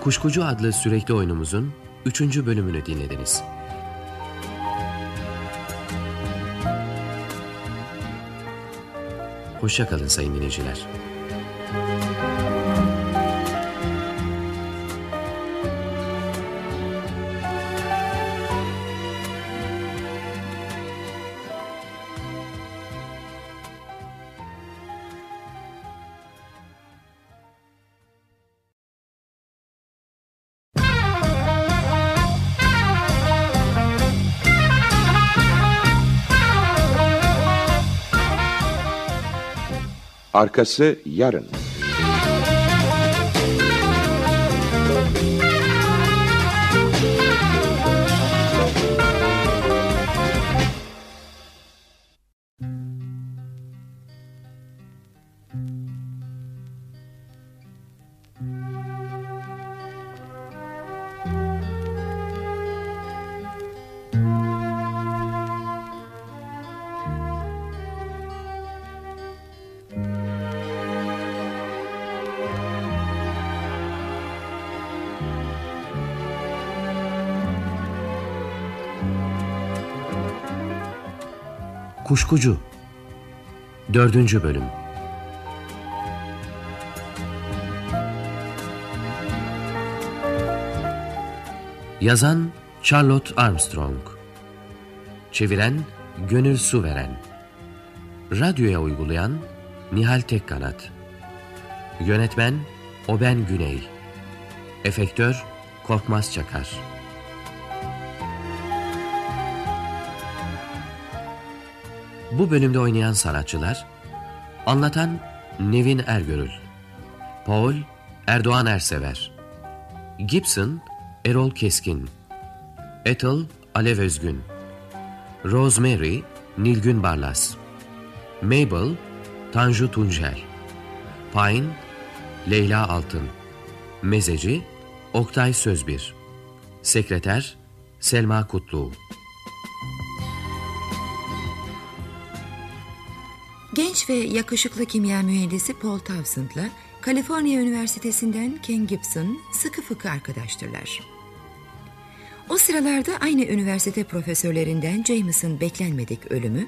Kuşkucu adlı sürekli oyunumuzun 3. bölümünü dinlediniz. Hoşçakalın sayın dinleyiciler. Arkası yarın. Kuşkucu. 4. Bölüm. Yazan Charlotte Armstrong. Çeviren Gönül Suveren Radyoya uygulayan Nihal Tekkanat. Yönetmen Oben Güney. Efektör Korkmaz Çakar Bu bölümde oynayan sanatçılar Anlatan Nevin Ergörül Paul Erdoğan Ersever Gibson Erol Keskin Ethel Alev Özgün Rosemary Nilgün Barlas Mabel Tanju Tuncel Pine Leyla Altın Mezeci Oktay Sözbir Sekreter Selma Kutlu ve yakışıklı kimya mühendisi Paul Towsend'la Kaliforniya Üniversitesi'nden Ken Gibson sıkı fıkı arkadaştırlar. O sıralarda aynı üniversite profesörlerinden James'ın beklenmedik ölümü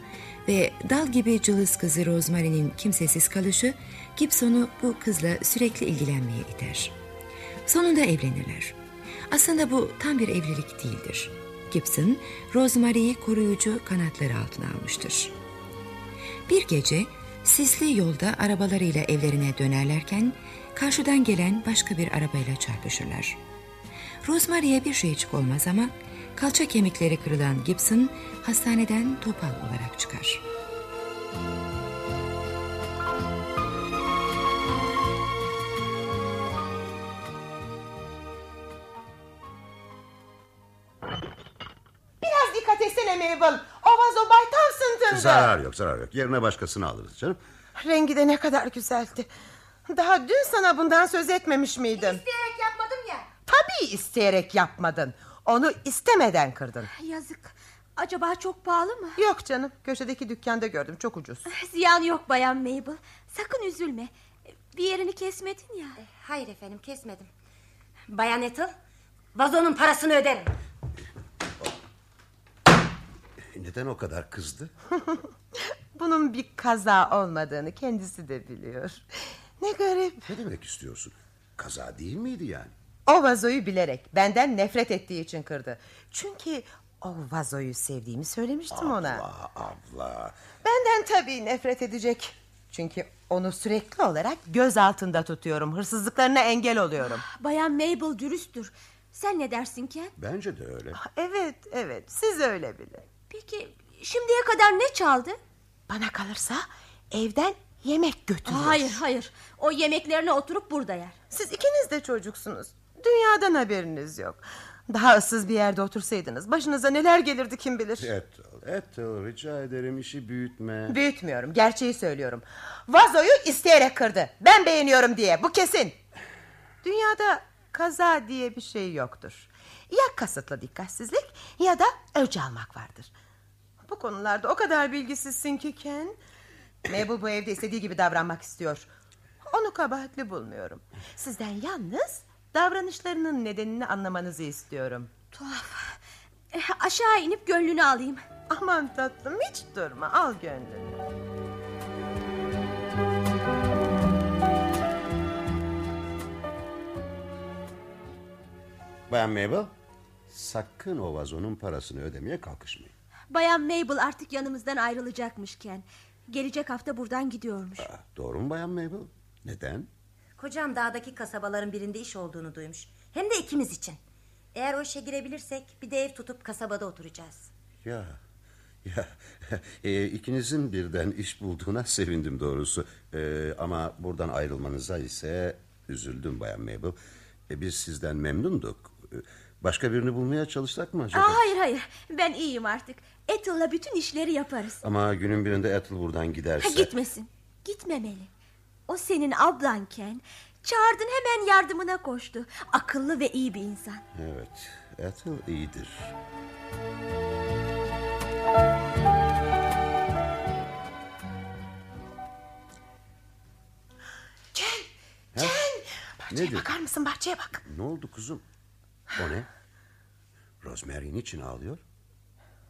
ve dal gibi cılız kızı Rosemary'nin kimsesiz kalışı Gibson'u bu kızla sürekli ilgilenmeye iter. Sonunda evlenirler. Aslında bu tam bir evlilik değildir. Gibson, Rosemary'yi koruyucu kanatları altına almıştır. Bir gece sisli yolda arabalarıyla evlerine dönerlerken karşıdan gelen başka bir arabayla çarpışırlar. Rosemary'e bir şeycik olmaz ama kalça kemikleri kırılan Gibson hastaneden topal olarak çıkar. Biraz dikkat etsene Mabel. O vazo Bay Towson'dın. Zarar yok zarar yok. Yerine başkasını alırız canım. Rengi de ne kadar güzeldi. Daha dün sana bundan söz etmemiş miydim? İsteyerek yapmadım ya. Tabii isteyerek yapmadın. Onu istemeden kırdın. Yazık. Acaba çok pahalı mı? Yok canım. Köşedeki dükkanda gördüm. Çok ucuz. Ziyan yok bayan Mabel. Sakın üzülme. Bir yerini kesmedin ya. Hayır efendim kesmedim. Bayan Ethel vazonun parasını öderim. Neden o kadar kızdı? Bunun bir kaza olmadığını kendisi de biliyor. Ne garip. Ne demek istiyorsun? Kaza değil miydi yani? O vazoyu bilerek benden nefret ettiği için kırdı. Çünkü o vazoyu sevdiğimi söylemiştim ona. Abla abla. Benden tabii nefret edecek. Çünkü onu sürekli olarak göz altında tutuyorum. Hırsızlıklarına engel oluyorum. Bayan Mabel dürüsttür. Sen ne dersin Ken? Bence de öyle. Evet evet siz öyle bilin. Peki şimdiye kadar ne çaldı? Bana kalırsa evden yemek götürüyor. Hayır hayır. O yemeklerine oturup burada yer. Siz ikiniz de çocuksunuz. Dünyadan haberiniz yok. Daha ıssız bir yerde otursaydınız başınıza neler gelirdi kim bilir. Ethel, Ethel rica ederim işi büyütme. Büyütmüyorum gerçeği söylüyorum. Vazoyu isteyerek kırdı. Ben beğeniyorum diye bu kesin. Dünyada kaza diye bir şey yoktur. Ya kasıtlı dikkatsizlik ya da öc almak vardır. Bu konularda o kadar bilgisizsin ki Ken. Mabel bu evde istediği gibi davranmak istiyor. Onu kabahatli bulmuyorum. Sizden yalnız davranışlarının nedenini anlamanızı istiyorum. Tuhaf. E, aşağı inip gönlünü alayım. Aman tatlım hiç durma al gönlünü. Bayan Mabel, sakın o vazonun parasını ödemeye kalkışmayın. Bayan Mabel artık yanımızdan ayrılacakmışken. Gelecek hafta buradan gidiyormuş. Aa, doğru mu Bayan Mabel? Neden? Kocam dağdaki kasabaların birinde iş olduğunu duymuş. Hem de ikimiz için. Eğer o işe girebilirsek bir de ev tutup kasabada oturacağız. Ya, ya e, ikinizin birden iş bulduğuna sevindim doğrusu. E, ama buradan ayrılmanıza ise üzüldüm Bayan Mabel. E, biz sizden memnunduk. E, başka birini bulmaya çalışsak mı acaba? Aa, hayır hayır ben iyiyim artık. Ethel'la bütün işleri yaparız. Ama günün birinde Ethel buradan giderse... Ha, gitmesin. Gitmemeli. O senin ablanken çağırdın hemen yardımına koştu. Akıllı ve iyi bir insan. Evet, Ethel iyidir. Ken? Ken. Bahçeye Nedir? bakar mısın bahçeye bak. Ne oldu kuzum? O ne? Rosemary niçin ağlıyor?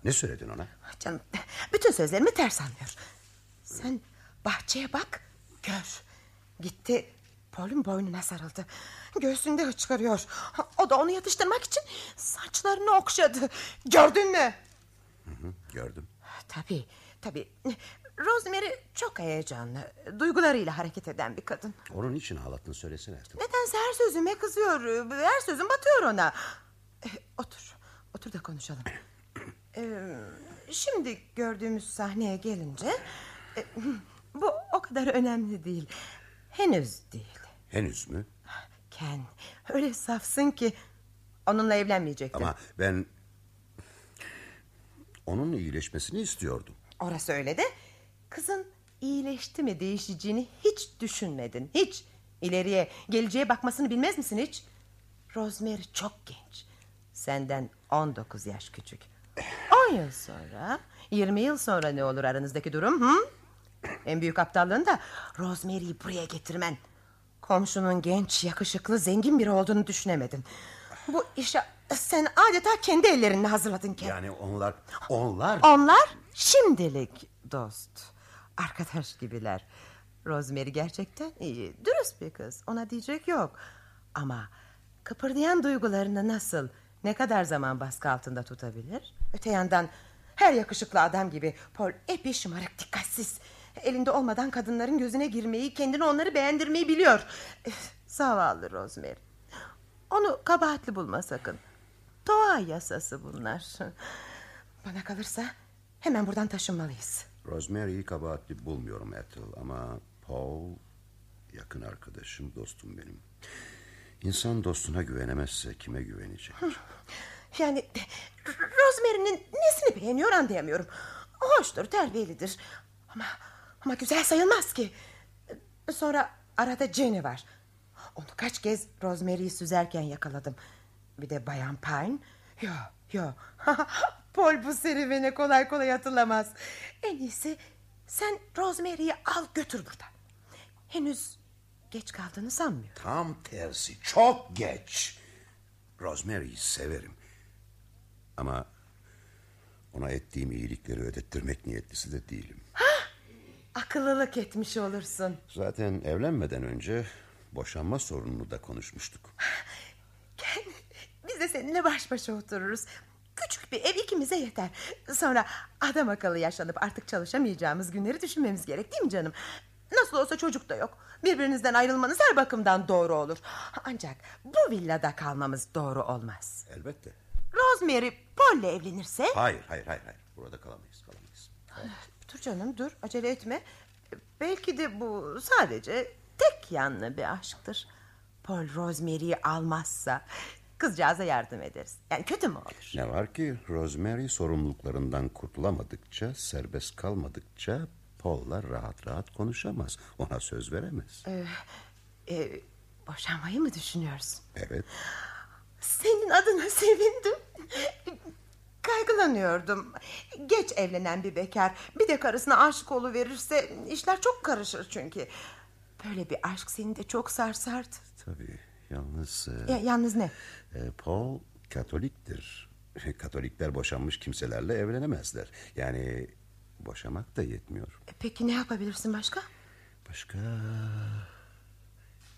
Ne söyledin ona? Canım bütün sözlerimi ters anlıyor. Sen bahçeye bak gör. Gitti Paul'un boynuna sarıldı. Göğsünde hıçkırıyor. O da onu yatıştırmak için saçlarını okşadı. Gördün mü? Hı hı, gördüm. Tabii tabii. Rosemary çok heyecanlı. Duygularıyla hareket eden bir kadın. Onun için ağlattın söylesene. Ethel. Nedense her sözüme kızıyor. Her sözüm batıyor ona. E, otur. Otur da konuşalım. E, şimdi gördüğümüz sahneye gelince... e, bu o kadar önemli değil. Henüz değil. Henüz mü? Ken öyle safsın ki onunla evlenmeyecektin. Ama ben onun iyileşmesini istiyordum. Orası öyle de kızın iyileşti mi değişeceğini hiç düşünmedin. Hiç. İleriye geleceğe bakmasını bilmez misin hiç? Rosemary çok genç. Senden 19 yaş küçük. 10 yıl sonra 20 yıl sonra ne olur aranızdaki durum? Hı? En büyük aptallığın da Rosemary'yi buraya getirmen. Komşunun genç, yakışıklı, zengin biri olduğunu düşünemedin. Bu işe sen adeta kendi ellerinle hazırladın Ken. Yani onlar, onlar... Onlar şimdilik dost. Arkadaş gibiler. Rosemary gerçekten iyi, dürüst bir kız. Ona diyecek yok. Ama kıpırdayan duygularını nasıl, ne kadar zaman baskı altında tutabilir? Öte yandan her yakışıklı adam gibi Paul epey şımarık, dikkatsiz. Elinde olmadan kadınların gözüne girmeyi, kendini onları beğendirmeyi biliyor. Eh, Zavallı Rosemary. Onu kabahatli bulma sakın. Doğa yasası bunlar. Bana kalırsa hemen buradan taşınmalıyız. Rosemary'yi kabahatli bulmuyorum Ethel ama Paul yakın arkadaşım, dostum benim. İnsan dostuna güvenemezse kime güvenecek? Yani Rosemary'nin nesini beğeniyor anlayamıyorum. Hoştur, terbiyelidir. Ama ama güzel sayılmaz ki. Sonra arada Jenny var. Onu kaç kez Rosemary'yi süzerken yakaladım. Bir de Bayan Pine. Yo, yo. Paul bu serüveni kolay kolay hatırlamaz. En iyisi sen Rosemary'yi al götür buradan. Henüz geç kaldığını sanmıyorum. Tam tersi, çok geç. Rosemary'yi severim. Ama ona ettiğim iyilikleri ödettirmek niyetlisi de değilim. Akıllılık etmiş olursun. Zaten evlenmeden önce boşanma sorununu da konuşmuştuk. Gel, biz de seninle baş başa otururuz. Küçük bir ev ikimize yeter. Sonra adam akıllı yaşlanıp artık çalışamayacağımız günleri düşünmemiz gerek değil mi canım? Nasıl olsa çocuk da yok. Birbirinizden ayrılmanız her bakımdan doğru olur. Ancak bu villada kalmamız doğru olmaz. Elbette. Rosemary Paul'le evlenirse... Hayır, hayır, hayır, hayır. Burada kalamayız, kalamayız. Dur canım dur acele etme. Belki de bu sadece tek yanlı bir aşktır. Paul Rosemary'yi almazsa kızcağıza yardım ederiz. Yani kötü mü olur? Ne var ki Rosemary sorumluluklarından kurtulamadıkça, serbest kalmadıkça Paul'la rahat rahat konuşamaz. Ona söz veremez. Ee, e, boşanmayı mı düşünüyorsun? Evet. Senin adına sevindim. Kaygılanıyordum. Geç evlenen bir bekar bir de karısına aşık verirse işler çok karışır çünkü. Böyle bir aşk seni de çok sarsardı. Tabii. Yalnız... e, Ya, yalnız ne? e, Paul Katoliktir. Katolikler boşanmış kimselerle evlenemezler. Yani boşamak da yetmiyor. E, Peki ne yapabilirsin başka? Başka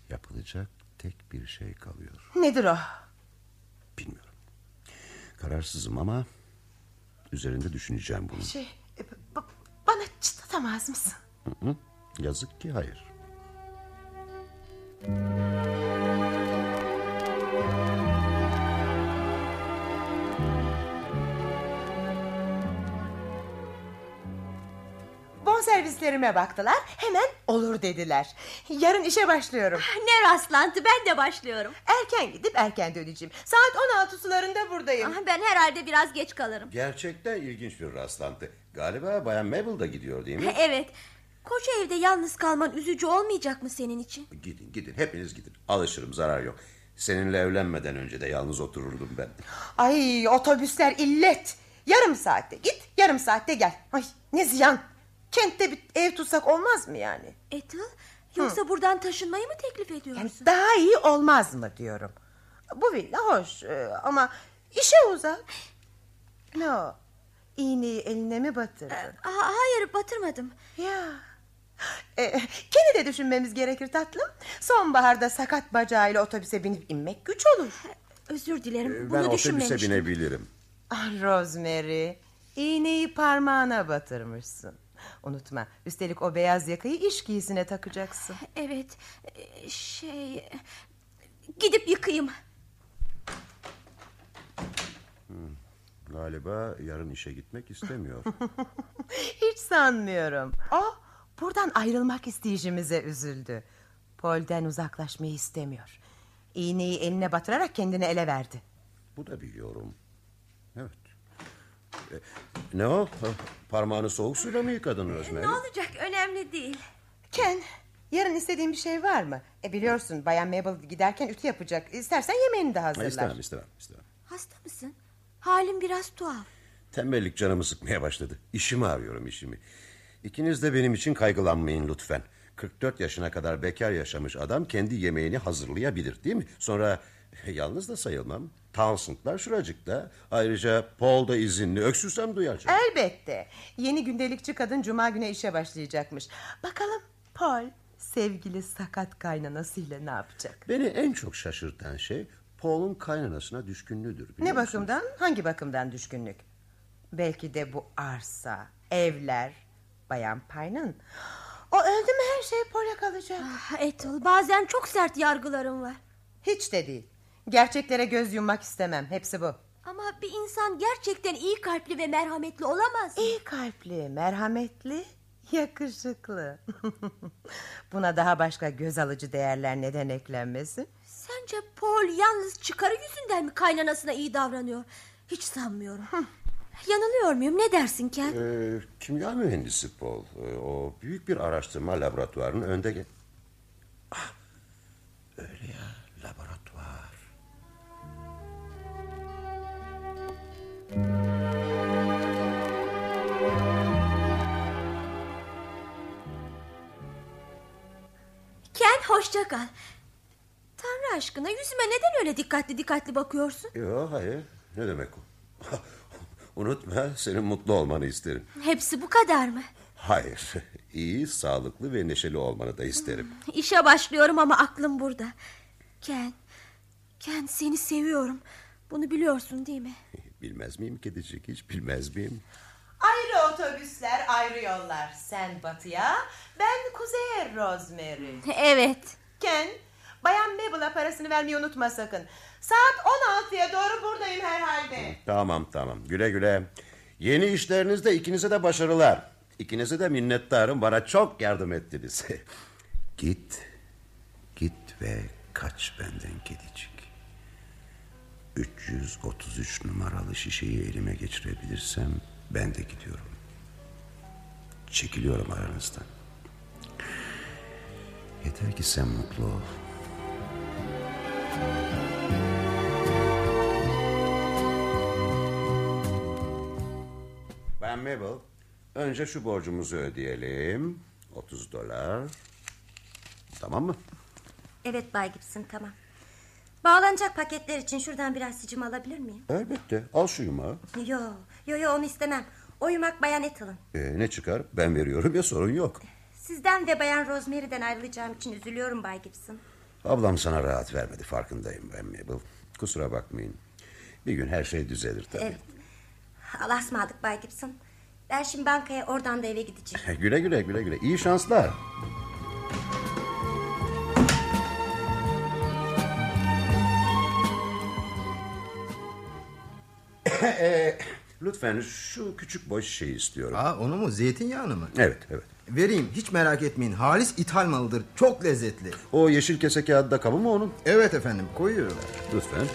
yapılacak tek bir şey kalıyor. Nedir o? Bilmiyorum. Kararsızım ama üzerinde düşüneceğim bunu. Şey, e, bana çıtlatamaz mısın? Hı hı. Yazık ki hayır. Bon servislerime baktılar. Hemen olur dediler. Yarın işe başlıyorum. Ne rastlantı ben de başlıyorum. Erken gidip erken döneceğim. Saat 16 sularında buradayım. Ah, Ben herhalde biraz geç kalırım. Gerçekten ilginç bir rastlantı. Galiba Bayan Mabel da gidiyor değil mi? Evet. Koca evde yalnız kalman üzücü olmayacak mı senin için? Gidin gidin hepiniz gidin. Alışırım zarar yok. Seninle evlenmeden önce de yalnız otururdum ben. Ay otobüsler illet. Yarım saatte git yarım saatte gel. Ay ne ziyan. Kentte bir ev tutsak olmaz mı yani? Ethel yoksa buradan taşınmayı mı teklif ediyorsun? Yani daha iyi olmaz mı diyorum. Bu villa hoş e, ama işe uzak. Ne o? İğneyi eline mi batırdın? Ha- hayır batırmadım. Ya. E, kendi de düşünmemiz gerekir tatlım. Sonbaharda sakat bacağıyla otobüse binip inmek güç olur. Özür dilerim. Ee, Bunu Ben otobüse düşünmemiştim. binebilirim. Ah Rosemary, iğneyi parmağına batırmışsın. Unutma, üstelik o beyaz yakayı iş giysine takacaksın. Evet. e, Şey... Gidip yıkayayım. Galiba yarın işe gitmek istemiyor. Hiç sanmıyorum. O buradan ayrılmak isteyişimize üzüldü. Pol'den uzaklaşmayı istemiyor. İğneyi eline batırarak kendini ele verdi. Bu da biliyorum. E, Ne o? Parmağını soğuk suyla mı yıkadın Rosemary? Ne olacak önemli değil. Ken, yarın istediğin bir şey var mı? E biliyorsun Bayan Mabel giderken ütü yapacak. İstersen yemeğini de Ha, hazırlar. İstemem istemem istemem. Hasta mısın? Halim biraz tuhaf. Tembellik canımı sıkmaya başladı. İşimi arıyorum işimi. İkiniz de benim için kaygılanmayın lütfen. 44 yaşına kadar bekar yaşamış adam kendi yemeğini hazırlayabilir değil mi? Sonra yalnız da sayılmam. Townsend'lar şuracıkta. Ayrıca Paul da izinli. Öksürsem duyacak. Elbette. Yeni gündelikçi kadın cuma günü işe başlayacakmış. Bakalım Paul sevgili sakat kaynanasıyla ne yapacak? Beni en çok şaşırtan şey Paul'un kaynanasına düşkünlüğüdür. Ne musun? bakımdan? Hangi bakımdan düşkünlük? Belki de bu arsa, evler, Bayan Payne'ın. O öldü mü her şey Paul'a kalacak. Ah, Ethel bazen çok sert yargılarım var. Hiç de değil. Gerçeklere göz yummak istemem. Hepsi bu. Ama bir insan gerçekten iyi kalpli ve merhametli olamaz mı? İyi kalpli, merhametli, yakışıklı. Buna daha başka göz alıcı değerler neden eklenmesin? Sence Paul yalnız çıkarı yüzünden mi kaynanasına iyi davranıyor? Hiç sanmıyorum. Yanılıyor muyum? Ne dersin Ken? Ee, kimya mühendisi Paul. Ee, o büyük bir araştırma laboratuvarının önde... Ah, öyle ya Ken hoşça kal. Tanrı aşkına yüzüme neden öyle dikkatli dikkatli bakıyorsun? Yok hayır. Ne demek o? Unutma senin mutlu olmanı isterim. Hepsi bu kadar mı? Hayır. iyi, sağlıklı ve neşeli olmanı da isterim. İşe başlıyorum ama aklım burada. Ken, Ken seni seviyorum. Bunu biliyorsun değil mi? Bilmez miyim kedicik hiç bilmez miyim? Ayrı otobüsler, ayrı yollar. Sen batıya, ben kuzeye Rosemary. Evet. Ken, Bayan Mabel'a parasını vermeyi unutma sakın. Saat 16'ya doğru buradayım herhalde. Tamam tamam güle güle. Yeni işlerinizde ikinize de başarılar. İkinize de minnettarım bana çok yardım ettiniz. git, git ve kaç benden kedicik. 333 numaralı şişeyi elime geçirebilirsem ben de gidiyorum. Çekiliyorum aranızdan. Yeter ki sen mutlu ol. Ben Mabel. Önce şu borcumuzu ödeyelim. 30 dolar. Tamam mı? Evet Bay Gibson tamam. Bağlanacak paketler için şuradan biraz sicim alabilir miyim? Elbette. Al şu yumağı. Yo, yo yo onu istemem. O yumak Bayan Ethel'ın. Ee, ne çıkar? Ben veriyorum ya sorun yok. Sizden ve Bayan Rosemary'den ayrılacağım için üzülüyorum Bay Gibson. Ablam sana rahat vermedi farkındayım ben Mabel. Kusura bakmayın. Bir gün her şey düzelir tabii. Evet. Allah'a ısmarladık Bay Gibson. Ben şimdi bankaya oradan da eve gideceğim. güle güle güle güle. İyi şanslar. Ee, lütfen şu küçük boş şeyi istiyorum. Aa, onu mu? Zeytinyağını mı? Evet evet. Vereyim hiç merak etmeyin. Halis ithal malıdır. Çok lezzetli. O yeşil kese kağıdı da kabı mı onun? Evet efendim koyuyorum. Lütfen.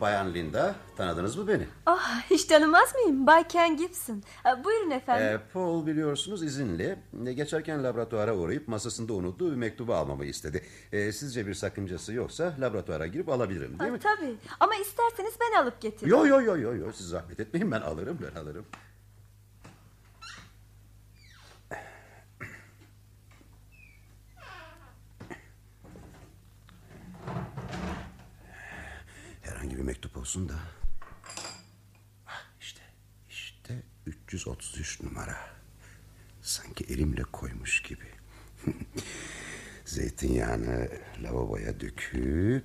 Bayan Linda tanıdınız mı beni? Ah hiç tanımaz mıyım? Bay Ken Gibson. Ah, buyurun efendim. Ee, Paul biliyorsunuz izinli. Ee, Geçerken laboratuvara uğrayıp masasında unuttuğu bir mektubu almamı istedi. Ee, sizce bir sakıncası yoksa laboratuvara girip alabilirim değil mi? Tabii ama isterseniz ben alıp getiririm. Yo yo yo yo yo siz zahmet etmeyin ben alırım ben alırım. Mektup olsun da. İşte, işte 333 numara. Sanki elimle koymuş gibi. Zeytinyağını lavaboya döküp...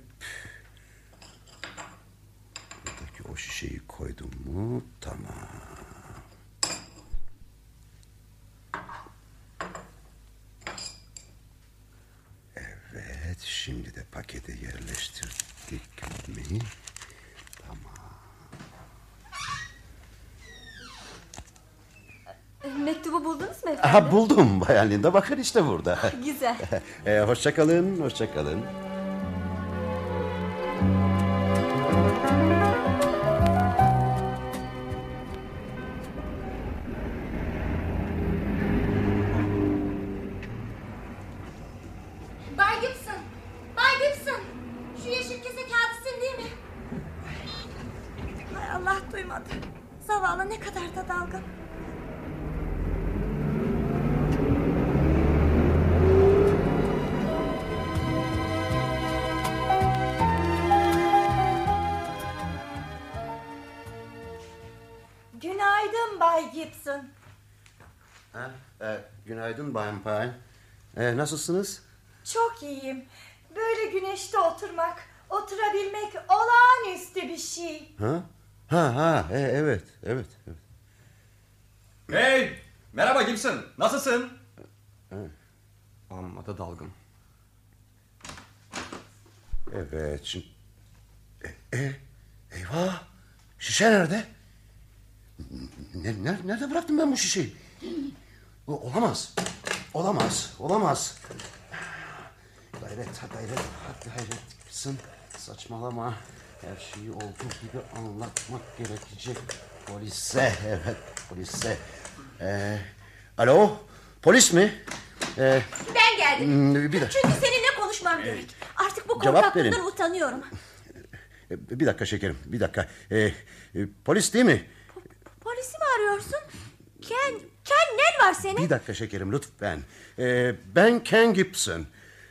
Buradaki o şişeyi koydum mu tamam. Evet şimdi de pakete yerleştirdik mi? Mektubu buldunuz mu efendim? Aha, buldum Bayan Linda bakın işte burada. Güzel. ee, hoşça kalın, nasılsınız? Çok iyiyim. Böyle güneşte oturmak, oturabilmek olağanüstü bir şey. Ha? Ha ha e, evet evet. evet. Hey! Merhaba Gibson. Nasılsın? Evet. Amma da dalgın. Evet şimdi... E, e, eyvah! Şişe nerede? Ne, ne- nerede bıraktım ben bu şişeyi? O- Olamaz. Olamaz. Olamaz. Gayret, gayret, gayret. Kızım, saçmalama. Her şeyi olduğu gibi anlatmak gerekecek. Polise, evet polise. Ee, alo, polis mi? Ee, Ben geldim. hmm, bir dakika. Çünkü seninle konuşmam gerek. Artık bu korkaklığından utanıyorum. Ee, Bir dakika şekerim, bir dakika. Ee, e, polis değil mi? Polisi mi arıyorsun? Ken, Ken ne var senin? Bir dakika şekerim lütfen. Ee, ben Ken Gibson.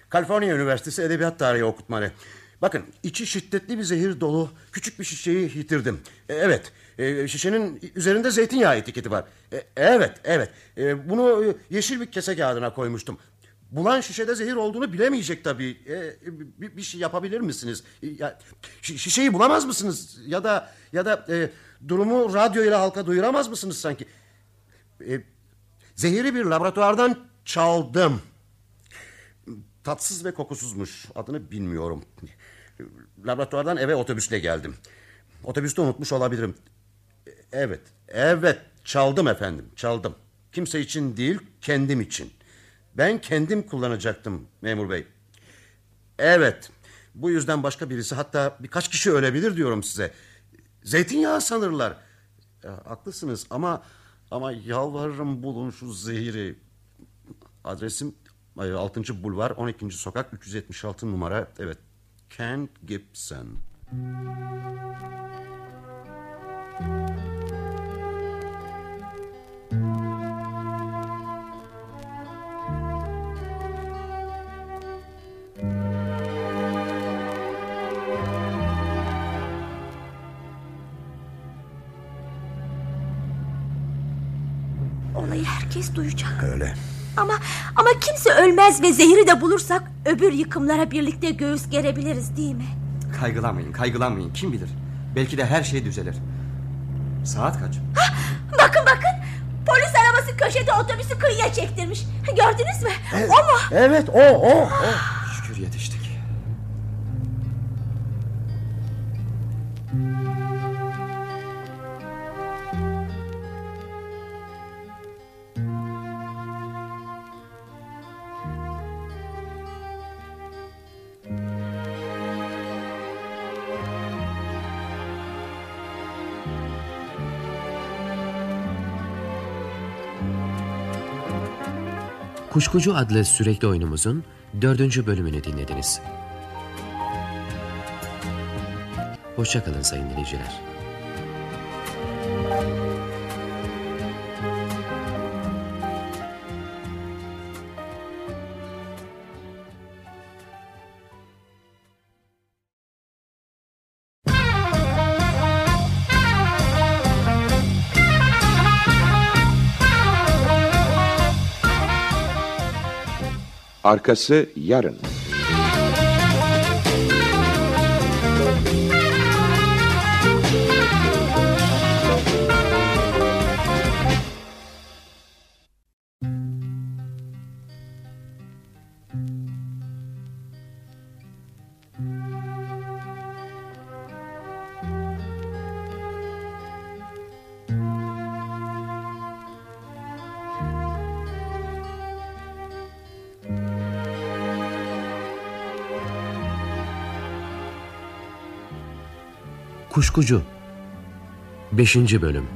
Kaliforniya Üniversitesi Edebiyat Tarihi okutmanı. Bakın içi şiddetli bir zehir dolu küçük bir şişeyi yitirdim. Ee, evet e, şişenin üzerinde zeytinyağı etiketi var. Ee, evet evet Ee, bunu e, yeşil bir kese kağıdına koymuştum. Bulan şişede zehir olduğunu bilemeyecek tabii. Ee, bir, bir şey yapabilir misiniz? Ee, Ya, şi- şişeyi bulamaz mısınız? Ya da ya da e, durumu radyo ile halka duyuramaz mısınız sanki? Ee, zehiri bir laboratuvardan çaldım. Tatsız ve kokusuzmuş. Adını bilmiyorum. Laboratuvardan eve otobüsle geldim. Otobüste unutmuş olabilirim. Evet, evet çaldım efendim, çaldım. Kimse için değil, kendim için. Ben kendim kullanacaktım memur bey. Evet, bu yüzden başka birisi hatta birkaç kişi ölebilir diyorum size. Zeytinyağı sanırlar. Ya, haklısınız ama ama yalvarırım bulun şu zehiri. Adresim e, 6. Bulvar 12. Sokak 376 numara. Evet. Kent Gibson. Herkes duyacak. Öyle. Ama ama kimse ölmez ve zehri de bulursak öbür yıkımlara birlikte göğüs gerebiliriz değil mi? Kaygılanmayın, kaygılanmayın. Kim bilir? Belki de her şey düzelir. Saat kaç? Bakın bakın. Polis arabası köşede otobüsü kıyıya çektirmiş. Gördünüz mü? Evet, O mu? Evet o o. o. Şükür yetiştik. Kuşkucu adlı sürekli oyunumuzun dördüncü bölümünü dinlediniz. Hoşçakalın sayın dinleyiciler. Arkası yarın. Kuşkucu 5. Bölüm.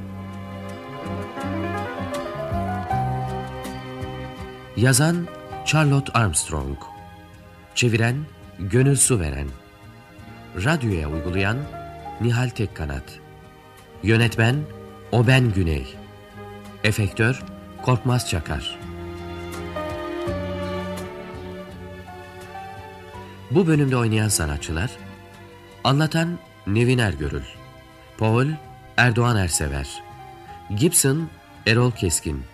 Yazan Charlotte Armstrong. Çeviren Gönül Suveren Radyoya uygulayan Nihal Tekkanat. Yönetmen Oben Güney. Efektör Korkmaz Çakar. Bu bölümde oynayan sanatçılar Anlatan Nevin Ergörül Paul Erdoğan Ersever. Gibson Erol Keskin.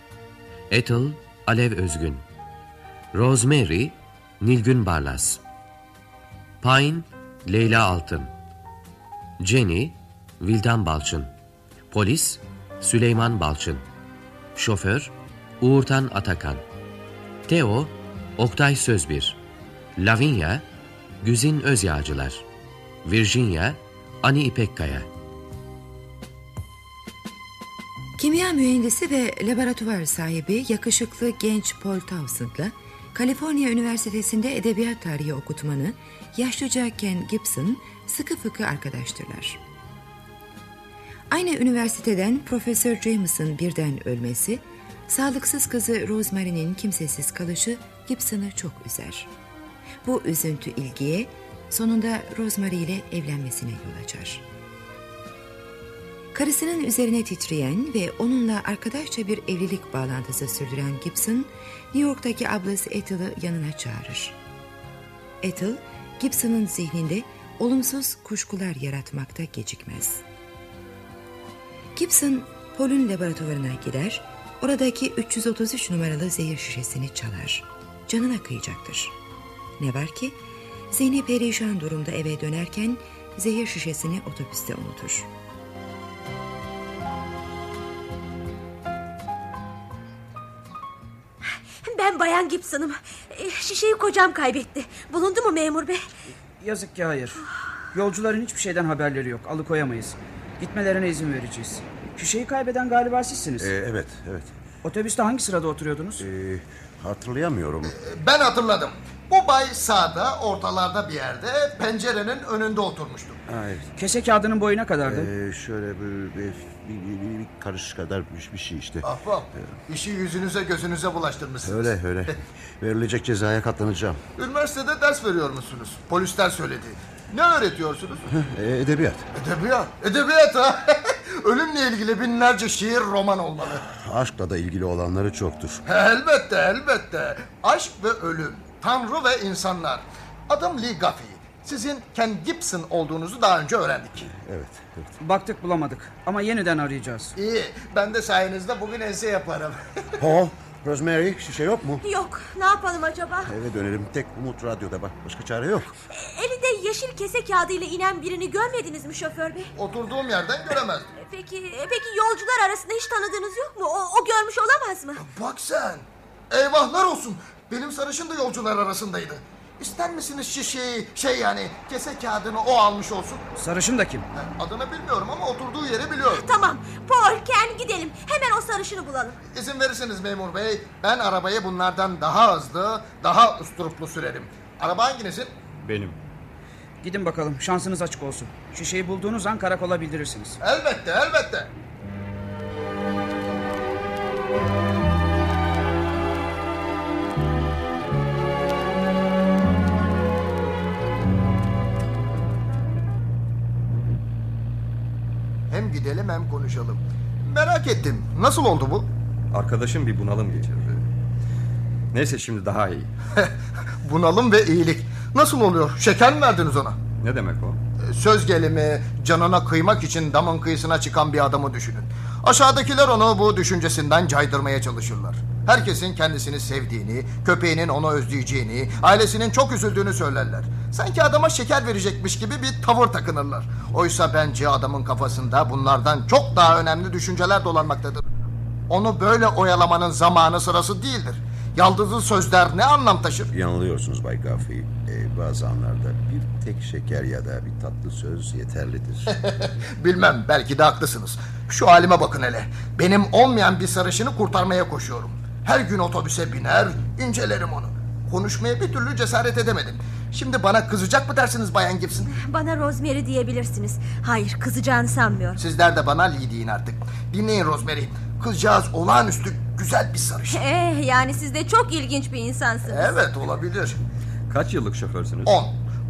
Ethel Alev Özgün. Rosemary Nilgün Barlas. Pine Leyla Altın. Jenny Vildan Balçın. Polis Süleyman Balçın. Şoför Uğurtan Atakan. Teo Oktay Sözbir. Lavinia Güzin Özyağcılar. Virginia Ani İpekkaya Kimya mühendisi ve laboratuvar sahibi yakışıklı genç Paul Towsend'la Kaliforniya Üniversitesi'nde edebiyat tarihi okutmanı yaşlıca Ken Gibson sıkı fıkı arkadaştırlar. Aynı üniversiteden Profesör James'ın birden ölmesi, sağlıksız kızı Rosemary'nin kimsesiz kalışı Gibson'ı çok üzer. Bu üzüntü ilgiye sonunda Rosemary ile evlenmesine yol açar. Karısının üzerine titreyen ve onunla arkadaşça bir evlilik bağlantısı sürdüren Gibson, New York'taki ablası Ethel'ı yanına çağırır. Ethel, Gibson'ın zihninde olumsuz kuşkular yaratmakta gecikmez. Gibson, Paul'un laboratuvarına gider, oradaki 333 numaralı zehir şişesini çalar. Canına kıyacaktır. Ne var ki, zihni perişan durumda eve dönerken zehir şişesini otobüste unutur. Ben Bayan Gibson'ım. E, Şişeyi kocam kaybetti. Bulundu mu memur bey? Yazık ki hayır. Yolcuların hiçbir şeyden haberleri yok. Alıkoyamayız. Gitmelerine izin vereceğiz. Şişeyi kaybeden galiba sizsiniz. Ee, evet, evet. Otobüste hangi sırada oturuyordunuz? Ee, hatırlayamıyorum. Ben hatırladım. Bu bay sağda ortalarda bir yerde pencerenin önünde oturmuştu. Hayır. Kese kağıdının boyu ne kadardı? Ee, şöyle bir, bir, bir, bir, bir karış kadar bir, bir şey işte. Ahbap işi yüzünüze gözünüze bulaştırmışsınız. Öyle öyle. Verilecek cezaya katlanacağım. Üniversitede ders veriyor musunuz? Polisler söyledi. Ne öğretiyorsunuz? Ee, edebiyat. Edebiyat. Edebiyat ha. Ölümle ilgili binlerce şiir roman olmalı. Aşkla da ilgili olanları çoktur. Elbette elbette. Aşk ve ölüm. Tanrı ve insanlar. Adım Lee Guffey. Sizin Ken Gibson olduğunuzu daha önce öğrendik. Evet, evet. Baktık bulamadık ama yeniden arayacağız. İyi. Ben de sayenizde bugün ense yaparım. Paul, Rosemary şişe yok mu? Yok. Ne yapalım acaba? Eve dönelim. Tek umut radyoda bak. Başka çare yok. Elinde yeşil kese kağıdıyla inen birini görmediniz mi şoför bey? Oturduğum yerden göremezdim. Peki, peki yolcular arasında hiç tanıdığınız yok mu? O, o görmüş olamaz mı? Bak sen. Eyvahlar olsun. Benim sarışın da yolcular arasındaydı. İster misiniz şişeyi, şey yani kese kağıdını o almış olsun? Sarışın da kim? Adını bilmiyorum ama oturduğu yeri biliyorum. Tamam. Paul, Ken gidelim. Hemen o sarışını bulalım. İzin verirseniz memur bey. Ben arabayı bunlardan daha hızlı, daha usturuplu sürerim. Araba hanginizin? Benim. Gidin bakalım şansınız açık olsun. Şişeyi bulduğunuz an karakola bildirirsiniz. Elbette, elbette. Hem gidelim hem konuşalım. Merak ettim. Nasıl oldu bu? Arkadaşım bir bunalım geçirdi. Neyse şimdi daha iyi. Bunalım ve iyilik. Nasıl oluyor? Şeker mi verdiniz ona? Ne demek o? Söz gelimi canına kıymak için damın kıyısına çıkan bir adamı düşünün. Aşağıdakiler onu bu düşüncesinden caydırmaya çalışırlar. Herkesin kendisini sevdiğini, köpeğinin onu özleyeceğini, ailesinin çok üzüldüğünü söylerler. Sanki adama şeker verecekmiş gibi bir tavır takınırlar. Oysa bence adamın kafasında bunlardan çok daha önemli düşünceler dolanmaktadır. Onu böyle oyalamanın zamanı sırası değildir. Yaldızlı sözler ne anlam taşır? Yanılıyorsunuz Bay Gaffey. Ee, bazı anlarda bir tek şeker ya da bir tatlı söz yeterlidir. Bilmem belki de haklısınız. Şu halime bakın hele. Benim olmayan bir sarışını kurtarmaya koşuyorum. Her gün otobüse biner, incelerim onu. Konuşmaya bir türlü cesaret edemedim. Şimdi bana kızacak mı dersiniz Bayan Gibson? Bana Rosemary diyebilirsiniz. Hayır kızacağını sanmıyorum. Sizler de bana Lee deyin artık. Dinleyin Rosemary. Kızcağız olağanüstü güzel bir sarışın. Eh yani siz de çok ilginç bir insansınız. Evet olabilir. Kaç yıllık şoförsünüz? 10.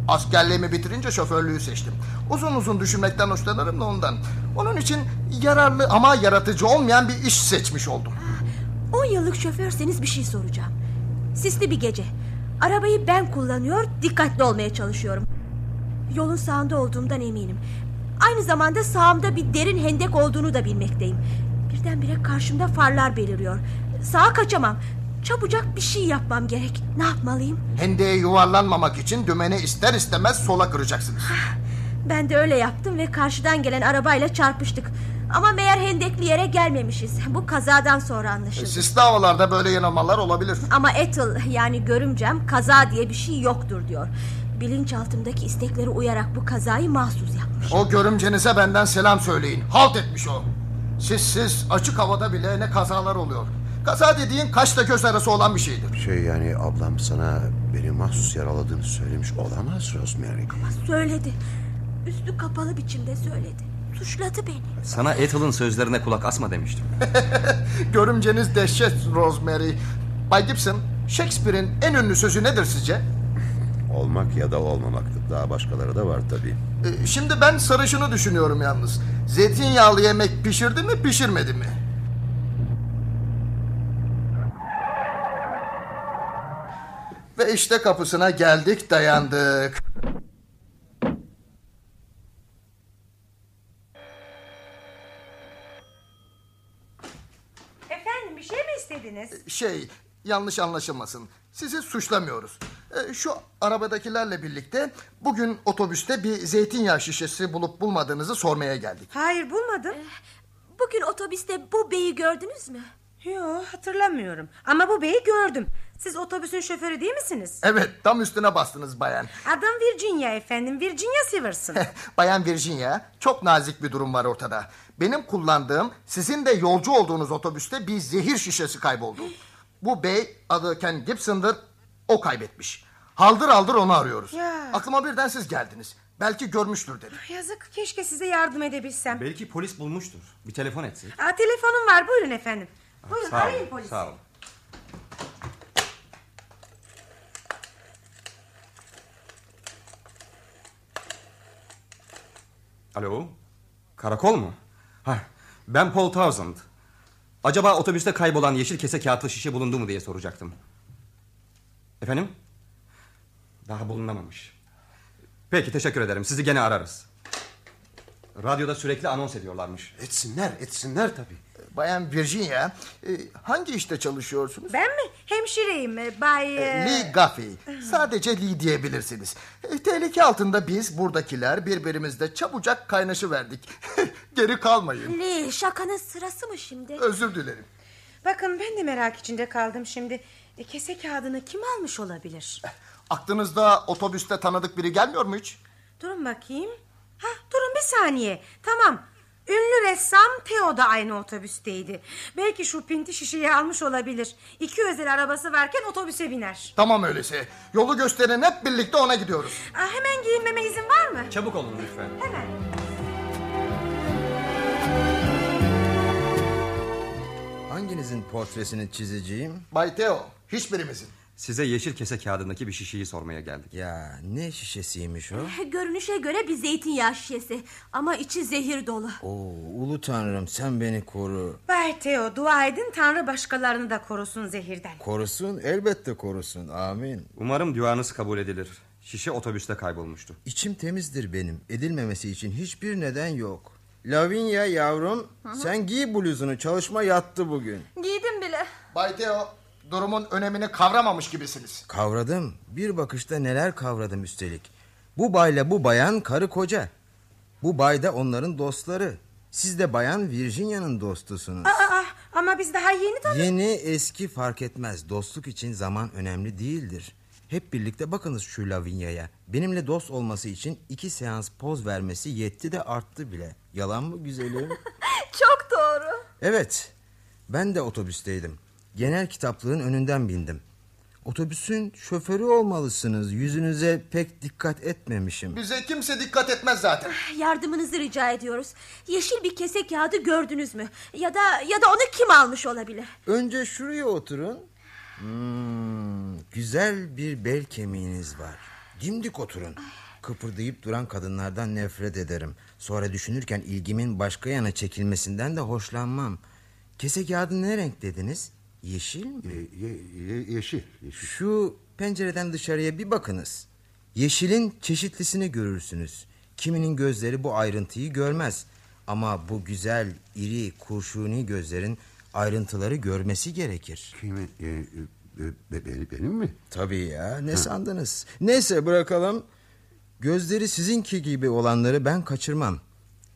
Askerliğimi bitirince şoförlüğü seçtim. Uzun uzun düşünmekten hoşlanırım da ondan. Onun için yararlı ama yaratıcı olmayan bir iş seçmiş oldum. 10 yıllık şoförseniz bir şey soracağım. Sisli bir gece. Arabayı ben kullanıyor, dikkatli olmaya çalışıyorum. Yolun sağında olduğumdan eminim. Aynı zamanda sağımda bir derin hendek olduğunu da bilmekteyim. Birdenbire karşımda farlar beliriyor. Sağa kaçamam. Çabucak bir şey yapmam gerek. Ne yapmalıyım? Hendeğe yuvarlanmamak için dümeni ister istemez sola kıracaksınız. Ben de öyle yaptım ve karşıdan gelen arabayla çarpıştık. Ama meğer hendekli yere gelmemişiz. Bu kazadan sonra anlaşıldı. Sisli havalarda böyle yanılmalar olabilir. Ama Ethel yani görümcem kaza diye bir şey yoktur diyor. Bilinçaltımdaki istekleri uyarak bu kazayı mahsus yapmış. O görümcenize benden selam söyleyin. Halt etmiş o. Sizsiz açık havada bile ne kazalar oluyor. Kaza dediğin kaşla göz arası olan bir şeydir. Şey yani ablam sana beni mahsus yaraladığını söylemiş olamaz Rosemary. Söyledi. Üstü kapalı biçimde söyledi. Suçladı beni. Sana Ethel'ın sözlerine kulak asma demiştim. Görümceniz dehşet Rosemary. Bay Gibson, Shakespeare'in en ünlü sözü nedir sizce? Olmak ya da olmamaktır. Daha başkaları da var tabii. Ee, Şimdi ben sarışını düşünüyorum yalnız. Zeytinyağlı yemek pişirdi mi pişirmedi mi? Ve işte kapısına geldik dayandık. Efendim bir şey mi istediniz? Şey yanlış anlaşılmasın. Sizi suçlamıyoruz. Ee, Şu arabadakilerle birlikte bugün otobüste bir zeytinyağı şişesi bulup bulmadığınızı sormaya geldik. Hayır bulmadım. Bugün otobüste bu beyi gördünüz mü? Yo hatırlamıyorum. Ama bu beyi gördüm. Siz otobüsün şoförü değil misiniz? Evet tam üstüne bastınız bayan. Adım Virginia efendim. Virginia Severson. Bayan Virginia çok nazik bir durum var ortada. Benim kullandığım sizin de yolcu olduğunuz otobüste bir zehir şişesi kayboldu. Bu bey adı Ken Gibson'dır o kaybetmiş. Haldır haldır onu arıyoruz. Ya. Aklıma birden siz geldiniz. Belki görmüştür dedim. Yazık keşke size yardım edebilsem. Belki polis bulmuştur. Bir telefon etsin. Aa, telefonum var buyurun efendim. Buyurun Sağ arayın olun, polisi. sağ olun. Alo, karakol mu? Ha, ben Paul Townsend. Acaba otobüste kaybolan yeşil kese kağıtlı şişe bulundu mu diye soracaktım. Efendim? Daha bulunamamış. Peki teşekkür ederim. Sizi gene ararız. Radyoda sürekli anons ediyorlarmış. Etsinler, etsinler tabii. Bayan Virginia, e, hangi işte çalışıyorsunuz? Ben mi? Hemşireyim e, Bay... e, Lee Guffey. Sadece Lee diyebilirsiniz. E, tehlike altında biz buradakiler birbirimizle çabucak kaynaşı verdik. Geri kalmayın. Lee şakanın sırası mı şimdi? Özür dilerim. Bakın ben de merak içinde kaldım şimdi. E, kese kağıdını kim almış olabilir? Aklınızda otobüste tanıdık biri gelmiyor mu hiç? Durun bakayım. Ha, durun bir saniye. Tamam. Ünlü ressam Theo da aynı otobüsteydi. Belki şu pinti şişeyi almış olabilir. İki özel arabası varken otobüse biner. Tamam öyleyse. Yolu gösterin hep birlikte ona gidiyoruz. Aa, hemen giyinmeme izin var mı? Çabuk olun lütfen. Hemen. Hanginizin portresini çizeceğim? Bay Theo, hiçbirimizin. Size yeşil kese kağıdındaki bir şişeyi sormaya geldik. Ya ne şişesiymiş o? Görünüşe göre bir zeytinyağı şişesi. Ama içi zehir dolu. Oo, ulu tanrım sen beni koru. Bay Theo dua edin Tanrı başkalarını da korusun zehirden. Korusun elbette korusun amin. Umarım duanız kabul edilir. Şişe otobüste kaybolmuştu. İçim temizdir benim. Edilmemesi için hiçbir neden yok. Lavinia yavrum Hı hı. sen giy bluzunu çalışma yattı bugün. Giydim bile. Bay Teo durumun önemini kavramamış gibisiniz. Kavradım. Bir bakışta neler kavradım üstelik. Bu bayla bu bayan karı koca. Bu bay da onların dostları. Siz de bayan Virginia'nın dostusunuz. Aa, ama biz daha yeni tanıdık. Yeni eski fark etmez. Dostluk için zaman önemli değildir. Hep birlikte bakınız şu Lavinia'ya. Benimle dost olması için iki seans poz vermesi yetti de arttı bile. Yalan mı güzelim? Çok doğru. evet. Ben de otobüsteydim. Genel kitaplığın önünden bindim. Otobüsün şoförü olmalısınız. Yüzünüze pek dikkat etmemişim. Bize kimse dikkat etmez zaten. Yardımınızı rica ediyoruz. Yeşil bir kese kağıdı gördünüz mü? Ya da ya da onu kim almış olabilir? Önce şuraya oturun. Hmm, güzel bir bel kemiğiniz var. Dimdik oturun. Kıpırdayıp duran kadınlardan nefret ederim. Sonra düşünürken ilgimin başka yana çekilmesinden de hoşlanmam. Kese kağıdı ne renk dediniz? Yeşil mi? yeşil, Şu pencereden dışarıya bir bakınız. Yeşilin çeşitlisini görürsünüz. Kiminin gözleri bu ayrıntıyı görmez. Ama bu güzel, iri, kurşuni gözlerin ayrıntıları görmesi gerekir. Kimi? E, e, benim, benim mi? Tabii ya ne Ha. sandınız? Neyse bırakalım. Gözleri sizinki gibi olanları ben kaçırmam.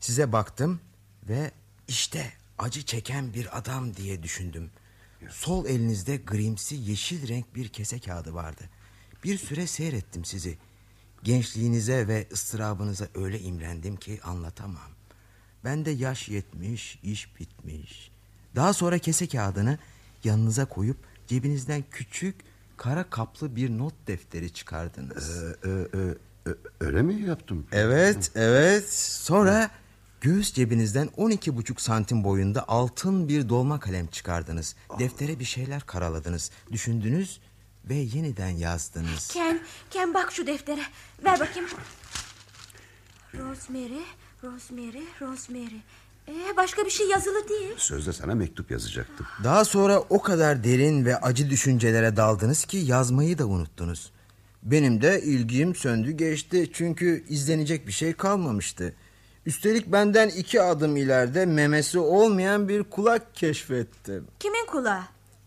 Size baktım ve işte acı çeken bir adam diye düşündüm. Sol elinizde grimsi yeşil renk bir kese kağıdı vardı. Bir süre seyrettim sizi. Gençliğinize ve ıstırabınıza öyle imrendim ki anlatamam. Ben de yaş yetmiş, iş bitmiş. Daha sonra kese kağıdını yanınıza koyup cebinizden küçük kara kaplı bir not defteri çıkardınız. öyle mi yaptım? Evet, evet. Sonra göğüs cebinizden 12 buçuk santim boyunda altın bir dolma kalem çıkardınız. Deftere bir şeyler karaladınız, düşündünüz ve yeniden yazdınız. Ken, Ken bak şu deftere. Ver bakayım. Rosemary, Rosemary, Rosemary. Ee, başka bir şey yazılı değil. Sözde sana mektup yazacaktım. Daha sonra o kadar derin ve acı düşüncelere daldınız ki yazmayı da unuttunuz. Benim de ilgim söndü geçti çünkü izlenecek bir şey kalmamıştı. Üstelik benden iki adım ileride memesi olmayan bir kulak keşfettim. Kimin kulağı?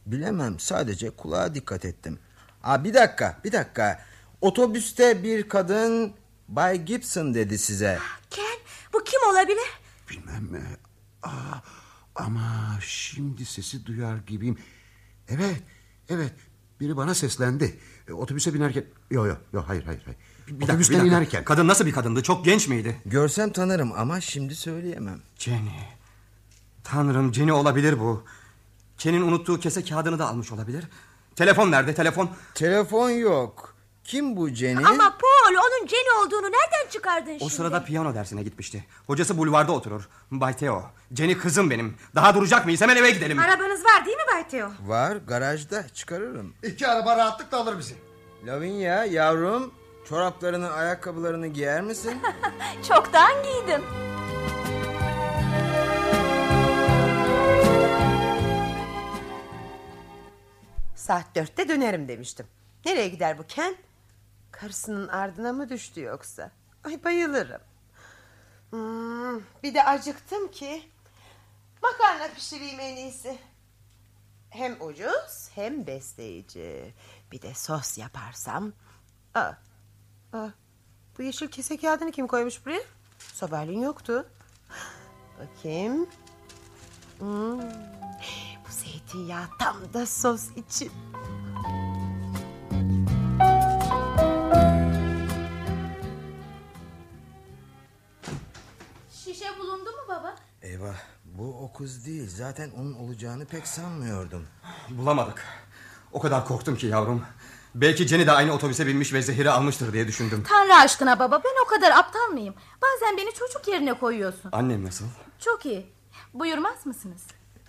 Bilemem sadece kulağa dikkat ettim. Aa, bir dakika bir dakika. Otobüste bir kadın Bay Gibson dedi size. Ken, bu kim olabilir? Bilmem. Aa, ama şimdi sesi duyar gibiyim. Evet, evet. Biri bana seslendi. E, Otobüse binerken... Yok yok yok hayır hayır. hayır. Bir dakika, Otobüsten bir dakika. inerken. Kadın nasıl bir kadındı? Çok genç miydi? Görsem tanırım ama şimdi söyleyemem. Jenny. Tanrım Jenny olabilir bu. Ken'in unuttuğu kese kağıdını da almış olabilir. Telefon nerede telefon? Telefon yok. Kim bu Jenny? Ama Paul onun Jenny olduğunu nereden çıkardın O şimdi? sırada piyano dersine gitmişti. Hocası bulvarda oturur. Bay Theo. Jenny kızım benim. Daha duracak mıyız? Hemen eve gidelim. Arabanız var değil mi Bay Teo? Var garajda çıkarırım. İki araba rahatlıkla alır bizi. Lavinia yavrum çoraplarını ayakkabılarını giyer misin? Çoktan giydim. Saat dörtte dönerim demiştim. Nereye gider bu Ken? Karısının ardına mı düştü yoksa? Ay bayılırım. Hmm, bir de acıktım ki. Makarna pişireyim en iyisi. Hem ucuz hem besleyici. Bir de sos yaparsam. Aa, aa, bu yeşil kese kağıdını kim koymuş buraya? Sabahleyin yoktu. Bakayım. Hmm, bu zeytinyağı tam da sos için. Eyvah bu o kız değil. Zaten onun olacağını pek sanmıyordum. Bulamadık. O kadar korktum ki yavrum. Belki Jenny de aynı otobüse binmiş ve zehiri almıştır diye düşündüm. Tanrı aşkına baba ben o kadar aptal mıyım? Bazen beni çocuk yerine koyuyorsun. Annem nasıl? Çok iyi. Buyurmaz mısınız?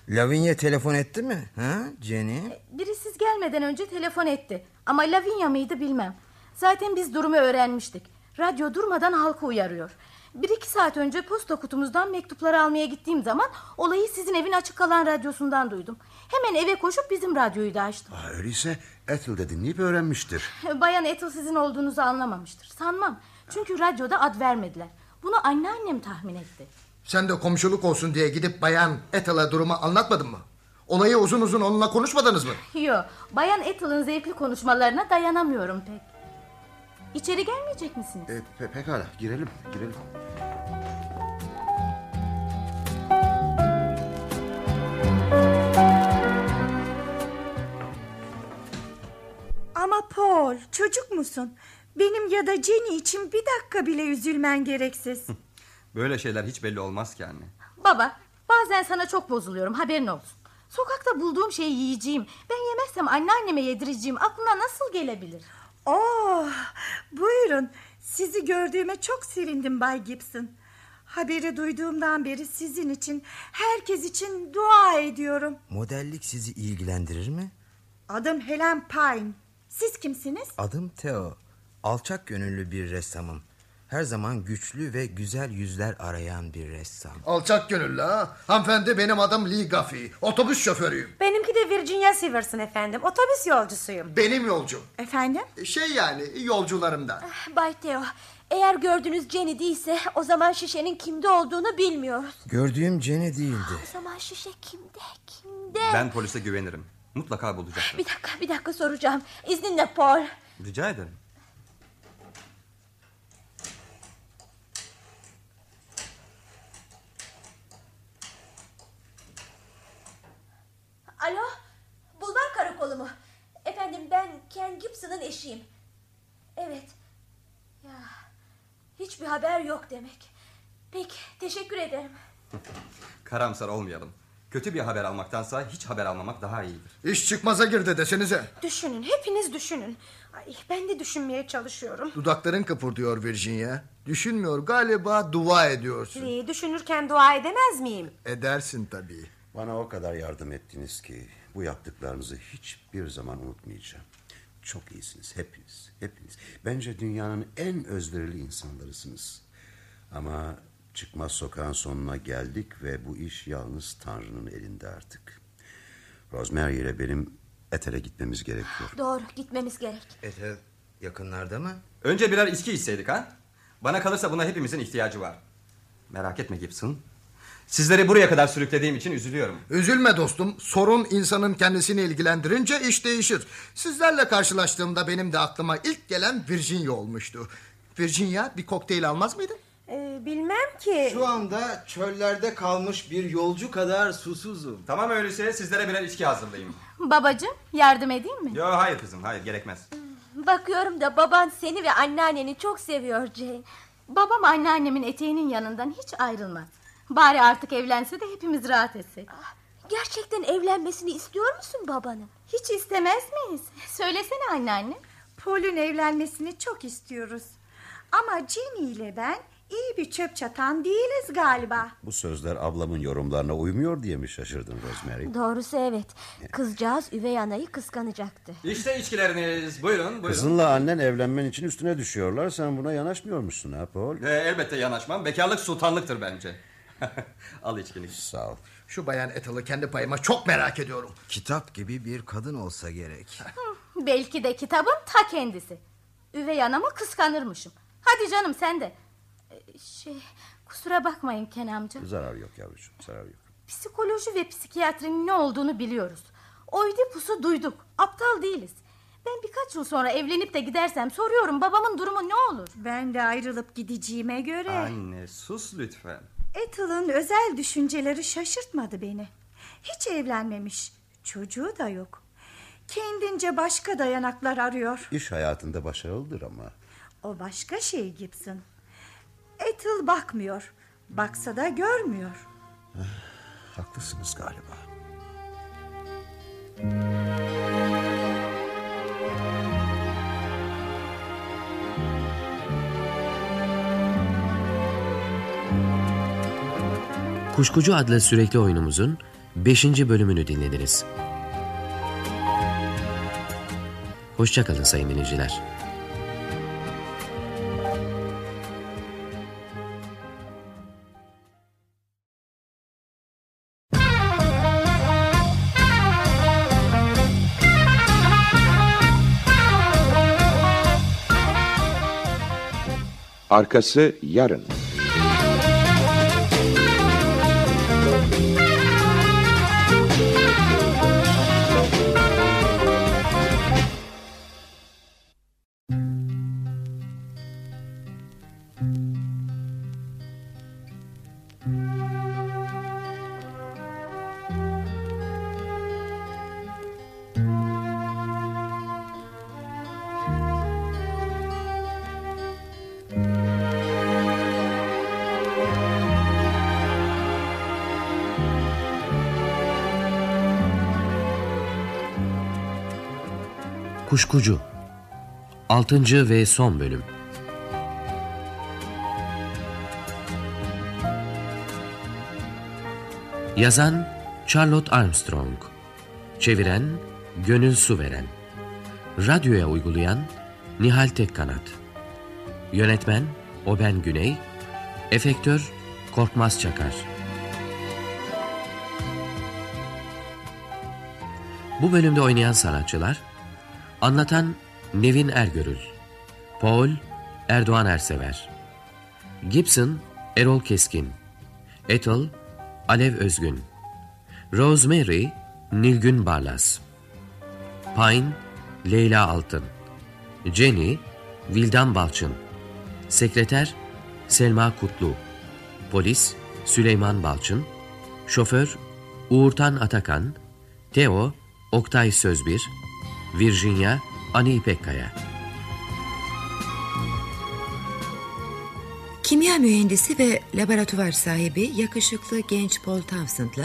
Lavinia telefon etti mi? Ha Jenny? Biri siz gelmeden önce telefon etti. Ama Lavinia mıydı bilmem. Zaten biz durumu öğrenmiştik. Radyo durmadan halkı uyarıyor. Bir iki saat önce posta kutumuzdan mektupları almaya gittiğim zaman... ...olayı sizin evin açık kalan radyosundan duydum. Hemen eve koşup bizim radyoyu da açtım. Aa, öyleyse Ethel'de dinleyip öğrenmiştir. Bayan Ethel sizin olduğunuzu anlamamıştır. Sanmam. Çünkü radyoda ad vermediler. Bunu anneannem tahmin etti. Sen de komşuluk olsun diye gidip bayan Ethel'a durumu anlatmadın mı? Olayı uzun uzun onunla konuşmadınız mı? Yo, Bayan Ethel'ın zevkli konuşmalarına dayanamıyorum pek. İçeri gelmeyecek misiniz? E, pe- pekala girelim girelim. Ama Paul çocuk musun? Benim ya da Jenny için bir dakika bile üzülmen gereksiz. Böyle şeyler hiç belli olmaz ki anne. Baba, bazen sana çok bozuluyorum haberin olsun. Sokakta bulduğum şeyi yiyeceğim. Ben yemezsem anneanneme yedireceğim. Aklına nasıl gelebilir? Oh, buyurun. Sizi gördüğüme çok sevindim Bay Gibson. Haberi duyduğumdan beri sizin için, herkes için dua ediyorum. Modellik sizi ilgilendirir mi? Adım Helen Pine. Siz kimsiniz? Adım Theo. Alçak gönüllü bir ressamım. Her zaman güçlü ve güzel yüzler arayan bir ressam. Alçak gönüllü ha. Hanımefendi benim adım Lee Guffey. Otobüs şoförüyüm. Benimki de Virginia Severson efendim. Otobüs yolcusuyum. Benim yolcum. Efendim? Şey yani yolcularımdan. Bay Theo, eğer gördüğünüz Jenny değilse o zaman şişenin kimde olduğunu bilmiyoruz. Gördüğüm Jenny değildi. O zaman şişe kimde, kimde? Ben polise güvenirim. Mutlaka bulacaktır. Bir dakika, bir dakika soracağım. İzninle Paul. Rica ederim. Alo, Bulvar Karakolu mu? Efendim ben Ken Gibson'ın eşiyim. Evet. Ya, hiçbir haber yok demek. Peki, teşekkür ederim. Karamsar olmayalım. Kötü bir haber almaktansa hiç haber almamak daha iyidir. İş çıkmaza girdi desenize. Düşünün, hepiniz düşünün. Ay, ben de düşünmeye çalışıyorum. Dudakların kıpırdıyor Virginia. Düşünmüyor galiba dua ediyorsun. Ee, düşünürken dua edemez miyim? Edersin tabii. Bana o kadar yardım ettiniz ki bu yaptıklarınızı hiçbir zaman unutmayacağım. Çok iyisiniz hepiniz, hepiniz. Bence dünyanın en özverili insanlarısınız. Ama çıkmaz sokağın sonuna geldik ve bu iş yalnız Tanrı'nın elinde artık. Rosemary ile benim Ethel'e gitmemiz gerekiyor. Doğru, gitmemiz gerek. Ethel yakınlarda mı? Önce birer içki içseydik ha? Bana kalırsa buna hepimizin ihtiyacı var. Merak etme Gibson. Sizleri buraya kadar sürüklediğim için üzülüyorum. Üzülme dostum. Sorun insanın kendisini ilgilendirince iş değişir. Sizlerle karşılaştığımda benim de aklıma ilk gelen Virginia olmuştu. Virginia bir kokteyl almaz mıydın? Ee, bilmem ki. Şu anda çöllerde kalmış bir yolcu kadar susuzum. Tamam öyleyse sizlere birer içki hazırlayayım. Babacığım yardım edeyim mi? Yo hayır kızım hayır gerekmez. Bakıyorum da baban seni ve anneanneni çok seviyor Jane. Babam anneannemin eteğinin yanından hiç ayrılmaz. Bari artık evlense de hepimiz rahat etsek. Gerçekten evlenmesini istiyor musun babanın? Hiç istemez miyiz? Söylesene anneanne. Paul'ün evlenmesini çok istiyoruz. Ama Jenny ile ben iyi bir çöp çatan değiliz galiba. Bu sözler ablamın yorumlarına uymuyor diye mi şaşırdın Rosemary? Doğrusu evet. Kızcağız üvey anayı kıskanacaktı. İşte içkileriniz buyurun buyurun. Kızınla annen evlenmen için üstüne düşüyorlar. Sen buna yanaşmıyor musun ha Paul? Ee, elbette yanaşmam. Bekarlık sultanlıktır bence. Al içkini. Sağ ol. Şu bayan Ethel'ı kendi payıma çok merak ediyorum. Kitap gibi bir kadın olsa gerek. Belki de kitabın ta kendisi. Üvey anamı kıskanırmışım. Hadi canım sen de. Ee, Şey, kusura bakmayın Ken amca. Zarar yok yavrucuğum zarar yok. Psikoloji ve psikiyatrinin ne olduğunu biliyoruz. Oidipus'u duyduk. Aptal değiliz. Ben birkaç yıl sonra evlenip de gidersem soruyorum babamın durumu ne olur? Ben de ayrılıp gideceğime göre... Anne sus lütfen. Ethel'ın özel düşünceleri şaşırtmadı beni. Hiç evlenmemiş. Çocuğu da yok. Kendince başka dayanaklar arıyor. İş hayatında başarılıdır ama. O başka şey Gibson. Ethel bakmıyor. Baksa da görmüyor. Haklısınız galiba. Kuşkucu adlı sürekli oyunumuzun 5. bölümünü dinlediniz. Hoşçakalın sayın dinleyiciler. Arkası yarın. Kuşkucu. 6. ve son bölüm. Yazan Charlotte Armstrong. Çeviren Gönül Suveren Radyoya uygulayan Nihal Tekkanat. Yönetmen Oben Güney. Efektör Korkmaz Çakar. Bu bölümde oynayan sanatçılar Anlatan Nevin Ergörül. Paul Erdoğan Ersever. Gibson Erol Keskin. Ethel Alev Özgün. Rosemary Nilgün Barlas. Pine Leyla Altın. Jenny Vildan Balçın. Sekreter Selma Kutlu. Polis Süleyman Balçın. Şoför Uğurtan Atakan. Teo Oktay Sözbir Virginia Ani İpekkaya Kimya mühendisi ve laboratuvar sahibi yakışıklı genç Paul Townsend'la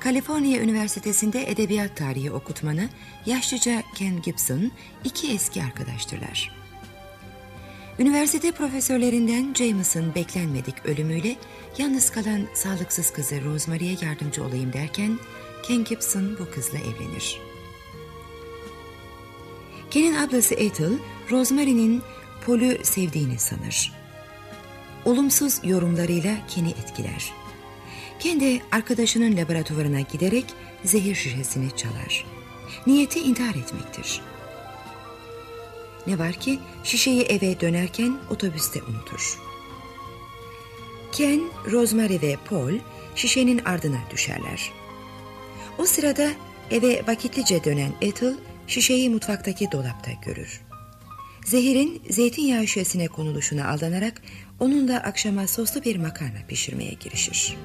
Kaliforniya Üniversitesi'nde edebiyat tarihi okutmanı yaşlıca Ken Gibson iki eski arkadaştırlar. Üniversite profesörlerinden James'ın beklenmedik ölümüyle yalnız kalan sağlıksız kızı Rosemary'e yardımcı olayım derken Ken Gibson bu kızla evlenir. Ken'in ablası Ethel, Rosemary'nin Paul'ü sevdiğini sanır. Olumsuz yorumlarıyla Ken'i etkiler. Ken de arkadaşının laboratuvarına giderek zehir şişesini çalar. Niyeti intihar etmektir. Ne var ki şişeyi eve dönerken otobüste unutur. Ken, Rosemary ve Paul şişenin ardına düşerler. O sırada eve vakitlice dönen Ethel şişeyi mutfaktaki dolapta görür. Zehir'in zeytinyağı şişesine konuluşuna aldanarak onunla akşama soslu bir makarna pişirmeye girişir.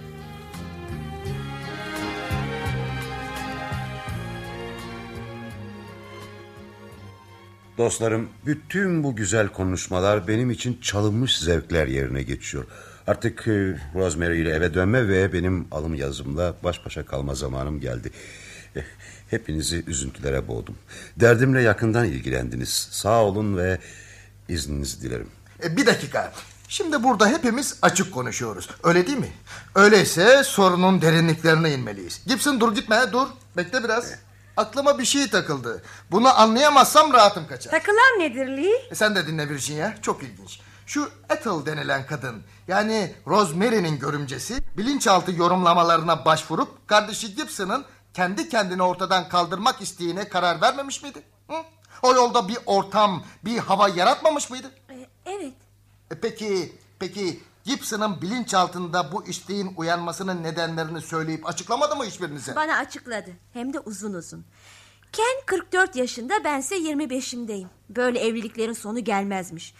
Dostlarım, bütün bu güzel konuşmalar benim için çalınmış zevkler yerine geçiyor. Artık e, Rosemary ile eve dönme ve benim alım yazımla baş başa kalma zamanım geldi. Hepinizi üzüntülere boğdum. Derdimle yakından ilgilendiniz. Sağ olun ve izninizi dilerim. E, bir dakika. Şimdi burada hepimiz açık konuşuyoruz. Öyle değil mi? Öyleyse sorunun derinliklerine inmeliyiz. Gibson dur gitme dur. Bekle biraz. Aklıma bir şey takıldı. Bunu anlayamazsam rahatım kaçar. Takılan nedir Lee? E, sen de dinle Virginia. Çok ilginç. Şu Ethel denilen kadın yani Rosemary'nin görümcesi bilinçaltı yorumlamalarına başvurup kardeşi Gibson'ın kendi kendini ortadan kaldırmak isteğine karar vermemiş miydi? Hı? O yolda bir ortam, bir hava yaratmamış mıydı? Evet. E, peki, peki Gibson'ın bilinçaltında bu isteğin uyanmasının nedenlerini söyleyip açıklamadı mı hiçbirinize? Bana açıkladı. Hem de uzun uzun. Ken 44 yaşında bense 25'imdeyim. Böyle evliliklerin sonu gelmezmiş.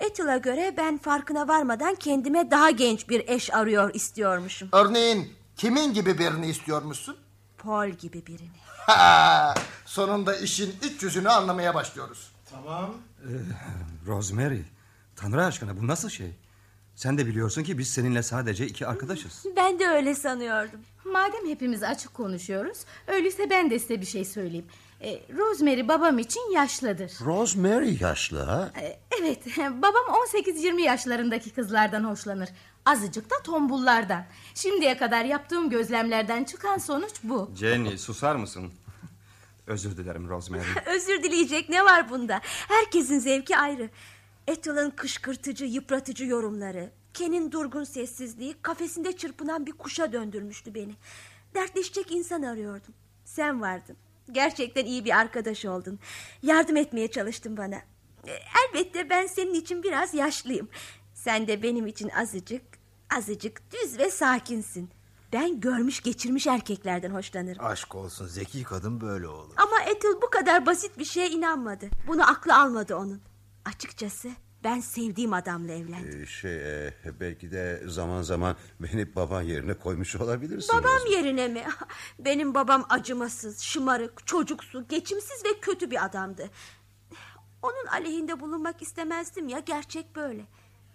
Ethel'a göre ben farkına varmadan kendime daha genç bir eş arıyor istiyormuşum. Örneğin kimin gibi birini istiyormuşsun? Paul gibi birini. Ha, sonunda işin iç yüzünü anlamaya başlıyoruz. Tamam. Ee, Rosemary, Tanrı aşkına bu nasıl şey? Sen de biliyorsun ki biz seninle sadece iki arkadaşız. Ben de öyle sanıyordum. Madem hepimiz açık konuşuyoruz, öyleyse ben de size bir şey söyleyeyim. Ee, Rosemary babam için yaşlıdır. Rosemary yaşlı ha? Ee, evet, babam 18-20 yaşlarındaki kızlardan hoşlanır. Azıcık da tombullardan. Şimdiye kadar yaptığım gözlemlerden çıkan sonuç bu. Jenny susar mısın? Özür dilerim Rosemary. Özür dileyecek ne var bunda? Herkesin zevki ayrı. Ethel'ın kışkırtıcı, yıpratıcı yorumları... Ken'in durgun sessizliği kafesinde çırpınan bir kuşa döndürmüştü beni. Dertleşecek insan arıyordum. Sen vardın. Gerçekten iyi bir arkadaş oldun. Yardım etmeye çalıştın bana. E, Elbette ben senin için biraz yaşlıyım. Sen de benim için azıcık, azıcık düz ve sakinsin. Ben görmüş geçirmiş erkeklerden hoşlanırım. Aşk olsun zeki kadın böyle olur. Ama Ethel bu kadar basit bir şeye inanmadı. Bunu aklı almadı onun. Açıkçası ben sevdiğim adamla evlendim. Ee, şey e, belki de zaman zaman beni baban yerine koymuş olabilirsin. Babam yerine mi? Benim babam acımasız, şımarık, çocuksu, geçimsiz ve kötü bir adamdı. Onun aleyhinde bulunmak istemezdim ya gerçek böyle.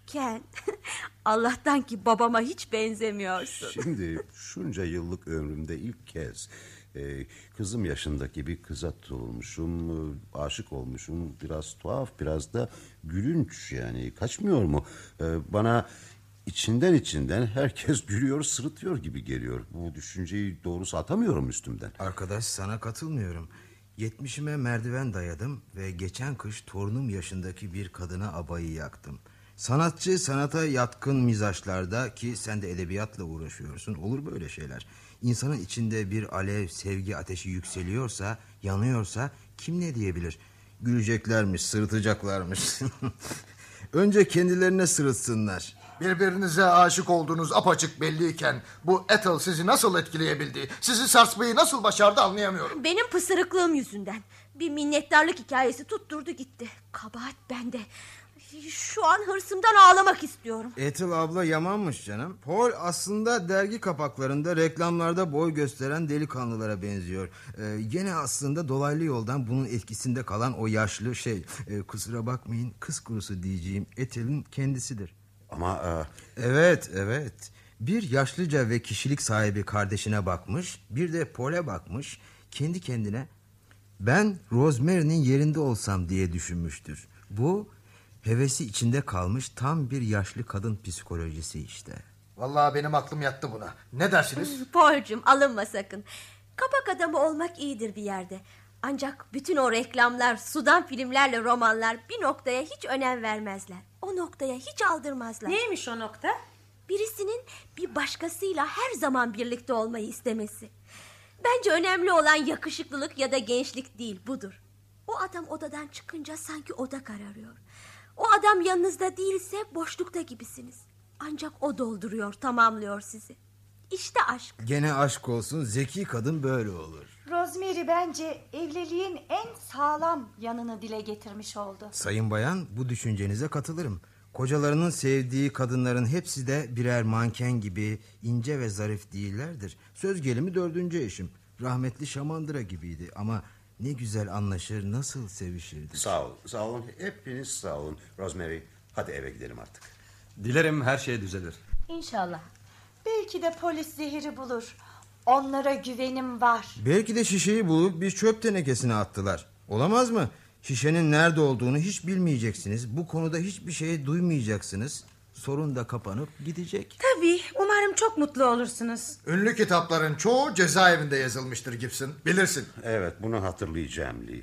Ken, Allah'tan ki babama hiç benzemiyorsun. Şimdi şunca yıllık ömrümde ilk kez Ee, kızım yaşındaki bir kıza tutulmuşum. e, Aşık olmuşum. Biraz tuhaf biraz da gülünç yani. Kaçmıyor mu? Ee, bana içinden içinden herkes gülüyor sırıtıyor gibi geliyor. Bu düşünceyi doğrusu atamıyorum üstümden. Arkadaş sana katılmıyorum. Yetmişime merdiven dayadım ve geçen kış torunum yaşındaki bir kadına abayı yaktım. Sanatçı sanata yatkın mizaçlarda ki sen de edebiyatla uğraşıyorsun olur böyle şeyler. İnsanın içinde bir alev sevgi ateşi yükseliyorsa yanıyorsa kim ne diyebilir? Güleceklermiş sırıtacaklarmış. Önce kendilerine sırıtsınlar. Birbirinize aşık olduğunuz apaçık belliyken bu Ethel sizi nasıl etkileyebildi? Sizi sarsmayı nasıl başardı anlayamıyorum. Benim pısırıklığım yüzünden. Bir minnettarlık hikayesi tutturdu gitti. Kabahat bende. Şu an hırsımdan ağlamak istiyorum. Ethel abla yamanmış canım. Paul aslında dergi kapaklarında reklamlarda boy gösteren delikanlılara benziyor. Ee, gene aslında dolaylı yoldan bunun etkisinde kalan o yaşlı şey. Ee, kusura bakmayın kız kurusu diyeceğim Ethel'in kendisidir. Ama... e, Evet evet. Bir yaşlıca ve kişilik sahibi kardeşine bakmış. Bir de Paul'e bakmış. Kendi kendine ben Rosemary'nin yerinde olsam diye düşünmüştür. Bu hevesi içinde kalmış tam bir yaşlı kadın psikolojisi işte. Vallahi benim aklım yattı buna. Ne dersiniz? Paul'cum alınma sakın. Kapak adamı olmak iyidir bir yerde. Ancak bütün o reklamlar, sudan filmlerle romanlar bir noktaya hiç önem vermezler. O noktaya hiç aldırmazlar. Neymiş o nokta? Birisinin bir başkasıyla her zaman birlikte olmayı istemesi. Bence önemli olan yakışıklılık ya da gençlik değil budur. O adam odadan çıkınca sanki oda kararıyor. O adam yanınızda değilse boşlukta gibisiniz. Ancak o dolduruyor, tamamlıyor sizi. İşte aşk. Gene aşk olsun zeki kadın böyle olur. Rosemary bence evliliğin en sağlam yanını dile getirmiş oldu. Sayın bayan bu düşüncenize katılırım. Kocalarının sevdiği kadınların hepsi de birer manken gibi ince ve zarif değillerdir. Söz gelimi dördüncü eşim. Rahmetli Şamandıra gibiydi ama ne güzel anlaşır nasıl sevişirdi. Sağ olun, sağ olun. Hepiniz sağ olun. Rosemary, hadi eve gidelim artık. Dilerim her şey düzelir. İnşallah. Belki de polis zehiri bulur. Onlara güvenim var. Belki de şişeyi bulup bir çöp tenekesine attılar. Olamaz mı? Şişenin nerede olduğunu hiç bilmeyeceksiniz. Bu konuda hiçbir şey duymayacaksınız. Sorun da kapanıp gidecek. Tabii umarım çok mutlu olursunuz. Ünlü kitapların çoğu cezaevinde yazılmıştır Gibson. Bilirsin. Evet, bunu hatırlayacağım Lee.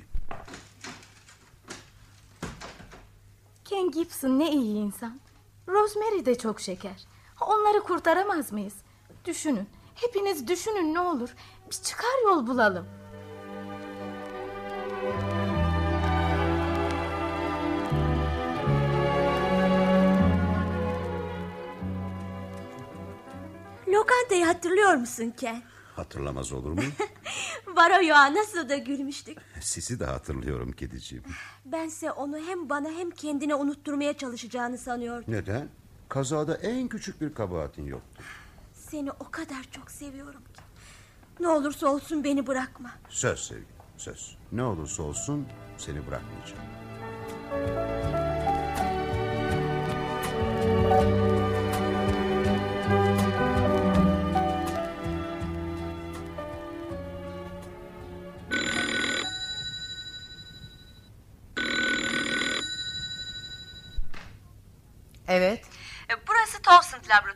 Ken Gibson ne iyi insan. Rosemary de çok şeker. Onları kurtaramaz mıyız? Düşünün. Hepiniz düşünün ne olur. Bir çıkar yol bulalım. Lokantayı hatırlıyor musun Ken? Hatırlamaz olur muyum? Varoyo'a nasıl da gülmüştük. Sizi de hatırlıyorum kediciğim. Bense onu hem bana hem kendine unutturmaya çalışacağını sanıyordum. Neden? Kazada en küçük bir kabahatin yoktu. Seni o kadar çok seviyorum ki. Ne olursa olsun beni bırakma. Söz sevgilim, söz. Ne olursa olsun seni bırakmayacağım.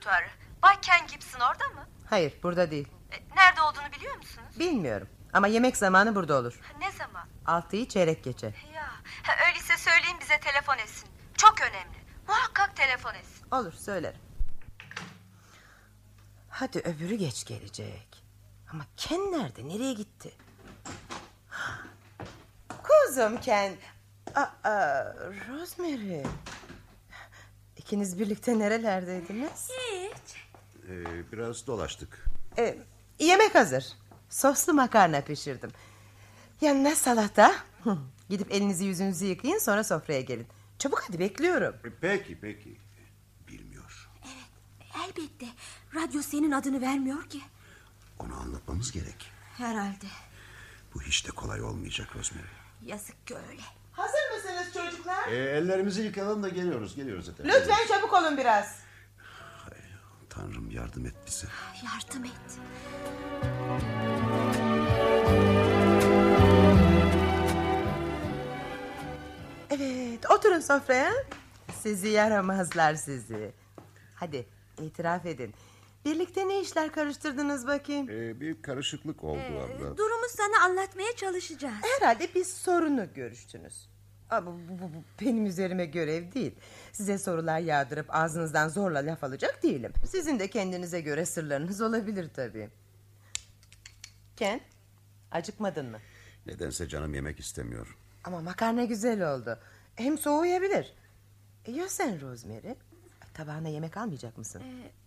Laboratuvarı. Bay Ken Gibson orada mı? Hayır burada değil. E, Nerede olduğunu biliyor musunuz? Bilmiyorum. Ama yemek zamanı burada olur. Ne zaman? Altıyı çeyrek geçe. Ya, ha, öyleyse söyleyin bize telefon etsin. Çok önemli. Muhakkak telefon etsin. Olur söylerim. Hadi öbürü geç gelecek. Ama Ken nerede? Nereye gitti? Kuzum Ken. Aa, Rosemary. İkiniz birlikte nerelerdeydiniz? Hiç. Ee, biraz dolaştık. Ee, yemek hazır. Soslu makarna pişirdim. Yanına salata. Hı, Gidip elinizi yüzünüzü yıkayın sonra sofraya gelin. Çabuk hadi bekliyorum. Peki peki. Elbette. Radyo senin adını vermiyor ki. Onu anlatmamız gerek. Herhalde. Bu hiç de kolay olmayacak Rosemary. Yazık ki öyle. Hazır mısınız çocuklar? Ee, ellerimizi yıkayalım da geliyoruz geliyoruz efendim. Lütfen çabuk olun biraz. Tanrım yardım et bize. Yardım et. Evet oturun sofraya. Sizi yaramazlar sizi. Hadi itiraf edin. Birlikte ne işler karıştırdınız bakayım? Ee, bir karışıklık oldu abla. Durumu sana anlatmaya çalışacağız. Herhalde bir sorunu görüştünüz. Ama bu, bu- bu benim üzerime görev değil. Size sorular yağdırıp ağzınızdan zorla laf alacak değilim. Sizin de kendinize göre sırlarınız olabilir tabii. Ken, acıkmadın mı? Nedense canım yemek istemiyor. Ama makarna güzel oldu. Hem soğuyabilir. E, ya sen Rosemary? Tabağına yemek almayacak mısın?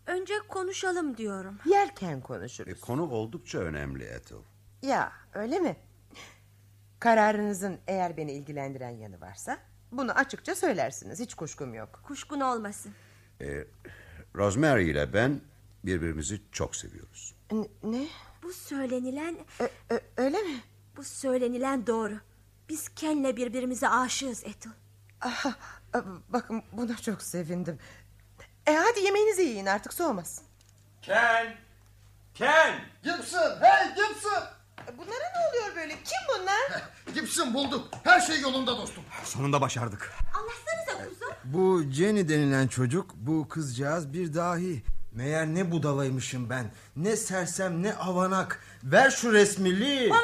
Önce konuşalım diyorum. Yerken konuşuruz. E, konu oldukça önemli Ethel. Ya öyle mi? Kararınızın eğer beni ilgilendiren yanı varsa bunu açıkça söylersiniz. Hiç kuşkum yok. Kuşkun olmasın. Ee, Rosemary ile ben birbirimizi çok seviyoruz. ne? Bu söylenilen... öyle mi? Bu söylenilen doğru. Biz Ken'le birbirimize aşığız Ethel. Aha, bakın buna çok sevindim. E hadi yemeğinizi yiyin artık soğumasın. Ken! Ken! Gibson! Hey Gibson! Bunlara ne oluyor böyle? Kim bunlar? Gibson bulduk. Her şey yolunda dostum. Sonunda başardık. Anlatsanıza kuzum. Bu Jenny denilen çocuk bu kızcağız bir dahi. Meğer ne budalaymışım ben. Ne sersem ne avanak. Ver şu resmili. Onlara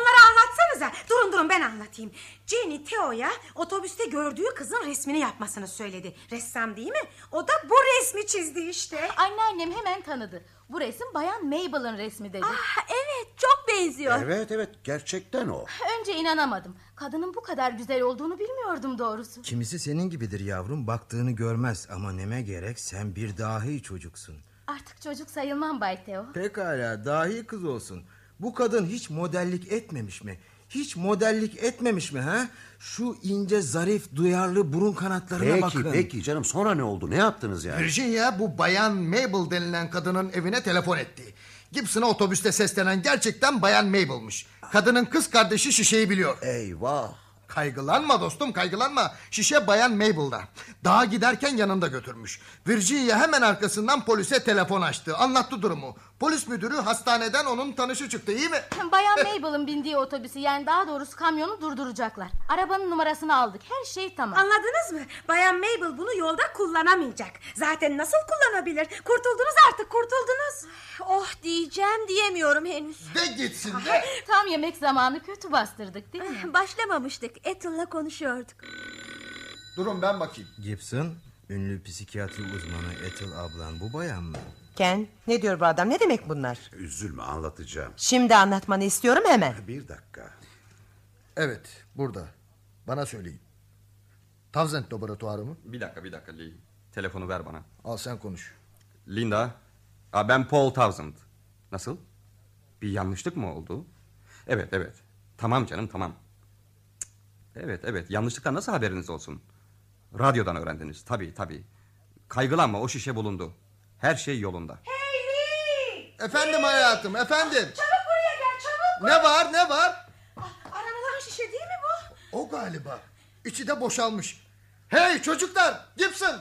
anlatsanıza. Durun durun ben anlatayım. Jenny Theo'ya otobüste gördüğü kızın resmini yapmasını söyledi. Ressam değil mi? O da bu resmi çizdi işte. Anneannem hemen tanıdı. Bu resim bayan Mabel'ın resmi dedi. Ah evet çok benziyor. Evet evet gerçekten o. Önce inanamadım. Kadının bu kadar güzel olduğunu bilmiyordum doğrusu. Kimisi senin gibidir yavrum. Baktığını görmez ama neme gerek sen bir dahi çocuksun. Artık çocuk sayılmam Bay Theo. Pekala dahi kız olsun. Bu kadın hiç modellik etmemiş mi? Hiç modellik etmemiş mi ha? Şu ince zarif duyarlı burun kanatlarına Peki bakın. peki canım sonra ne oldu ne yaptınız yani? Virginia bu bayan Mabel denilen kadının evine telefon etti. Gibson'a otobüste seslenen gerçekten bayan Mabel'mış. Kadının kız kardeşi şişeyi biliyor. Eyvah. Kaygılanma dostum kaygılanma. Şişe bayan Mabel'da. Dağa giderken yanında götürmüş. Virginia hemen arkasından polise telefon açtı. Anlattı durumu. Polis müdürü hastaneden onun tanışı çıktı iyi mi? Bayan Mabel'ın bindiği otobüsü yani daha doğrusu kamyonu durduracaklar. Arabanın numarasını aldık. Her şey tamam. Anladınız mı? Bayan Mabel bunu yolda kullanamayacak. Zaten nasıl kullanabilir? Kurtuldunuz artık kurtuldunuz. Oh diyeceğim diyemiyorum henüz. De gitsin de. Tam yemek zamanı kötü bastırdık değil mi? Başlamamıştık. Ethel'la konuşuyorduk. Durun ben bakayım. Gibson, ünlü psikiyatri uzmanı Ethel ablan bu bayan mı? Ken ne diyor bu adam ne demek bunlar? Üzülme anlatacağım. Şimdi anlatmanı istiyorum hemen. Bir dakika. Evet burada. Bana söyleyin. Tavzent laboratuvarı mı? Bir dakika bir dakika Lee. Telefonu ver bana. Al sen konuş. Linda. Aa, ben Paul Townsend. Nasıl? Bir yanlışlık mı oldu? Evet evet. Tamam canım tamam. Evet evet yanlışlıktan nasıl haberiniz olsun? Radyodan öğrendiniz tabii tabii. Kaygılanma o şişe bulundu. Her şey yolunda. Efendim hayatım efendim. Çabuk buraya gel çabuk. Ne var ne var? Aranılan şişe değil mi bu? O galiba. İçi de boşalmış. Hey çocuklar Gibson.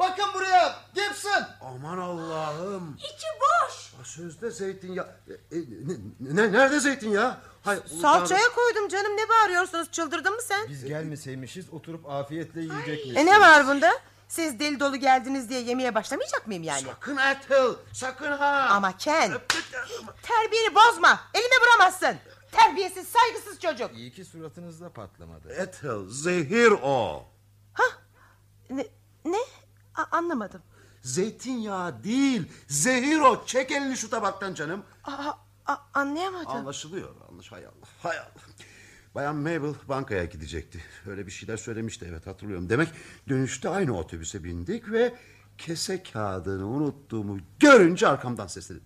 Bakın buraya Gibson. Aman Allah'ım. İçi boş. Sözde zeytinyağı. E, e, ne, ne- nerede zeytinyağı? Hay, Salçaya koydum canım ne bağırıyorsunuz çıldırdın mı sen? Biz gelmeseymişiz oturup afiyetle yiyecekmişiz. E ne var bunda? Siz deli dolu geldiniz diye yemeye başlamayacak mıyım yani? Sakın Ethel sakın ha. Ama Ken terbiyeni bozma elime vuramazsın. Terbiyesiz saygısız çocuk. İyi ki suratınızda patlamadı. Ethel zehir o. Ne? ne? A- anlamadım. Zeytinyağı değil zehir o. Çek elini şu tabaktan canım. Aa, a- anlayamadım. Anlaşılıyor. Anlaş hay Allah. Hay Allah. Bayan Mabel bankaya gidecekti. Öyle bir şeyler söylemişti evet hatırlıyorum. Demek dönüşte aynı otobüse bindik ve kese kağıdını unuttuğumu görünce arkamdan sesledim.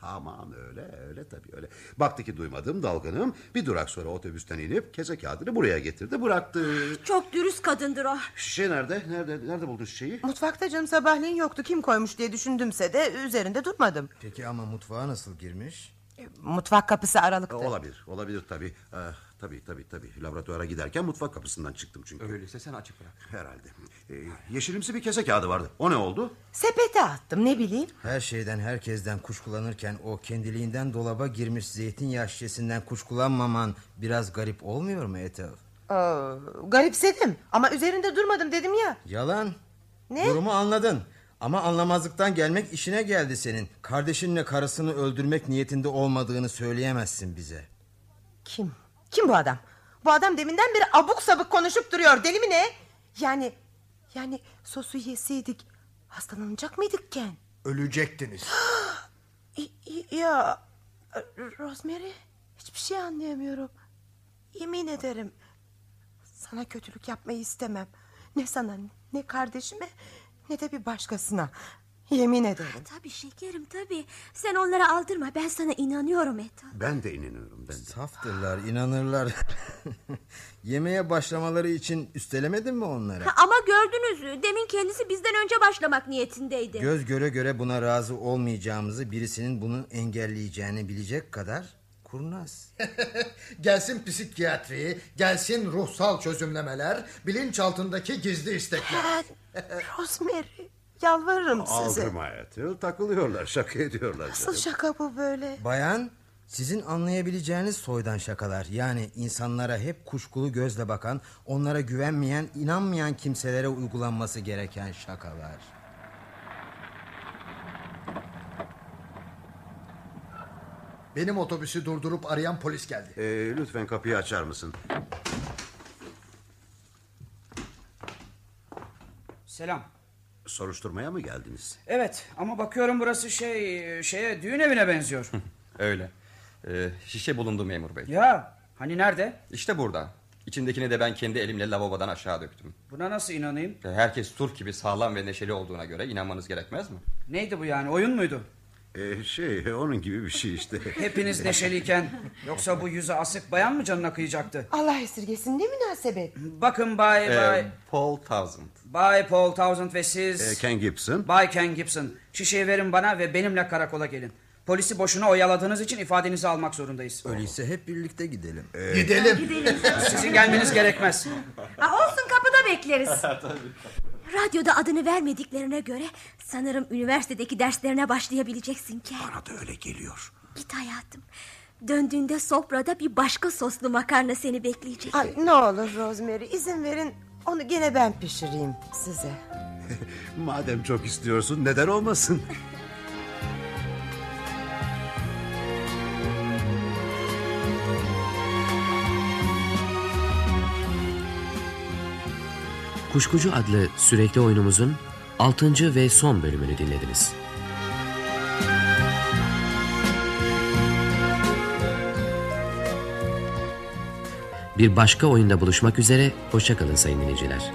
Tamam öyle öyle tabii öyle. Baktı ki duymadım dalgınım. Bir durak sonra otobüsten inip kese kağıdını buraya getirdi bıraktı. Çok dürüst kadındır o. Şişe nerede? Nerede nerede buldun şişeyi? Mutfakta canım sabahleyin yoktu. Kim koymuş diye düşündümse de üzerinde durmadım. Peki ama mutfağa nasıl girmiş? Mutfak kapısı aralıktı. Olabilir, olabilir tabii. Ah, tabii, tabii, tabii. Laboratuvara giderken mutfak kapısından çıktım çünkü. Öyleyse sen açık bırak. Herhalde. Ee, yeşilimsi bir kese kağıdı vardı. O ne oldu? Sepete attım ne bileyim. Her şeyden herkesten kuşkulanırken o kendiliğinden dolaba girmiş zeytinyağı şişesinden kuşkulanmaman biraz garip olmuyor mu Ethel? Aa, garipsedim ama üzerinde durmadım dedim ya. Yalan. Ne? Durumu anladın. Ama anlamazlıktan gelmek işine geldi senin. Kardeşinle karısını öldürmek niyetinde olmadığını söyleyemezsin bize. Kim? Kim bu adam? Bu adam deminden beri abuk sabık konuşup duruyor. Deli mi ne? Yani yani sosu yeseydik hastalanacak mıydık Ken? Ölecektiniz. ya Rosemary hiçbir şey anlayamıyorum. Yemin ederim sana kötülük yapmayı istemem. Ne sana ne kardeşime ne de bir başkasına. Yemin ederim. Tabii şekerim tabii. Sen onlara aldırma. Ben sana inanıyorum Ethel. Ben de inanıyorum. Ben de. Saftırlar, inanırlar. Yemeğe başlamaları için üstelemedin mi onlara? Ha, ama gördünüz demin kendisi bizden önce başlamak niyetindeydi. Göz göre göre buna razı olmayacağımızı birisinin bunu engelleyeceğini bilecek kadar kurnaz. gelsin psikiyatri, gelsin ruhsal çözümlemeler, bilinçaltındaki gizli istekler. Rosemary yalvarırım size. Aldırma Ethel. Takılıyorlar, şaka ediyorlar. Nasıl canım. şaka bu böyle? Bayan sizin anlayabileceğiniz soydan şakalar. Yani insanlara hep kuşkulu gözle bakan, onlara güvenmeyen, inanmayan kimselere uygulanması gereken şakalar. Benim otobüsü durdurup arayan polis geldi. Ee, lütfen kapıyı açar mısın? Selam. Soruşturmaya mı geldiniz? Evet ama bakıyorum burası şey şeye düğün evine benziyor. Öyle. Ee, şişe bulundu memur bey. ya hani nerede? İşte burada. İçindekini de ben kendi elimle lavabodan aşağı döktüm. Buna nasıl inanayım? Herkes Turp gibi sağlam ve neşeli olduğuna göre inanmanız gerekmez mi? Neydi bu yani oyun muydu? Ee, şey onun gibi bir şey işte. Hepiniz neşeliyken yoksa bu yüzü asık bayan mı canına kıyacaktı? Allah esirgesin ne münasebet. Bakın Bay Ee, Bay Paul Townsend. Bay Paul Townsend ve siz Ee, Ken Gibson. Bay Ken Gibson şişeyi verin bana ve benimle karakola gelin. Polisi boşuna oyaladığınız için ifadenizi almak zorundayız. Öyleyse hep birlikte gidelim. Gidelim. Sizin gelmeniz gerekmez. Ha, olsun kapıda bekleriz. Radyoda adını vermediklerine göre sanırım üniversitedeki derslerine başlayabileceksin Ken. Bana da öyle geliyor. Git hayatım. Döndüğünde sofrada bir başka soslu makarna seni bekleyecek. Ay ne olur Rosemary izin verin onu gene ben pişireyim size. Madem çok istiyorsun neden olmasın? Kuşkucu adlı sürekli oyunumuzun 6. ve son bölümünü dinlediniz. Bir başka oyunda buluşmak üzere, hoşçakalın sayın dinleyiciler.